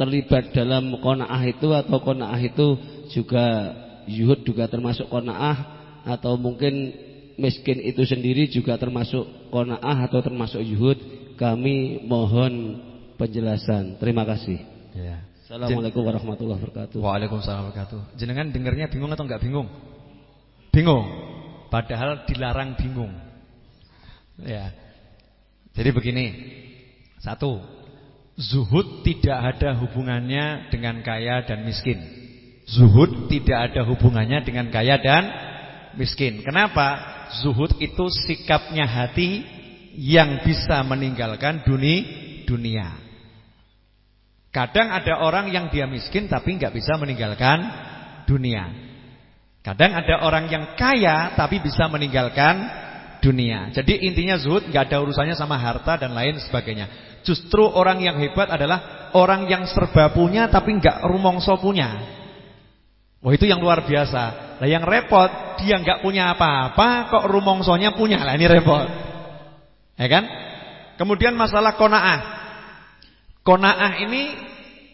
terlibat dalam konaah itu atau konaah itu juga Yuhud juga termasuk kona'ah atau mungkin miskin itu sendiri juga termasuk kona'ah atau termasuk yuhud kami mohon penjelasan. Terima kasih. Ya. Assalamualaikum warahmatullahi wabarakatuh. Waalaikumsalam warahmatullahi wabarakatuh. Jenengan dengarnya bingung atau enggak bingung? Bingung. Padahal dilarang bingung. Ya. Jadi begini. Satu zuhud tidak ada hubungannya dengan kaya dan miskin Zuhud tidak ada hubungannya dengan kaya dan miskin. Kenapa? Zuhud itu sikapnya hati yang bisa meninggalkan dunia. dunia. Kadang ada orang yang dia miskin tapi nggak bisa meninggalkan dunia. Kadang ada orang yang kaya tapi bisa meninggalkan dunia. Jadi intinya zuhud nggak ada urusannya sama harta dan lain sebagainya. Justru orang yang hebat adalah orang yang serba punya tapi nggak rumongso punya. Wah itu yang luar biasa. Nah yang repot dia nggak punya apa-apa kok rumongsonya punya. Lah ini repot. Ya kan? Kemudian masalah konaah. Konaah ini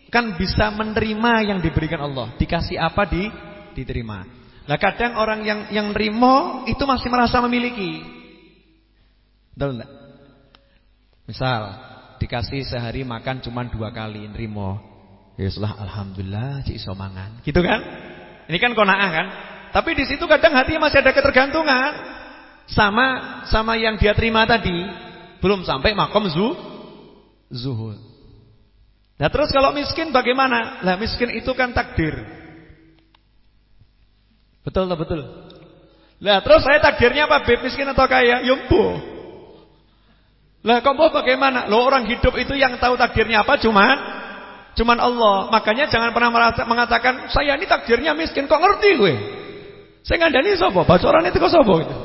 kan bisa menerima yang diberikan Allah. Dikasih apa di diterima. Nah kadang orang yang yang nerimo itu masih merasa memiliki. Betul? Misal dikasih sehari makan cuma dua kali nerimo. Ya alhamdulillah cik iso mangan. Gitu kan? Ini kan konaah kan? Tapi di situ kadang hatinya masih ada ketergantungan sama sama yang dia terima tadi. Belum sampai makom zu zuhud. Nah terus kalau miskin bagaimana? Lah miskin itu kan takdir. Betul tak betul? Lah terus saya takdirnya apa? Beb miskin atau kaya? Yumpu. Ya lah kok bagaimana? Lo orang hidup itu yang tahu takdirnya apa? Cuman cuman Allah. Makanya jangan pernah mengatakan saya ini takdirnya miskin. Kok ngerti gue? Saya ngandani sapa? Bocoran itu kok sapa itu?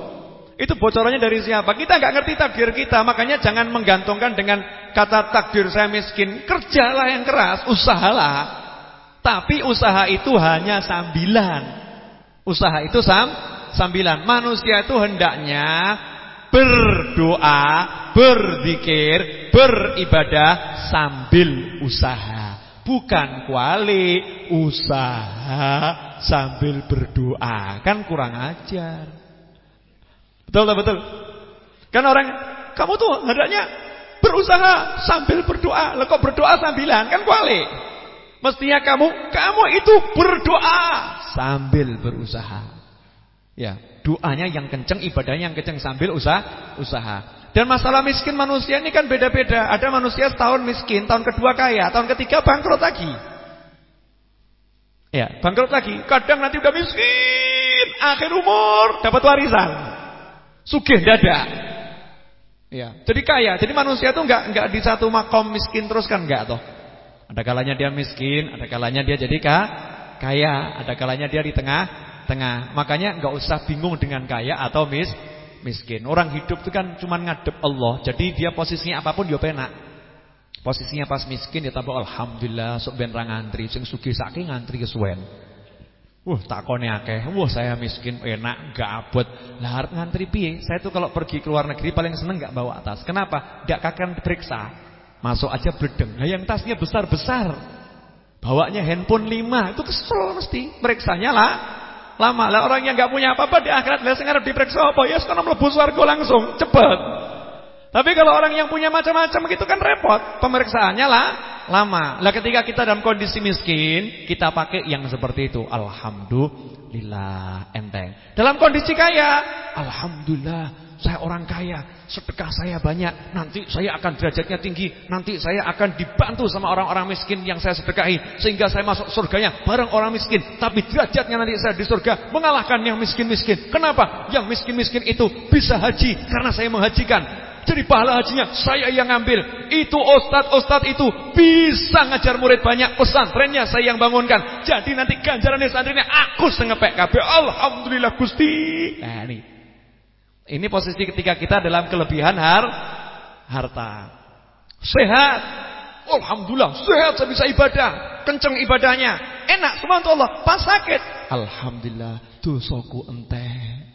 Itu bocorannya dari siapa? Kita nggak ngerti takdir kita. Makanya jangan menggantungkan dengan kata takdir saya miskin. Kerjalah yang keras, usahalah. Tapi usaha itu hanya sambilan. Usaha itu sam sambilan. Manusia itu hendaknya berdoa, berzikir, beribadah sambil usaha. Bukan kuali usaha sambil berdoa. Kan kurang ajar. Betul tak betul? Kan orang kamu tuh hendaknya berusaha sambil berdoa. Lah kok berdoa sambilan? Kan kuali. Mestinya kamu kamu itu berdoa sambil berusaha. Ya, doanya yang kenceng, ibadahnya yang kenceng sambil usaha, usaha. Dan masalah miskin manusia ini kan beda-beda. Ada manusia setahun miskin, tahun kedua kaya, tahun ketiga bangkrut lagi. Ya, bangkrut lagi. Kadang nanti udah miskin, akhir umur dapat warisan. Sugih dada. Ya, jadi kaya. Jadi manusia tuh nggak nggak di satu makom miskin terus kan nggak toh. Ada kalanya dia miskin, ada kalanya dia jadi kaya, ada kalanya dia di tengah-tengah. Makanya nggak usah bingung dengan kaya atau mis miskin. Orang hidup itu kan cuma ngadep Allah. Jadi dia posisinya apa pun dia penak. Posisinya pas miskin dia tambah alhamdulillah sok ben ra ngantri, sing sugih saking ngantri kesuwen. Wah, takone akeh. Wah, saya miskin enak, enggak abot. Lah arep ngantri piye? Saya tuh kalau pergi ke luar negeri paling seneng enggak bawa tas. Kenapa? Enggak kakan diperiksa. Masuk aja bledeng. Nah yang tasnya besar-besar. Bawanya handphone 5, itu kesel mesti. Periksanya lah lama. Lah orang yang enggak punya apa-apa di akhirat lah sing diperiksa apa? Ya sekarang mlebu swarga langsung, cepet. Tapi kalau orang yang punya macam-macam gitu kan repot. Pemeriksaannya lah lama. Lah ketika kita dalam kondisi miskin, kita pakai yang seperti itu. Alhamdulillah enteng. Dalam kondisi kaya, alhamdulillah saya orang kaya, sedekah saya banyak, nanti saya akan derajatnya tinggi, nanti saya akan dibantu sama orang-orang miskin yang saya sedekahi sehingga saya masuk surganya bareng orang miskin, tapi derajatnya nanti saya di surga mengalahkan yang miskin-miskin. Kenapa? Yang miskin-miskin itu bisa haji karena saya menghajikan. Jadi pahala hajinya saya yang ambil. Itu ustad-ustad itu bisa ngajar murid banyak. Pesantrennya saya yang bangunkan. Jadi nanti ganjaran santrinya aku sengepek kabeh. Alhamdulillah Gusti. Nah ini ini posisi ketika kita dalam kelebihan har harta. Sehat. Alhamdulillah, sehat saya bisa ibadah. Kenceng ibadahnya. Enak untuk Allah. Pas sakit. Alhamdulillah, dosaku enteng.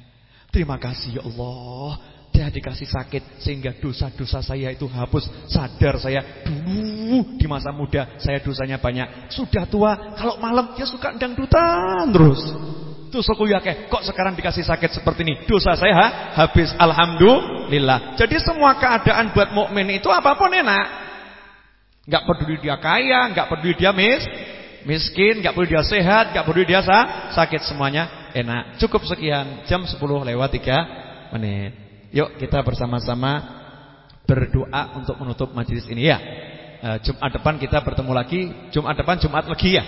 Terima kasih ya Allah. Dia dikasih sakit sehingga dosa-dosa saya itu hapus. Sadar saya dulu di masa muda saya dosanya banyak. Sudah tua, kalau malam dia suka dangdutan terus. Dosaku yakeh, kok sekarang dikasih sakit seperti ini? Dosa saya ha? habis. Alhamdulillah. Jadi semua keadaan buat mukmin itu apa pun enak. Enggak peduli dia kaya, enggak peduli dia mis, miskin, enggak peduli dia sehat, enggak peduli dia sah, sakit semuanya enak. Cukup sekian, jam 10 lewat 3 menit. Yuk kita bersama-sama berdoa untuk menutup majelis ini ya. Eh, Jumat depan kita bertemu lagi, Jumat depan Jumat lagi ya.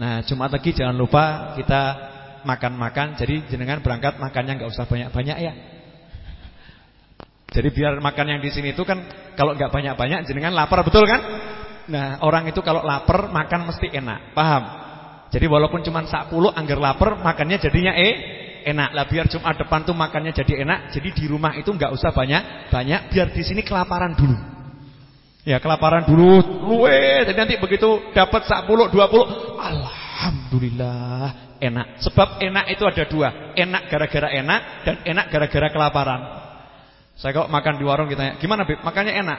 Nah, Jumat lagi jangan lupa kita makan-makan. Jadi jenengan berangkat makannya nggak usah banyak-banyak ya. Jadi biar makan yang di sini itu kan kalau nggak banyak-banyak jenengan lapar betul kan? Nah, orang itu kalau lapar makan mesti enak. Paham? Jadi walaupun cuma 10 anggar lapar makannya jadinya eh enak. Lah biar Jumat depan tuh makannya jadi enak, jadi di rumah itu nggak usah banyak-banyak, biar di sini kelaparan dulu. Ya, kelaparan dulu, luwe, jadi nanti begitu dapat 10, 20, alhamdulillah enak. Sebab enak itu ada dua, enak gara-gara enak dan enak gara-gara kelaparan. Saya kok makan di warung kita, gimana Beb? Makannya enak.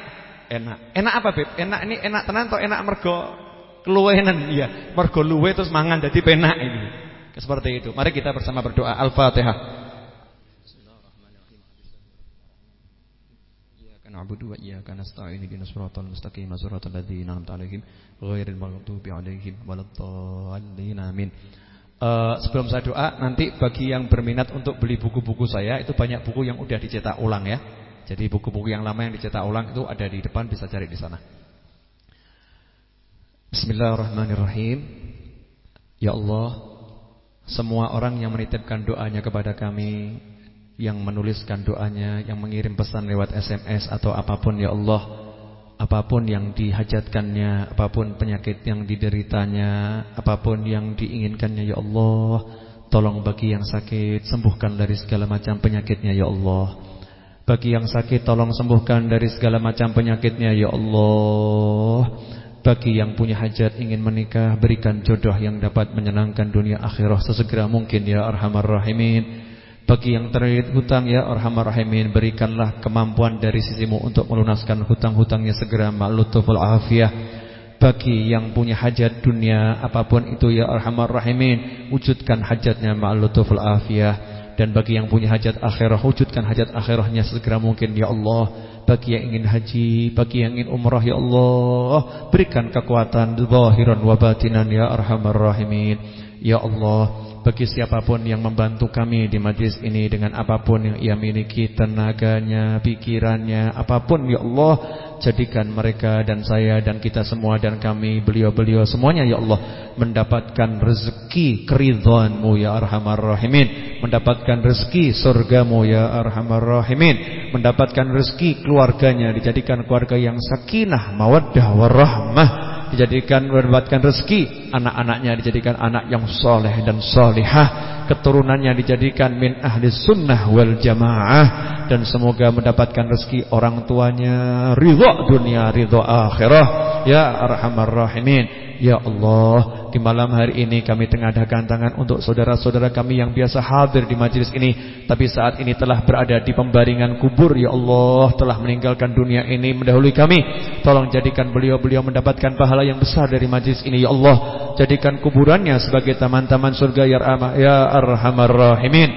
Enak. Enak apa Beb? Enak ini enak tenan atau enak mergo keluwenan? Iya, mergo luwe terus mangan jadi penak ini. Seperti itu. Mari kita bersama berdoa. Al-Fatihah. na'budu wa iyyaka nasta'in ihdinas siratal mustaqim siratal ladzina an'amta 'alaihim ghairil maghdubi 'alaihim waladdallin amin. Uh, sebelum saya doa nanti bagi yang berminat untuk beli buku-buku saya itu banyak buku yang udah dicetak ulang ya. Jadi buku-buku yang lama yang dicetak ulang itu ada di depan bisa cari di sana. Bismillahirrahmanirrahim. Ya Allah, semua orang yang menitipkan doanya kepada kami Yang menuliskan doanya Yang mengirim pesan lewat SMS Atau apa pun ya Allah Apa pun yang dihajatkannya Apa pun penyakit yang dideritanya Apa pun yang diinginkannya ya Allah Tolong bagi yang sakit Sembuhkan dari segala macam penyakitnya ya Allah. Bagi yang sakit tolong sembuhkan dari segala macam penyakitnya ya Allah. Bagi yang punya hajat ingin menikah Berikan jodoh yang dapat menyenangkan dunia akhirah Sesegera mungkin ya Arhamar Rahimin Bagi yang terlilit hutang ya Arhamar Rahimin Berikanlah kemampuan dari sisimu Untuk melunaskan hutang-hutangnya segera Ma'lutuful afiyah. Bagi yang punya hajat dunia Apa pun itu ya Arhamar Rahimin Wujudkan hajatnya Ma'lutuful afiyah. Dan bagi yang punya hajat akhirah Wujudkan hajat akhirahnya segera mungkin Ya Allah. Bagi yang ingin haji Bagi yang ingin umrah Ya Allah. Berikan kekuatan Zahiran wa batinan Ya Arhamar Rahimin. Ya Allah bagi siapa pun yang membantu kami di majlis ini dengan apa pun yang ia miliki tenaganya, pikirannya, apa pun ya Allah jadikan mereka dan saya dan kita semua dan kami beliau-beliau semuanya ya Allah mendapatkan rezeki keridhaanmu ya arhamar rahimin. Mendapatkan rezeki surgamu ya arhamar rahimin. Mendapatkan rezeki keluarganya dijadikan keluarga yang sakinah mawaddah warahmah dijadikan mendapatkan rezeki. Anak-anaknya dijadikan anak yang soleh dan solihah. Keturunannya dijadikan min ahli sunnah wal jamaah. Dan semoga mendapatkan rezeki orang tuanya. Ridha dunia ridha akhirah. Ya arhamar rahimin. Ya Allah, di malam hari ini kami tengadakan tangan untuk saudara-saudara kami yang biasa hadir di majlis ini. Tapi saat ini telah berada di pembaringan kubur. Ya Allah, telah meninggalkan dunia ini. Mendahului kami. Tolong jadikan beliau-beliau mendapatkan pahala yang besar dari majlis ini. Ya Allah, jadikan kuburannya sebagai taman-taman surga. Ya, ya Arhamar Rahimin.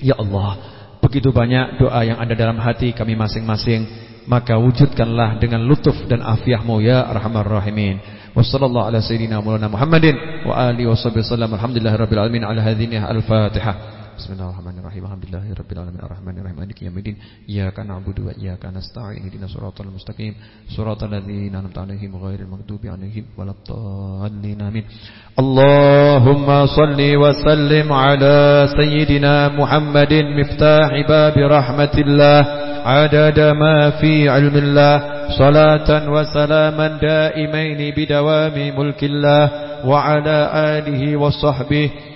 Ya Allah, begitu banyak doa yang ada dalam hati kami masing-masing Maka wujudkanlah dengan lutuf dan afiahmu Ya Arhamar Rahimin وصلى الله على سيدنا مولانا محمد وآله وصحبه وسلم. الحمد لله رب العالمين على هذه الفاتحة. Bismillahirrahmanirrahim. Alhamdulillahirabbil alamin arrahmanir rahim maliki yaumiddin. Iyyaka na'budu wa iyyaka nasta'in. Ihdinas siratal mustaqim. Siratal ladzina an'amta 'alaihim ghairil maghdubi 'alaihim waladdallin. Amin. Allahumma salli wa sallim ala sayyidina Muhammadin miftah babi rahmatillah adada ma fi 'ilmillah salatan wa salaman daimain bidawami mulkillah wa ala alihi wa sahbihi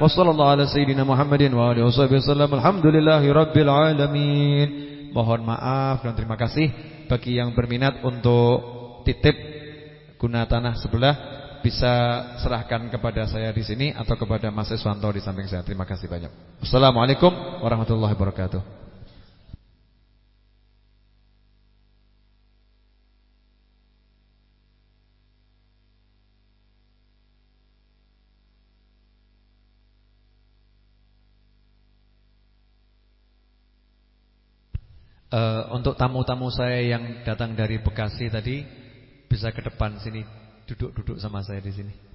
وصلى الله على سيدنا محمد وآله وصحبه وسلم الحمد لله رب العالمين Mohon maaf dan terima kasih bagi yang berminat untuk titip guna tanah sebelah bisa serahkan kepada saya di sini atau kepada Mas Iswanto di samping saya. Terima kasih banyak. Assalamualaikum warahmatullahi wabarakatuh. Uh, untuk tamu-tamu saya yang datang dari Bekasi tadi bisa ke depan sini duduk-duduk sama saya di sini.